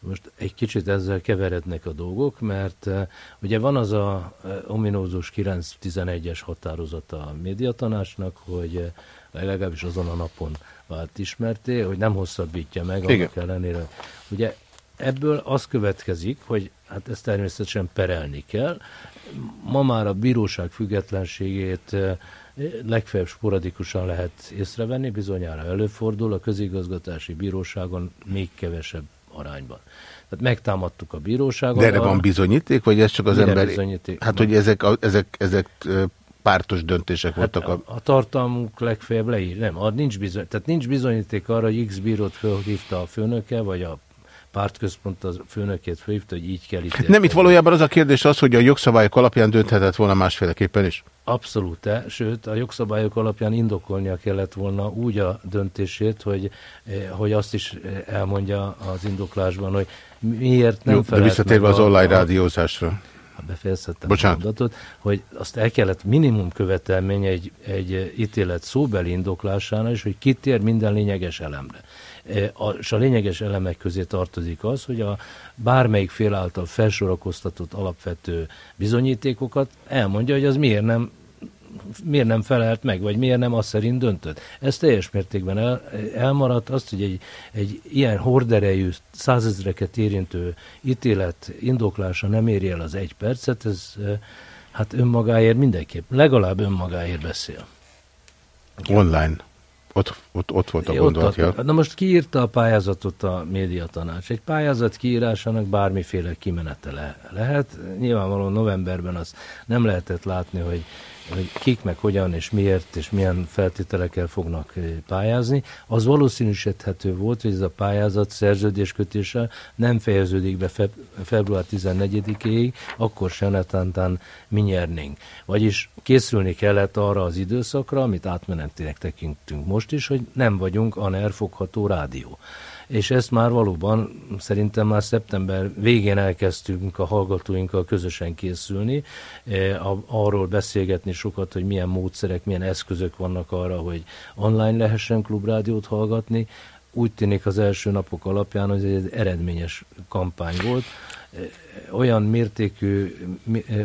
Most egy kicsit ezzel keverednek a dolgok, mert uh, ugye van az a uh, ominózus 911-es határozata a médiatanácsnak, hogy legalábbis azon a napon vált ismerté, hogy nem hosszabbítja meg, Igen. annak ellenére. Ugye ebből az következik, hogy hát ezt természetesen perelni kell. Ma már a bíróság függetlenségét eh, legfeljebb sporadikusan lehet észrevenni, bizonyára előfordul, a közigazgatási bíróságon még kevesebb arányban. Tehát megtámadtuk a bíróságon. De erre van bizonyíték, vagy ez csak az ember... bizonyíték? Hát, hogy ezek, a, ezek, ezek ö, pártos döntések voltak. Hát A... a, a tartalmuk legfeljebb leír. Nem, a, nincs bizony, tehát nincs bizonyíték arra, hogy X bírót fölhívta a főnöke, vagy a pártközpont a főnökét fölhívta, hogy így kell ítélni. Nem, itt valójában az a kérdés az, hogy a jogszabályok alapján dönthetett volna másféleképpen is. Abszolút, -e, sőt a jogszabályok alapján indokolnia kellett volna úgy a döntését, hogy, eh, hogy azt is eh, elmondja az indoklásban, hogy miért nem Jó, de visszatérve meg az online a- rádiózásra. Ha befejezhettem Bocsánat. a mondatot, hogy azt el kellett minimum követelmény egy, egy ítélet szóbeli indoklásánál is, hogy kitér minden lényeges elemre. E, A, és a lényeges elemek közé tartozik az, hogy a bármelyik fél által felsorakoztatott alapvető bizonyítékokat elmondja, hogy az miért nem miért nem felelt meg, vagy miért nem azt szerint döntött. Ez teljes mértékben el, elmaradt. Azt, hogy egy, egy ilyen horderejű, százezreket érintő ítélet indoklása nem éri el az egy percet, ez eh, hát önmagáért mindenképp, legalább önmagáért beszél. Online. Ott, ott, ott volt a Ott gondolatja. tartok. Na most kiírta a pályázatot a médiatanács? Egy pályázat kiírásának bármiféle kimenetele lehet. Nyilvánvalóan novemberben azt nem lehetett látni, hogy, hogy kik meg hogyan és miért és milyen feltételekkel fognak eh, pályázni. Az valószínűsíthető volt, hogy ez a pályázat szerződéskötéssel nem fejeződik be feb- február 14-éig, akkor se netántán mi nyernénk. Vagyis készülni kellett arra az időszakra, amit átmenetinek tekintünk most is, hogy nem vagyunk ANER fogható rádió. És ezt már valóban szerintem már szeptember végén elkezdtünk a hallgatóinkkal közösen készülni, eh, arról beszélgetni sokat, hogy milyen módszerek, milyen eszközök vannak arra, hogy online lehessen klubrádiót hallgatni. Úgy tűnik az első napok alapján, hogy ez egy eredményes kampány volt. Olyan mértékű,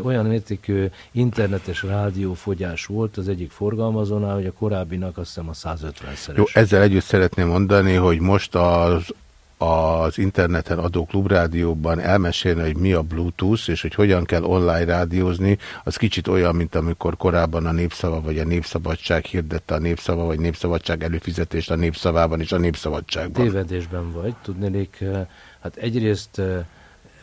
olyan mértékű internetes rádiófogyás volt az egyik forgalmazónál, hogy a korábbinak azt hiszem a 150-szeres. Jó, ezzel együtt szeretném mondani, hogy most az az interneten adó klubrádióban elmesélni, hogy mi a Bluetooth, és hogy hogyan kell online rádiózni, az kicsit olyan, mint amikor korábban a Népszava vagy a Népszabadság hirdette a Népszava, vagy Népszabadság előfizetést a Népszavában és a Népszabadságban. Tévedésben vagy. Tudnélik, hát egyrészt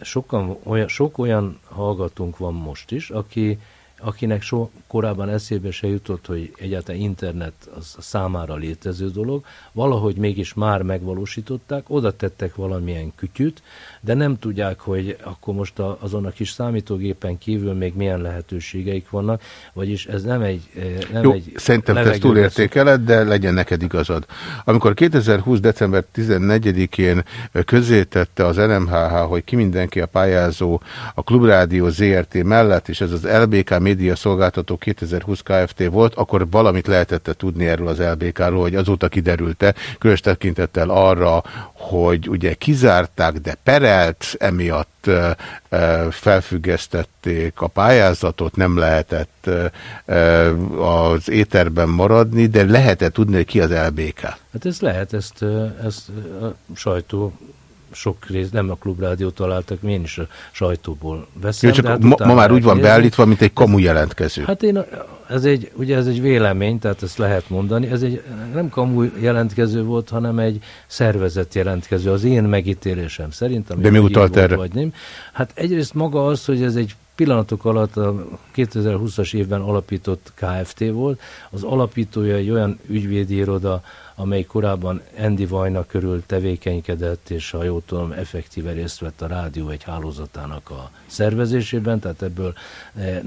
sokan, olyan, sok olyan hallgatónk van most is, aki, akinek so, korábban eszébe se jutott, hogy egyáltalán internet az számára létező dolog, valahogy mégis már megvalósították, oda tettek valamilyen kütyüt, de nem tudják, hogy akkor most a, azon a kis számítógépen kívül még milyen lehetőségeik vannak, vagyis ez nem egy, eh, nem Jó, egy szerintem te ezt túlértékeled, de legyen neked igazad. Amikor 2020. december 14-én közzétette az NMHH, hogy ki mindenki a pályázó a Klubrádió ZRT mellett, és ez az LBK Média Szolgáltató 2020 Kft. volt, akkor valamit lehetett tudni erről az LBK-ról, hogy azóta kiderült-e, különös tekintettel arra, hogy ugye kizárták, de perelt, emiatt felfüggesztették a pályázatot, nem lehetett az éterben maradni, de lehetett tudni, hogy ki az LBK. Hát ez lehet, ezt, ezt a sajtó sok rész, nem a klubrádió találtak, én is a sajtóból veszem. Jó, csak hát ma, ma már úgy van beállítva, mint egy kamu jelentkező. Hát én, ez egy, ugye ez egy vélemény, tehát ezt lehet mondani. Ez egy nem kamu jelentkező volt, hanem egy szervezett jelentkező. Az én megítélésem szerint. De mi utalt erre? Vagy nem. Hát egyrészt maga az, hogy ez egy pillanatok alatt a 2020-as évben alapított KFT volt. Az alapítója egy olyan ügyvédi iroda, amely korábban Andy Vajna körül tevékenykedett, és ha jól tudom, effektíve részt vett a rádió egy hálózatának a szervezésében, tehát ebből eh,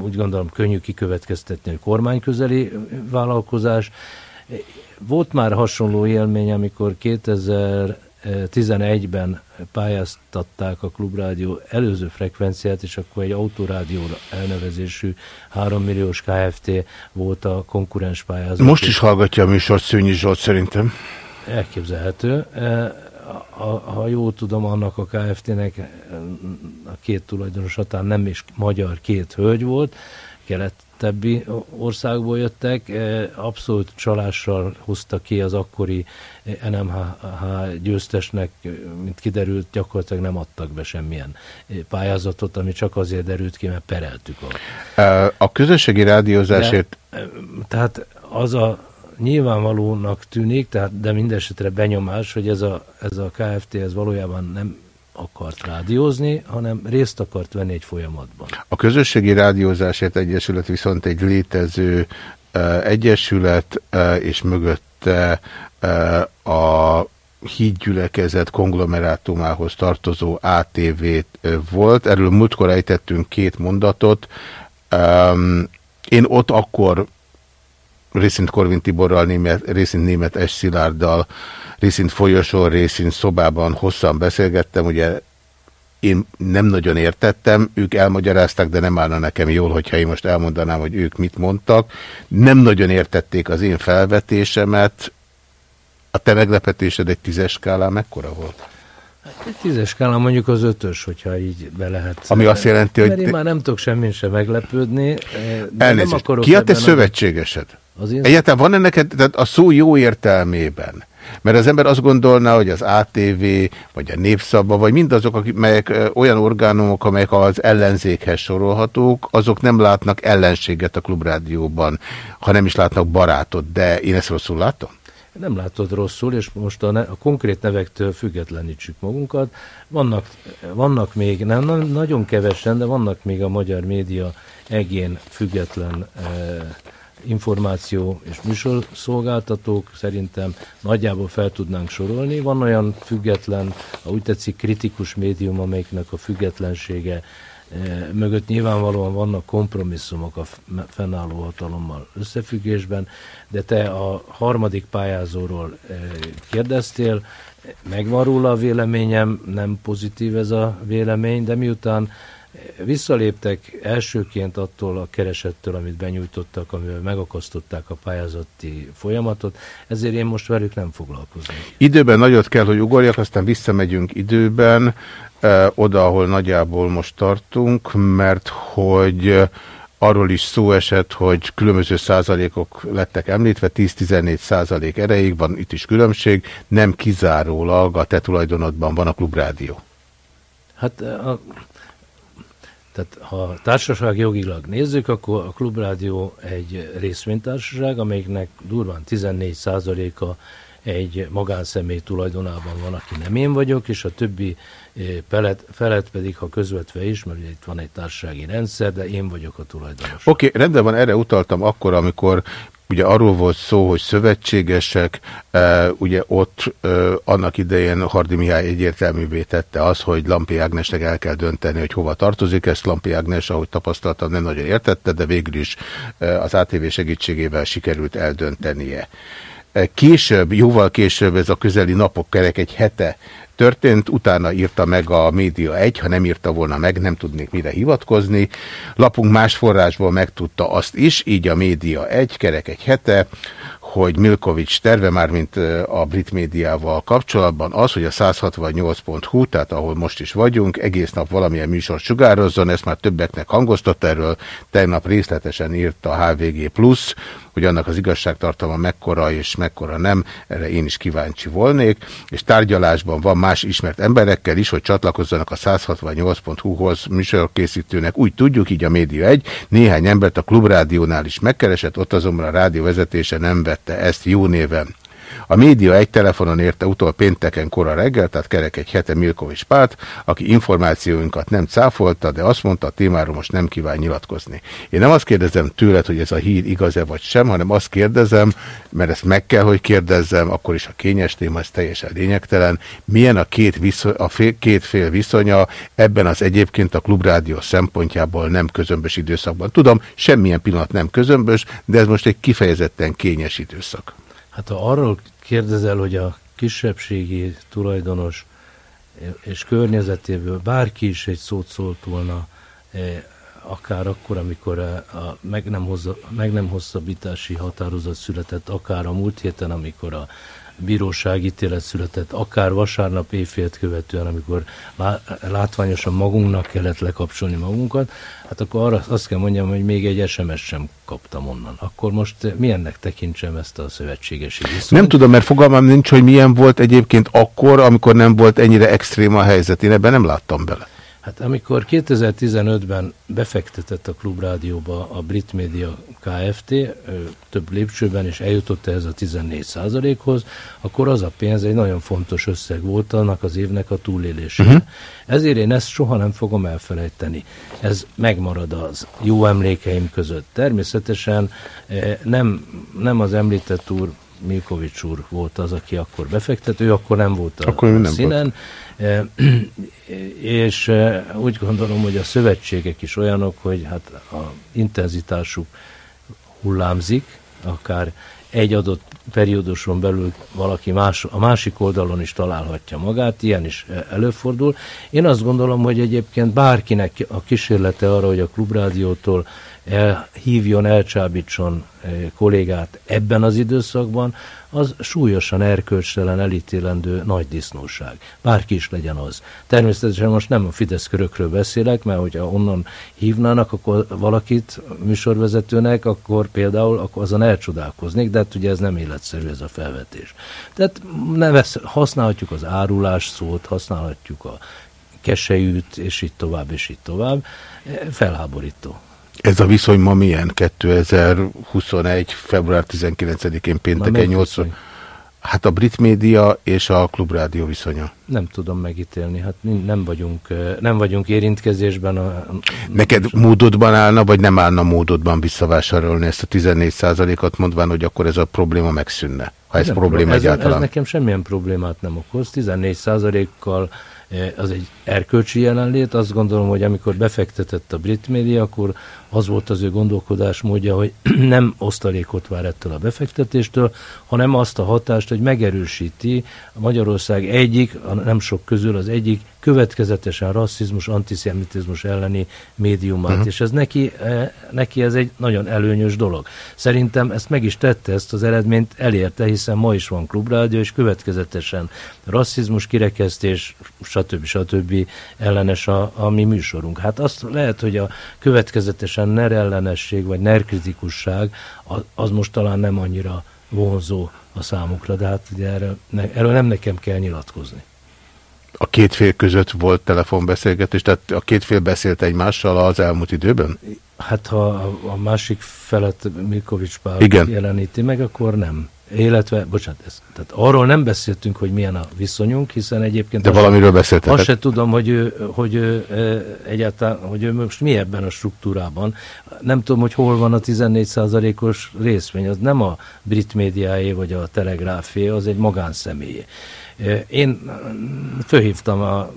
úgy gondolom könnyű kikövetkeztetni, hogy kormányközeli vállalkozás. Volt már hasonló élmény, amikor 2011-ben pályáztatták a Klubrádió előző frekvenciát, és akkor egy autórádió elnevezésű 3 milliós KFT volt a konkurens pályázat. Most is hallgatja a műsort Szőnyi Zsolt szerintem. Elképzelhető. E, Ha, ha jól tudom, annak a KFT-nek a két tulajdonosatán nem is magyar két hölgy volt, kelettebbi országból jöttek, e, abszolút csalással hozta ki az akkori NMH győztesnek, mint kiderült, gyakorlatilag nem adtak be semmilyen pályázatot, ami csak azért derült ki, mert pereltük a... E, A közösségi rádiózásért... De, tehát az a nyilvánvalónak tűnik, tehát, de mindesetre benyomás, hogy ez a, ez a KFT ez valójában nem akart rádiózni, hanem részt akart venni egy folyamatban. A Közösségi Rádiózásért Egyesület viszont egy létező uh, egyesület, uh, és mögötte uh, a hídgyülekezet konglomerátumához tartozó ATV uh, volt. Erről múltkor ejtettünk két mondatot. Um, én ott akkor részint Korvin Tiborral, német, részint német S. Szilárddal, részint folyosón, részint szobában hosszan beszélgettem, ugye én nem nagyon értettem, ők elmagyarázták, de nem állna nekem jól, hogyha én most elmondanám, hogy ők mit mondtak. Nem nagyon értették az én felvetésemet. A te meglepetésed egy tízes skálán mekkora volt? Egy tízes skálán mondjuk az ötös, hogyha így be lehet. Ami azt jelenti, hogy... Mert én már nem tudok semmin sem meglepődni. De Elnézést, nem akarok ki a te szövetségesed? Az én- Egyáltalán van ennek tehát a szó jó értelmében? Mert az ember azt gondolná, hogy az ATV, vagy a Népszabba, vagy mindazok, akik, melyek olyan orgánumok, amelyek az ellenzékhez sorolhatók, azok nem látnak ellenséget a klubrádióban, ha nem is látnak barátot. De én ezt rosszul látom? Nem látod rosszul, és most a, ne, a konkrét nevektől függetlenítsük magunkat. Vannak, vannak még, nem, nem nagyon kevesen, de vannak még a magyar média egén független eh, információ és műsorszolgáltatók, szerintem nagyjából fel tudnánk sorolni. Van olyan független, ha úgy tetszik, kritikus médium, amelyiknek a függetlensége eh, mögött nyilvánvalóan vannak kompromisszumok a fennálló hatalommal összefüggésben, de te a harmadik pályázóról eh, kérdeztél, megvan róla a véleményem, nem pozitív ez a vélemény, de miután visszaléptek elsőként attól a keresettől, amit benyújtottak, amivel megakasztották a pályázati folyamatot, ezért én most velük nem foglalkozom. Időben nagyot kell, hogy ugorjak, aztán visszamegyünk időben, eh, oda, ahol nagyjából most tartunk, mert hogy eh, arról is szó esett, hogy különböző százalékok lettek említve, 10-14 százalék erejéig van itt is különbség, nem kizárólag a te tulajdonodban van a klubrádió. Hát a, tehát ha társaság jogilag nézzük, akkor a Klubrádió egy részvénytársaság, amelyiknek durván 14%-a egy magánszemély tulajdonában van, aki nem én vagyok, és a többi eh, pelet, felet pedig, ha közvetve is, mert ugye itt van egy társasági rendszer, de én vagyok a tulajdonos. Oké, okay, rendben van, erre utaltam akkor, amikor ugye arról volt szó, hogy szövetségesek, e, ugye ott e, annak idején Hardi Mihály egyértelművé tette az, hogy Lampi Ágnesnek el kell dönteni, hogy hova tartozik. Ezt Lampi Ágnes, ahogy tapasztaltam, nem nagyon értette, de végül is e, az ATV segítségével sikerült eldöntenie. Később, jóval később, ez a közeli napok kerek egy hete történt, utána írta meg a Média 1, ha nem írta volna meg, nem tudnék mire hivatkozni. Lapunk más forrásból megtudta azt is, így a Média 1, kerek egy hete, hogy Milkovics terve már, mint a brit médiával kapcsolatban az, hogy a 168.hu, tehát ahol most is vagyunk, egész nap valamilyen műsor sugározzon, ezt már többeknek hangoztat erről, tegnap részletesen írt a HVG Plus, hogy annak az igazságtartalma mekkora és mekkora nem, erre én is kíváncsi volnék, és tárgyalásban van más ismert emberekkel is, hogy csatlakozzanak a 168.hu-hoz műsorkészítőnek. Úgy tudjuk, így a Média 1, néhány embert a Klubrádiónál is megkeresett, ott azonban a rádió vezetése nem vette ezt jó néven. A média egy telefonon érte utol pénteken kora reggel, tehát kerek egy hete Milkovics Pált, aki információinkat nem cáfolta, de azt mondta, a témáról most nem kíván nyilatkozni. Én nem azt kérdezem tőled, hogy ez a hír igaz-e vagy sem, hanem azt kérdezem, mert ezt meg kell, hogy kérdezzem, akkor is a kényes téma, ez teljesen lényegtelen. Milyen a két, viszony, a fél, két fél viszonya ebben az egyébként a klubrádió szempontjából nem közömbös időszakban? Tudom, semmilyen pillanat nem közömbös, de ez most egy kifejezetten kényes időszak. Hát ha arról kérdezel, hogy a kisebbségi tulajdonos és környezetéből bárki is egy szót szólt volna, eh, akár akkor, amikor a, a meg, nem hozza, meg nem hosszabbítási határozat született, akár a múlt héten, amikor a bíróság ítélet született, akár vasárnap éjfélt követően, amikor lá, látványosan magunknak kellett lekapcsolni magunkat, hát akkor arra azt kell mondjam, hogy még egy SMS sem kaptam onnan. Akkor most milyennek tekintsem ezt a szövetségesi viszonyt? Nem tudom, mert fogalmam nincs, hogy milyen volt egyébként akkor, amikor nem volt ennyire extrém a helyzet. Én ebben nem láttam bele. Hát amikor 2015-ben befektetett a Klubrádióba a Brit Media Kft. több lépcsőben, és eljutott ehhez a 14 hoz akkor az a pénz egy nagyon fontos összeg volt annak az évnek a túlélésére. Uh-huh. Ezért én ezt soha nem fogom elfelejteni. Ez megmarad az jó emlékeim között. Természetesen nem, nem az említett úr Milkovics úr volt az, aki akkor befektető, ő akkor nem volt a, akkor nem színen, volt. és úgy gondolom, hogy a szövetségek is olyanok, hogy hát a intenzitásuk hullámzik, akár egy adott perióduson belül valaki más, a másik oldalon is találhatja magát, ilyen is előfordul. Én azt gondolom, hogy egyébként bárkinek a kísérlete arra, hogy a klubrádiótól elhívjon, elcsábítson kollégát ebben az időszakban, az súlyosan erkölcstelen, elítélendő nagy disznóság. Bárki is legyen az. Természetesen most nem a Fidesz körökről beszélek, mert hogyha onnan hívnának akkor valakit műsorvezetőnek, akkor például akkor azon elcsodálkoznék, de hát ugye ez nem életszerű ez a felvetés. Tehát nevesz, használhatjuk az árulás szót, használhatjuk a kesejűt, és így tovább, és így tovább. Felháborító. Ez a viszony ma milyen? 2021. február 19-én pénteken 80. Hát a brit média és a klubrádió viszonya. Nem tudom megítélni, hát nem vagyunk, nem vagyunk érintkezésben. A, Neked módodban állna, vagy nem állna módodban visszavásárolni ezt a 14 ot mondván, hogy akkor ez a probléma megszűnne? Ha ez nem, probléma ez, egyáltalán. Ez nekem semmilyen problémát nem okoz. 14 kal az egy erkölcsi jelenlét. Azt gondolom, hogy amikor befektetett a brit média, akkor az volt az ő gondolkodás módja, hogy nem osztalékot vár ettől a befektetéstől, hanem azt a hatást, hogy megerősíti Magyarország egyik, a nem sok közül az egyik következetesen rasszizmus, antiszemitizmus elleni médiumát, uh-huh. és ez neki, eh, neki ez egy nagyon előnyös dolog. Szerintem ezt meg is tette, ezt az eredményt elérte, hiszen ma is van klubrádió, és következetesen rasszizmus, kirekesztés, stb. stb. ellenes a, a mi műsorunk. Hát azt lehet, hogy a következetesen nerellenesség, vagy nerkritikusság, az most talán nem annyira vonzó a számukra, de hát ugye erről, ne, erről nem nekem kell nyilatkozni a két fél között volt telefonbeszélgetés, tehát a két fél beszélt egymással az elmúlt időben? Hát ha a másik felet Milkovics Pál Igen. jeleníti meg, akkor nem. Illetve, bocsánat, ez, tehát arról nem beszéltünk, hogy milyen a viszonyunk, hiszen egyébként... De valamiről beszéltek. Azt se tudom, hogy ő, hogy ő egyáltalán, hogy ő most mi ebben a struktúrában. Nem tudom, hogy hol van a 14%-os részvény, az nem a brit médiáé vagy a telegráfé, az egy magánszemélyé. Én fölhívtam a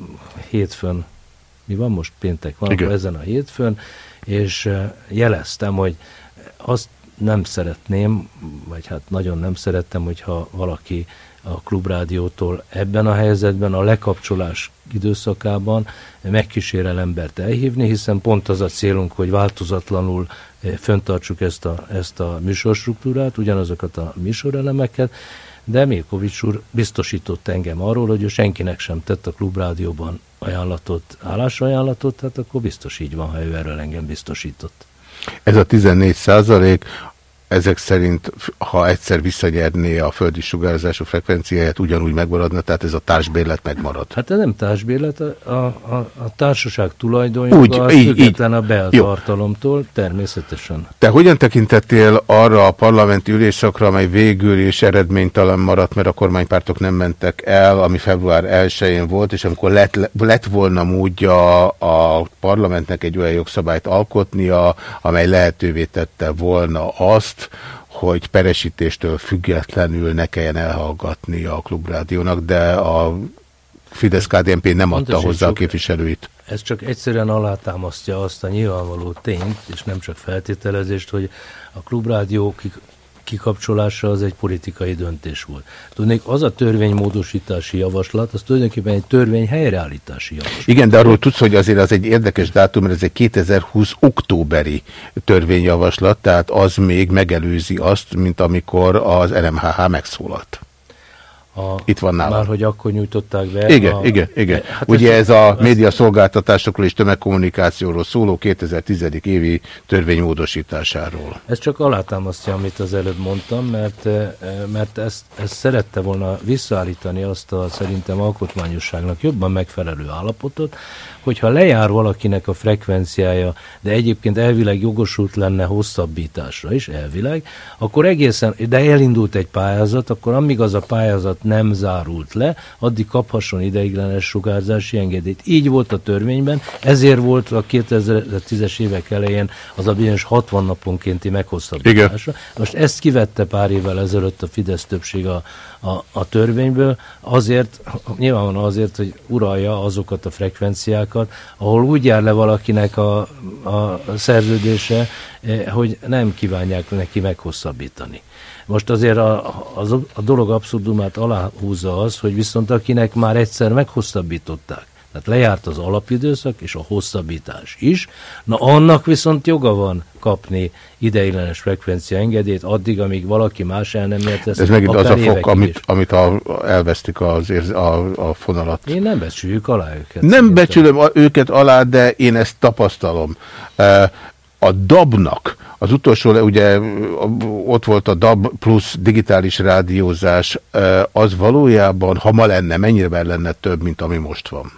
hétfőn, mi van most péntek van, ezen a hétfőn, és jeleztem, hogy azt nem szeretném, vagy hát nagyon nem szerettem, hogyha valaki a klubrádiótól ebben a helyzetben, a lekapcsolás időszakában megkísérel embert elhívni, hiszen pont az a célunk, hogy változatlanul föntartsuk ezt a, ezt a műsorstruktúrát, ugyanazokat a műsorelemeket, de Milkovics úr biztosított engem arról, hogy ő senkinek sem tett a klubrádióban ajánlatot, állásajánlatot, tehát akkor biztos így van, ha ő erről engem biztosított. Ez a 14 százalék ezek szerint, ha egyszer visszanyerné a földi sugárzású frekvenciáját, ugyanúgy megmaradna, tehát ez a társbérlet megmarad. Hát ez nem társbérlet, a, a, a társaság tulajdonjoga Úgy, az így, független így. a beltartalomtól, természetesen. Te hogyan tekintettél arra a parlamenti ülésszakra, amely végül is eredménytalan maradt, mert a kormánypártok nem mentek el, ami február 1-én volt, és amikor lett, lett volna módja a parlamentnek egy olyan jogszabályt alkotnia, amely lehetővé tette volna azt, hogy peresítéstől függetlenül ne kelljen elhallgatni a klubrádiónak, de a Fidesz-KDNP nem adta Pontosan hozzá a képviselőit. Ez csak egyszerűen alátámasztja azt a nyilvánvaló tényt, és nem csak feltételezést, hogy a klubrádió kikapcsolása az egy politikai döntés volt. Tudnék, az a törvénymódosítási javaslat, az tulajdonképpen egy törvény helyreállítási javaslat. Igen, de arról tudsz, hogy azért az egy érdekes dátum, mert ez egy 2020 októberi törvényjavaslat, tehát az még megelőzi azt, mint amikor az NMHH megszólalt. A, Itt van nálam. Már hogy akkor nyújtották be. Igen, a, igen, igen. Hát Ugye ez a média szolgáltatásokról és tömegkommunikációról szóló 2010. évi törvénymódosításáról. Ez csak alátámasztja, amit az előbb mondtam, mert, eh, mert ezt, ezt szerette volna visszaállítani azt a szerintem alkotmányosságnak jobban megfelelő állapotot, hogyha lejár valakinek a frekvenciája, de egyébként elvileg jogosult lenne hosszabbításra is, elvileg, akkor egészen, de elindult egy pályázat, akkor amíg az a pályázat nem zárult le, addig kaphasson ideiglenes sugárzási engedélyt. Így volt a törvényben, ezért volt a 2010-es évek elején az a bizonyos 60 naponkénti meghosszabbítása. Most ezt kivette pár évvel ezelőtt a Fidesz többség a, a, a törvényből, azért, nyilvánvalóan azért, hogy uralja azokat a frekvenciákat, ahol úgy jár le valakinek a, a szerződése, eh, hogy nem kívánják neki meghosszabbítani. Most azért a, a, a dolog abszurdumát aláhúzza az, hogy viszont akinek már egyszer meghosszabbították, tehát lejárt az alapidőszak és a hosszabbítás is, na annak viszont joga van kapni ideiglenes frekvencia engedélyt addig, amíg valaki más el nem ért. Ez megint az a fok, amit, is. amit a, elvesztik az érz, a, a fonalat. Én nem becsüljük alá őket. Nem becsülöm a- őket alá, de én ezt tapasztalom. A DAB-nak, az utolsó, ugye ott volt a DAB plusz digitális rádiózás, az valójában, ha ma lenne, mennyire lenne több, mint ami most van?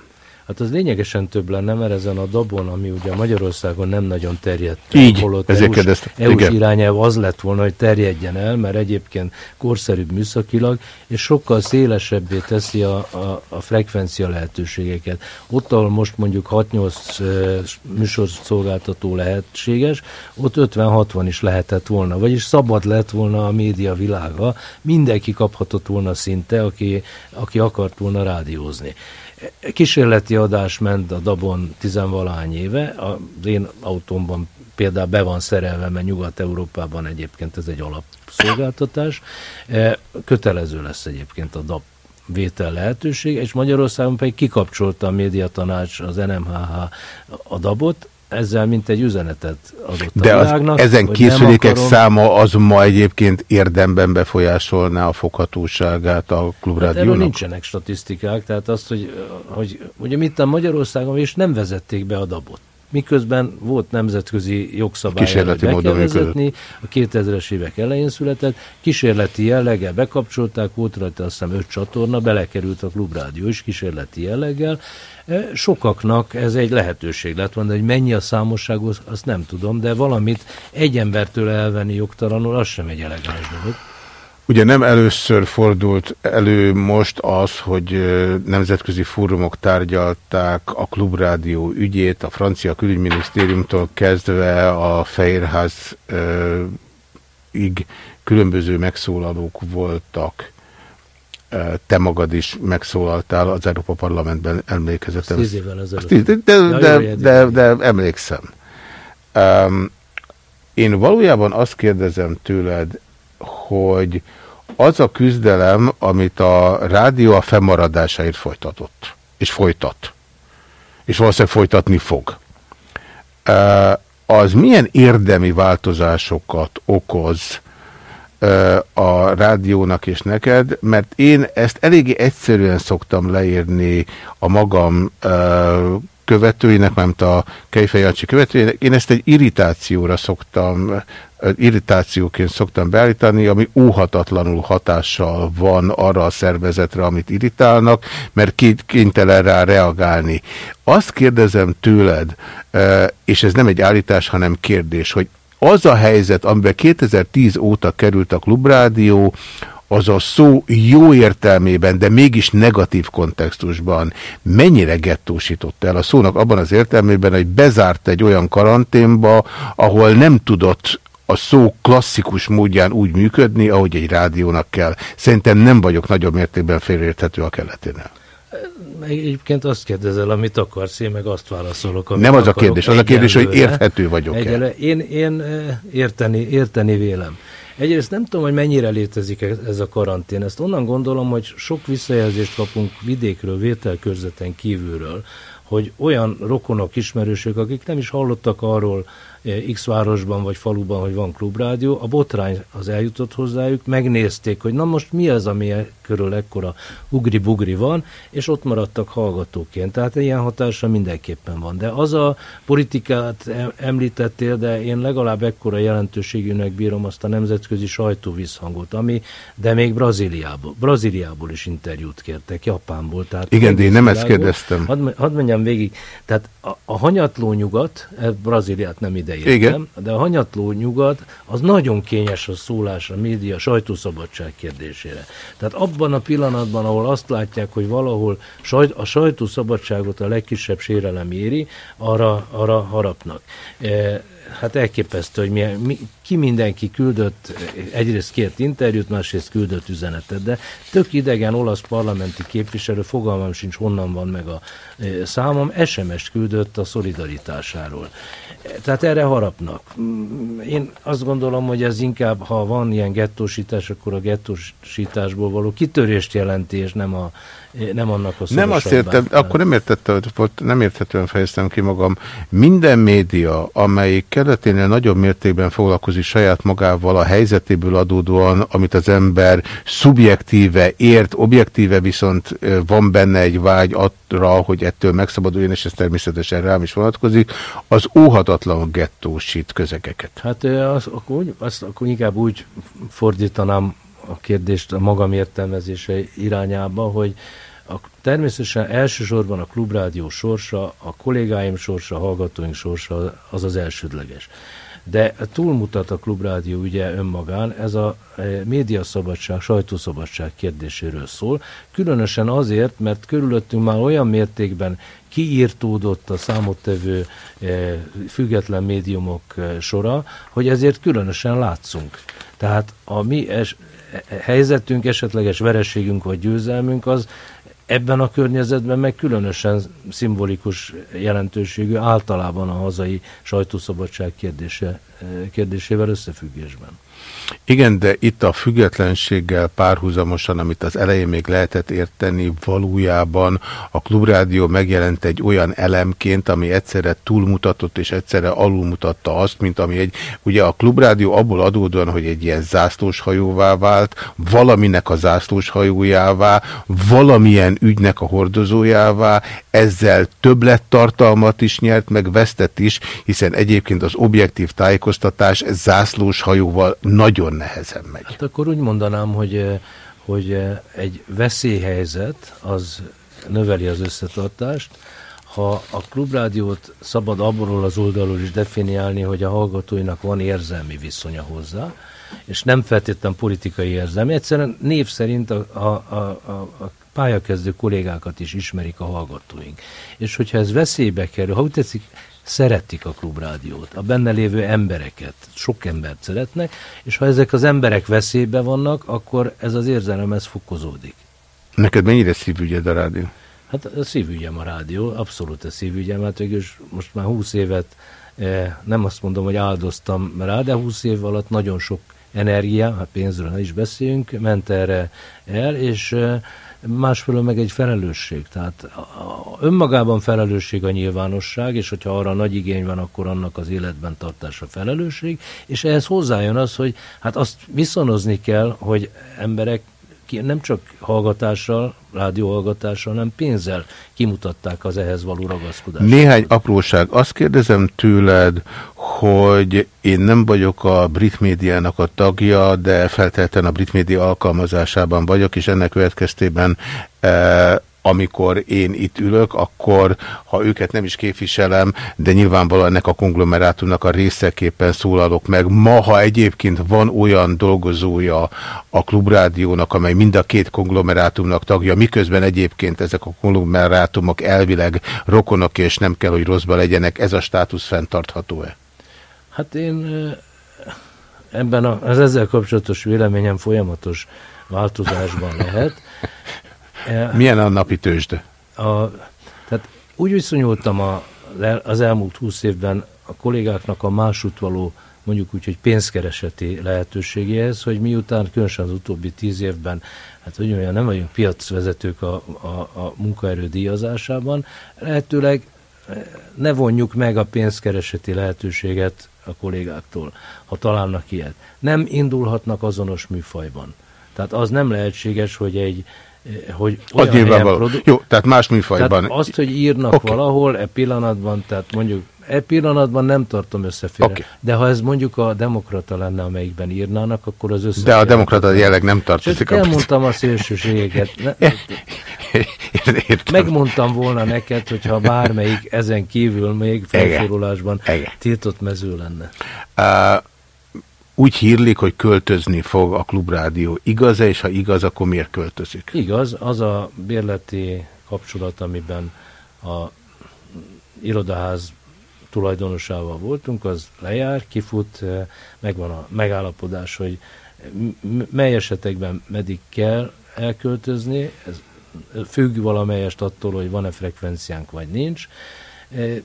Hát az lényegesen több lenne, mert ezen a dabon, ami ugye Magyarországon nem nagyon terjedt Így, holott ezért EU-s, kérdeztem. EU-s Igen. irányelv az lett volna, hogy terjedjen el, mert egyébként korszerűbb műszakilag, és sokkal szélesebbé teszi a, a, a frekvencia lehetőségeket. Ott, ahol most mondjuk 6-8 ö, műsorszolgáltató lehetséges, ott 50-60 is lehetett volna, vagyis szabad lett volna a média világa, mindenki kaphatott volna szinte, aki, aki akart volna rádiózni. Kísérleti adás ment a Dabon tizenvalány éve, az én autómban például be van szerelve, mert Nyugat-Európában egyébként ez egy alapszolgáltatás. Eh, Kötelező lesz egyébként a DAB vétel lehetőség, és Magyarországon pedig kikapcsolta a médiatanács, az NMHH a dabot, ezzel mint egy üzenetet adott De a az, világnak. ezen hogy nem készülékek akarom- száma az ma egyébként érdemben befolyásolná a foghatóságát a Hát erről klubrádiónak? nincsenek statisztikák, tehát azt, hogy, hogy ugye mit a Magyarországon és nem vezették be a dabot. Miközben volt nemzetközi jogszabály, Kísérleti hogy módon vezetni, a 2000-es évek elején született, kísérleti jelleggel bekapcsolták, volt rajta azt hiszem öt csatorna, belekerült a klubrádió is kísérleti jelleggel. E, Sokaknak ez egy lehetőség lett volna, hogy mennyi a számosság, azt nem tudom, de valamit egy embertől elvenni jogtalanul, az sem egy elegáns dolog. Ugye nem először fordult elő most az, hogy nemzetközi fórumok tárgyalták a klubrádió ügyét, a francia külügyminisztériumtól kezdve a Fehérház ö, ig különböző megszólalók voltak. Te magad is megszólaltál az Európa Parlamentben, emlékezetem. Tíz évvel ezelőtt. De, de, de, de, de emlékszem. Um, én valójában azt kérdezem tőled, hogy az a küzdelem, amit a rádió a fennmaradásáért folytatott, és folytat, és valószínűleg folytatni fog, ö, az milyen érdemi változásokat okoz ö, a rádiónak és neked, mert én ezt eléggé egyszerűen szoktam leírni a magam ö, követőinek, nem a Kejfejancsi követőinek, én ezt egy irritációra szoktam, irritációként szoktam beállítani, ami óhatatlanul hatással van arra a szervezetre, amit irritálnak, mert kénytelen rá reagálni. Azt kérdezem tőled, és ez nem egy állítás, hanem kérdés, hogy az a helyzet, amiben 2010 óta került a klubrádió, az a szó jó értelmében, de mégis negatív kontextusban mennyire gettósított el a szónak abban az értelmében, hogy bezárt egy olyan karanténba, ahol nem tudott a szó klasszikus módján úgy működni, ahogy egy rádiónak kell. Szerintem nem vagyok nagyobb mértékben félreérthető a keleténél. Egyébként azt kérdezel, amit akarsz, én meg azt válaszolok, amit Nem az akarok. a kérdés, az a kérdés, hogy érthető vagyok-e. Én, én eh, érteni, érteni vélem. Egyrészt nem tudom, hogy mennyire létezik ez a karantén. Ezt onnan gondolom, hogy sok visszajelzést kapunk vidékről, vételkörzeten kívülről, hogy olyan rokonok, ismerősök, akik nem is hallottak arról, X városban vagy faluban, hogy van klubrádió, a botrány az eljutott hozzájuk, megnézték, hogy na most mi az, ami e- körül ekkora ugri-bugri van, és ott maradtak hallgatóként. Tehát ilyen hatása mindenképpen van. De az a politikát említettél, de én legalább ekkora jelentőségűnek bírom azt a nemzetközi sajtóvízhangot, ami, de még Brazíliából, Brazíliából is interjút kértek, Japánból. Tehát Igen, de én nem ezt kérdeztem. Hadd, hadd menjem végig. Tehát a, a hanyatló nyugat, Brazíliát nem ide ideértem, Igen. de a hanyatló nyugat az nagyon kényes a szólás, a média, a sajtószabadság kérdésére. Tehát abban a pillanatban, ahol azt látják, hogy valahol a sajtószabadságot a legkisebb sérelem éri, arra, arra harapnak. E, hát elképesztő, hogy mi, mi, ki mindenki küldött, egyrészt kért interjút, másrészt küldött üzenetet, de tök idegen olasz parlamenti képviselő, fogalmam sincs honnan van meg a e, számom, SMS-t küldött a szolidaritásáról. Tehát erre harapnak. Én azt gondolom, hogy ez inkább, ha van ilyen gettósítás, akkor a gettósításból való kitörést jelenti, és nem, a, nem annak a Nem azt értem, akkor nem értettem, nem értetően fejeztem ki magam. Minden média, amelyik keleténél nagyobb mértékben foglalkozik saját magával a helyzetéből adódóan, amit az ember szubjektíve ért, objektíve viszont van benne egy vágy arra, hogy ettől megszabaduljon, és ez természetesen rám is vonatkozik, az óhatatlan gettósít közegeket. Hát az, akkor, azt akkor inkább úgy fordítanám a kérdést a magam értelmezése irányába, hogy a, természetesen elsősorban a klubrádió sorsa, a kollégáim sorsa, a hallgatóink sorsa az az elsődleges. De túlmutat a klubrádió ugye önmagán, ez a médiaszabadság, sajtószabadság kérdéséről szól, különösen azért, mert körülöttünk már olyan mértékben kiírtódott a számottevő eh, független médiumok eh, sora, hogy ezért különösen látszunk. Tehát a mi es, helyzetünk, esetleges vereségünk vagy győzelmünk az ebben a környezetben meg különösen szimbolikus jelentőségű általában a hazai sajtószabadság kérdése, eh, kérdésével összefüggésben. Igen, de itt a függetlenséggel párhuzamosan, amit az elején még lehetett érteni, valójában a Klubrádió megjelent egy olyan elemként, ami egyszerre túlmutatott és egyszerre alulmutatta azt, mint ami egy, ugye a Klubrádió abból adódóan, hogy egy ilyen zászlóshajóvá vált, valaminek a zászlóshajójává, valamilyen ügynek a hordozójává, ezzel többlettartalmat is nyert, meg vesztett is, hiszen egyébként az objektív tájékoztatás zászlóshajóval nagyon nehezen megy. Hát akkor úgy mondanám, hogy, eh, hogy eh, egy veszélyhelyzet az növeli az összetartást, ha a klubrádiót szabad abból az oldalról is definiálni, hogy a hallgatóinak van érzelmi viszonya hozzá, és nem feltétlenül politikai érzelmi, egyszerűen név szerint a, a, a, a pályakezdő kollégákat is ismerik a hallgatóink. És hogyha ez veszélybe kerül, ha úgy tetszik, szeretik a klubrádiót, a benne lévő embereket, sok embert szeretnek, és ha ezek az emberek veszélybe vannak, akkor ez az érzelem, ez fokozódik. Neked mennyire szívügyed a rádió? Hát a szívügyem a rádió, abszolút a szívügyem, hát végülis most már 20 évet eh, nem azt mondom, hogy áldoztam rá, de 20 év alatt nagyon sok energia, hát pénzről ne is beszéljünk, ment erre el, és eh, másfelől meg egy felelősség. Tehát önmagában felelősség a nyilvánosság, és hogyha arra nagy igény van, akkor annak az életben tartása felelősség, és ehhez hozzájön az, hogy hát azt viszonozni kell, hogy emberek nem csak hallgatással, rádióhallgatással, hanem pénzzel kimutatták az ehhez való ragaszkodást. Néhány apróság. Azt kérdezem tőled, hogy én nem vagyok a brit médiának a tagja, de feltétlenül a brit média alkalmazásában vagyok, és ennek következtében e, amikor én itt ülök, akkor ha őket nem is képviselem, de nyilvánvalóan ennek a konglomerátumnak a részeképpen szólalok meg. Ma, ha egyébként van olyan dolgozója a klubrádiónak, amely mind a két konglomerátumnak tagja, miközben egyébként ezek a konglomerátumok elvileg rokonok, és nem kell, hogy rosszba legyenek, ez a státusz fenntartható-e? Hát én ebben a, az ezzel kapcsolatos véleményem folyamatos változásban lehet. Milyen a napi tőzsde? A, tehát úgy viszonyultam a, az elmúlt húsz évben a kollégáknak a másút való mondjuk úgy, hogy pénzkereseti lehetőségéhez, hogy miután különösen az utóbbi tíz évben, hát hogy mondjam, nem vagyunk piacvezetők a, a, a munkaerő díjazásában, lehetőleg ne vonjuk meg a pénzkereseti lehetőséget a kollégáktól, ha találnak ilyet. Nem indulhatnak azonos műfajban. Tehát az nem lehetséges, hogy egy, hogy az nyilvánvaló. Produ- Jó, tehát más műfajban. Tehát azt, hogy írnak okay. valahol e pillanatban, tehát mondjuk e pillanatban nem tartom összeférve. Okay. De ha ez mondjuk a demokrata lenne, amelyikben írnának, akkor az összeférve. De a demokrata jelleg nem tartozik. Csak elmondtam a szélsőségeket. Ne, megmondtam volna neked, hogyha bármelyik ezen kívül még felsorolásban tiltott mező lenne. Uh, úgy hírlik, hogy költözni fog a klubrádió. Igaz-e, és ha igaz, akkor miért költözik? Igaz, az a bérleti kapcsolat, amiben a irodaház tulajdonosával voltunk, az lejár, kifut, eh, megvan a megállapodás, hogy mely esetekben meddig kell elköltözni, ez függ valamelyest attól, hogy van-e frekvenciánk vagy nincs,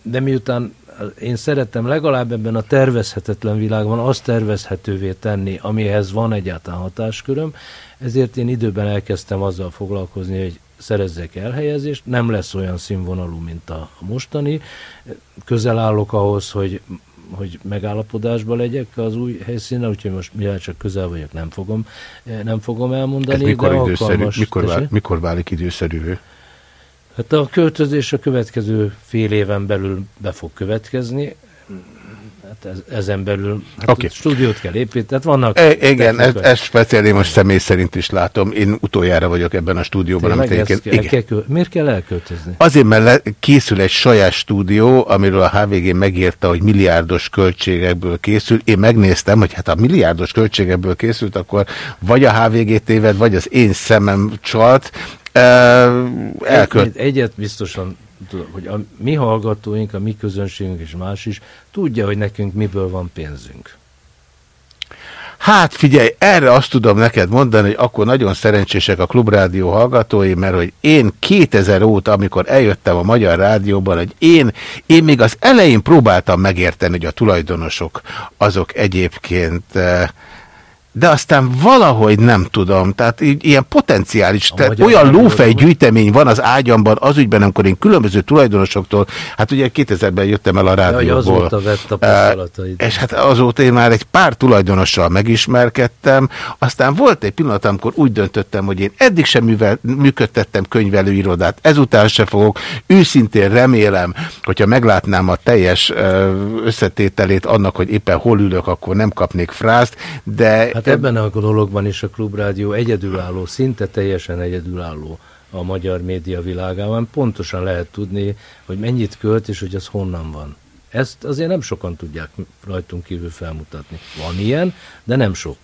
de miután én szeretem legalább ebben a tervezhetetlen világban azt tervezhetővé tenni, amihez van egyáltalán hatásköröm, ezért én időben elkezdtem azzal foglalkozni, hogy szerezzek elhelyezést, nem lesz olyan színvonalú, mint a mostani. Közel állok ahhoz, hogy hogy megállapodásba legyek az új helyszínen, úgyhogy most mivel csak közel vagyok, nem fogom, nem fogom elmondani. Ez mikor, időszerű, alkalmas, mikor, vál, mikor válik időszerűvé? Hát a költözés a következő fél éven belül be fog következni. Hát ez, ezen belül hát okay. stúdiót kell építeni, tehát vannak... E, igen, ez, ez speciál, én most személy szerint is látom. Én utoljára vagyok ebben a stúdióban. Amit egyébként, kell, igen. Kell, miért kell elköltözni? Azért, mert le, készül egy saját stúdió, amiről a HVG megírta, hogy milliárdos költségekből készül. Én megnéztem, hogy hát a milliárdos költségekből készült, akkor vagy a HVG téved, vagy az én szemem csalt. Elkölt... Egyet biztosan tudom, hogy a mi hallgatóink, a mi közönségünk és más is tudja, hogy nekünk miből van pénzünk. Hát figyelj, erre azt tudom neked mondani, hogy akkor nagyon szerencsések a klubrádió hallgatói, mert hogy én 2000 óta, amikor eljöttem a Magyar Rádióban, hogy én, én még az elején próbáltam megérteni, hogy a tulajdonosok azok egyébként eh, de aztán valahogy nem tudom, tehát így, ilyen potenciális, tehát olyan lófej gyűjtemény van az ágyamban az ügyben, amikor én különböző tulajdonosoktól, hát ugye 2000-ben jöttem el a rádióból. azóta vett a És hát azóta én már egy pár tulajdonossal megismerkedtem, aztán volt egy pillanat, amikor úgy döntöttem, hogy én eddig sem művel, működtettem könyvelőirodát, ezután se fogok. Őszintén remélem, hogyha meglátnám a teljes összetételét annak, hogy éppen hol ülök, akkor nem kapnék frászt, de Hát ebben a dologban is a Klubrádió egyedülálló, szinte teljesen egyedülálló a magyar média világában. Pontosan lehet tudni, hogy mennyit költ, és hogy az honnan van. Ezt azért nem sokan tudják rajtunk kívül felmutatni. Van ilyen, de nem sok.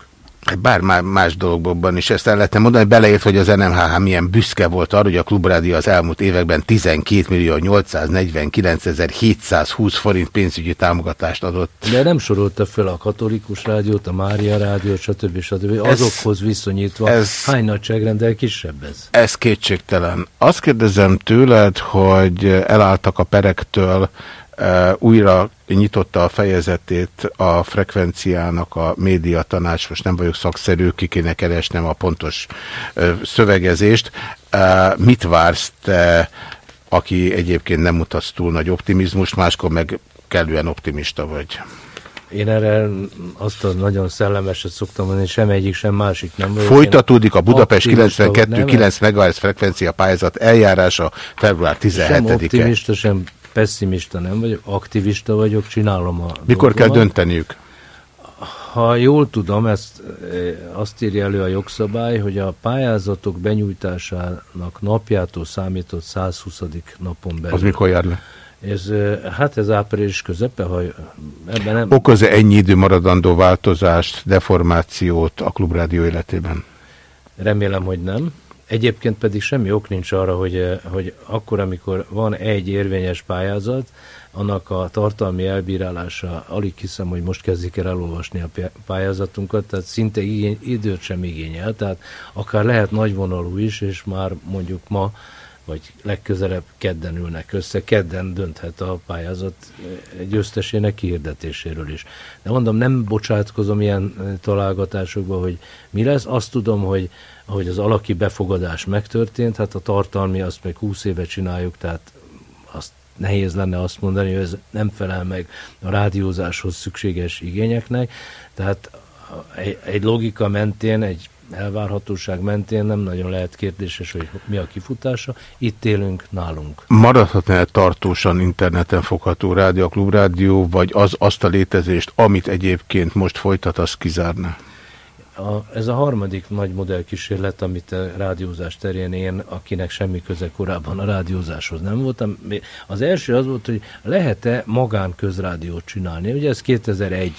Bár más dolgokban is ezt el lehetne mondani, beleért, hogy az NMHH milyen büszke volt arra, hogy a Klubrádió az elmúlt években 12 millió 849 720 forint pénzügyi támogatást adott. De nem sorolta fel a katolikus rádiót, a Mária rádiót, stb. stb. Azokhoz viszonyítva ez, hány nagyságrendel kisebb ez? Ez kétségtelen. Azt kérdezem tőled, hogy elálltak a perektől, újra nyitotta a fejezetét a frekvenciának a média tanács, most nem vagyok szakszerű, ki kéne keresnem a pontos szövegezést. Mit vársz te, aki egyébként nem mutatsz túl nagy optimizmust, máskor meg kellően optimista vagy? Én erre azt a nagyon szellemeset szoktam mondani, sem egyik, sem másik nem. Folytatódik a Budapest Aktivista- 92 9 MHz frekvencia pályázat eljárása február Sem 17-e. optimista, sem pessimista nem vagyok, aktivista vagyok, csinálom a Mikor kell dolgomat. dönteniük? Ha jól tudom, ezt e, azt írja elő a jogszabály, hogy a pályázatok benyújtásának napjától számított 120. napon belül. Az mikor jár le? Ez, e, hát ez április közepe, ha ebben nem... Okoz-e ennyi idő maradandó változást, deformációt a klubrádió életében? Remélem, hogy nem. Egyébként pedig semmi ok nincs arra, hogy, eh, hogy akkor, amikor van egy érvényes pályázat, annak a tartalmi elbírálása, alig hiszem, hogy most kezdik el elolvasni a pá- pályázatunkat, tehát szinte igény, időt sem igényel, tehát akár lehet nagyvonalú is, és már mondjuk ma, vagy legközelebb kedden ülnek össze, kedden dönthet a pályázat győztesének kihirdetéséről is. De mondom, nem bocsátkozom ilyen eh, találgatásokba, hogy mi lesz. Azt tudom, hogy ahogy az alaki befogadás megtörtént, hát a tartalmi azt még 20 éve csináljuk, tehát azt nehéz lenne azt mondani, hogy ez nem felel meg a rádiózáshoz szükséges igényeknek, tehát egy, egy logika mentén, egy elvárhatóság mentén nem nagyon lehet kérdéses, hogy mi a kifutása. Itt élünk nálunk. Maradhatna-e tartósan interneten fogható rádió, a klubrádió, vagy az azt a létezést, amit egyébként most folytat, az kizárna? A, ez a harmadik nagy modellkísérlet, amit a rádiózás terén én, akinek semmi köze korábban a rádiózáshoz nem voltam. Az első az volt, hogy lehet-e magán közrádiót csinálni. Ugye ez 2001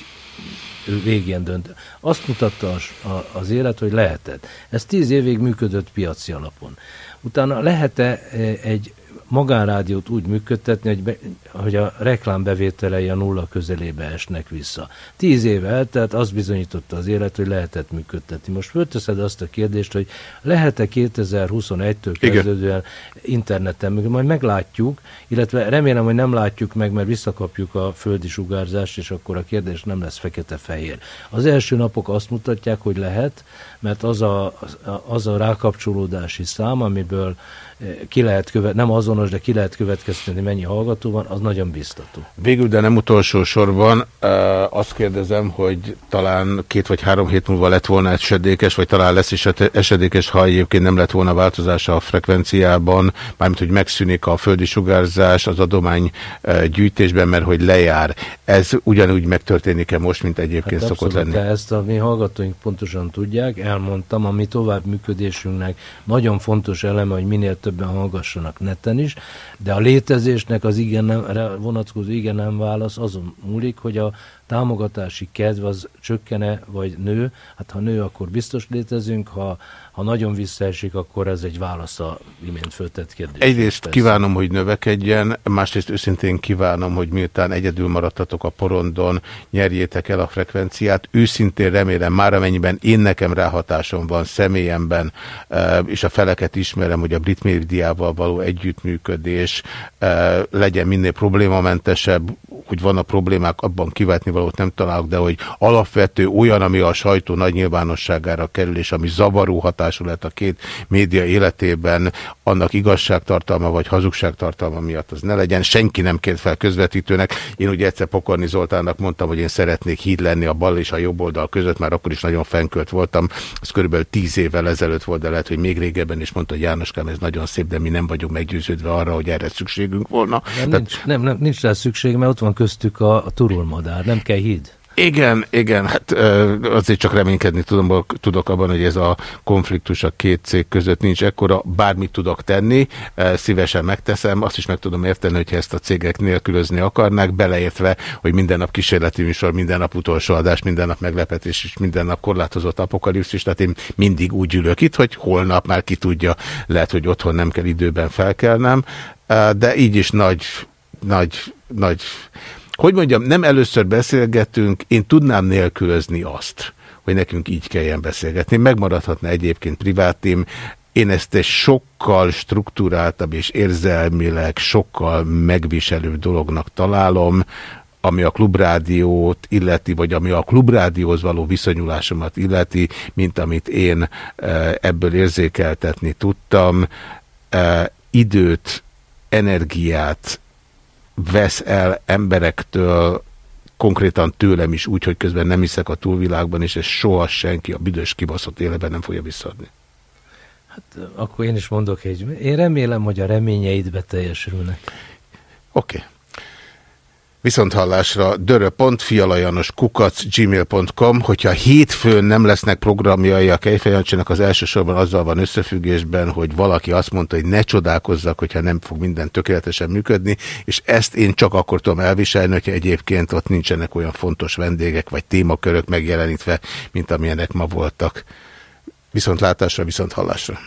végén dönt. Azt mutatta az, a, az élet, hogy lehetett. Ez tíz évig működött piaci alapon. Utána lehet-e egy magánrádiót úgy működtetni, hogy, be, hogy a reklámbevételei a nulla közelébe esnek vissza. Tíz éve eltelt, az bizonyította az élet, hogy lehetett működtetni. Most fölteszed azt a kérdést, hogy lehet-e 2021-től kezdődően interneten majd meglátjuk, illetve remélem, hogy nem látjuk meg, mert visszakapjuk a földi sugárzást, és akkor a kérdés nem lesz fekete-fehér. Az első napok azt mutatják, hogy lehet, mert az a, az a rákapcsolódási szám, amiből ki lehet követ, nem azonos, de ki lehet következtetni, mennyi hallgató van, az nagyon biztató. Végül, de nem utolsó sorban azt kérdezem, hogy talán két vagy három hét múlva lett volna esedékes, vagy talán lesz is esedékes, ha egyébként nem lett volna változása a frekvenciában, mármint, hogy megszűnik a földi sugárzás az adomány gyűjtésben, mert hogy lejár. Ez ugyanúgy megtörténik-e most, mint egyébként hát szokott lenni? De ezt a mi hallgatóink pontosan tudják, elmondtam, a mi továbbműködésünknek nagyon fontos eleme, hogy minél többen hallgassanak neten is, de a létezésnek az igen nem, vonatkozó igen nem válasz azon múlik, hogy a támogatási kedv az csökkene, vagy nő. Hát ha nő, akkor biztos létezünk, ha, ha nagyon visszaesik, akkor ez egy válasz a imént föltett kérdés. Egyrészt persze. kívánom, hogy növekedjen, másrészt őszintén kívánom, hogy miután egyedül maradtatok a porondon, nyerjétek el a frekvenciát. Őszintén remélem, már amennyiben én nekem ráhatásom van személyemben, és a feleket ismerem, hogy a brit médiával való együttműködés legyen minél problémamentesebb, hogy van a problémák, abban kivetni valót nem találok, de hogy alapvető olyan, ami a sajtó nagy nyilvánosságára kerül, és ami zavaró hatású lett a két média életében, annak igazságtartalma vagy hazugságtartalma miatt az ne legyen. Senki nem kért fel közvetítőnek. Én ugye egyszer Pokorni Zoltánnak mondtam, hogy én szeretnék híd lenni a bal és a jobb oldal között, már akkor is nagyon fenkölt voltam. Ez körülbelül tíz évvel ezelőtt volt, de lehet, hogy még régebben is mondta, hogy Jánoskám, ez nagyon szép, de mi nem vagyunk meggyőződve arra, hogy erre szükségünk volna. Nem, Tehát... nincs, nem, nem, nincs rá szükség, mert ott van köztük a, a turulmadár, nem kell híd. Igen, igen, hát azért csak reménykedni tudom, tudok abban, hogy ez a konfliktus a két cég között nincs ekkora, bármit tudok tenni, szívesen megteszem, azt is meg tudom érteni, hogyha ezt a cégek nélkülözni akarnák, beleértve, hogy minden nap kísérleti műsor, minden nap utolsó adás, minden nap meglepetés, és minden nap korlátozott apokalipszis, tehát én mindig úgy ülök itt, hogy holnap már ki tudja, lehet, hogy otthon nem kell időben felkelnem, de így is nagy, nagy, nagy hogy mondjam, nem először beszélgetünk, én tudnám nélkülözni azt, hogy nekünk így kelljen beszélgetni. Megmaradhatna egyébként privátím, én ezt egy sokkal struktúráltabb és érzelmileg sokkal megviselő dolognak találom, ami a klubrádiót illeti, vagy ami a klubrádióhoz való viszonyulásomat illeti, mint amit én ebből érzékeltetni tudtam. Időt, energiát, vesz el emberektől konkrétan tőlem is úgy, hogy közben nem hiszek a túlvilágban, és ez soha senki a büdös kibaszott életben nem fogja visszaadni. Hát akkor én is mondok egy. Én remélem, hogy a reményeid beteljesülnek. Oké. Okay. Viszont hallásra dörö.fialajanos kukac gmail.com, hogyha hétfőn nem lesznek programjai a Kejfejancsának, az elsősorban azzal van összefüggésben, hogy valaki azt mondta, hogy ne csodálkozzak, hogyha nem fog minden tökéletesen működni, és ezt én csak akkor tudom elviselni, hogyha egyébként ott nincsenek olyan fontos vendégek vagy témakörök megjelenítve, mint amilyenek ma voltak. Viszont látásra, viszont hallásra.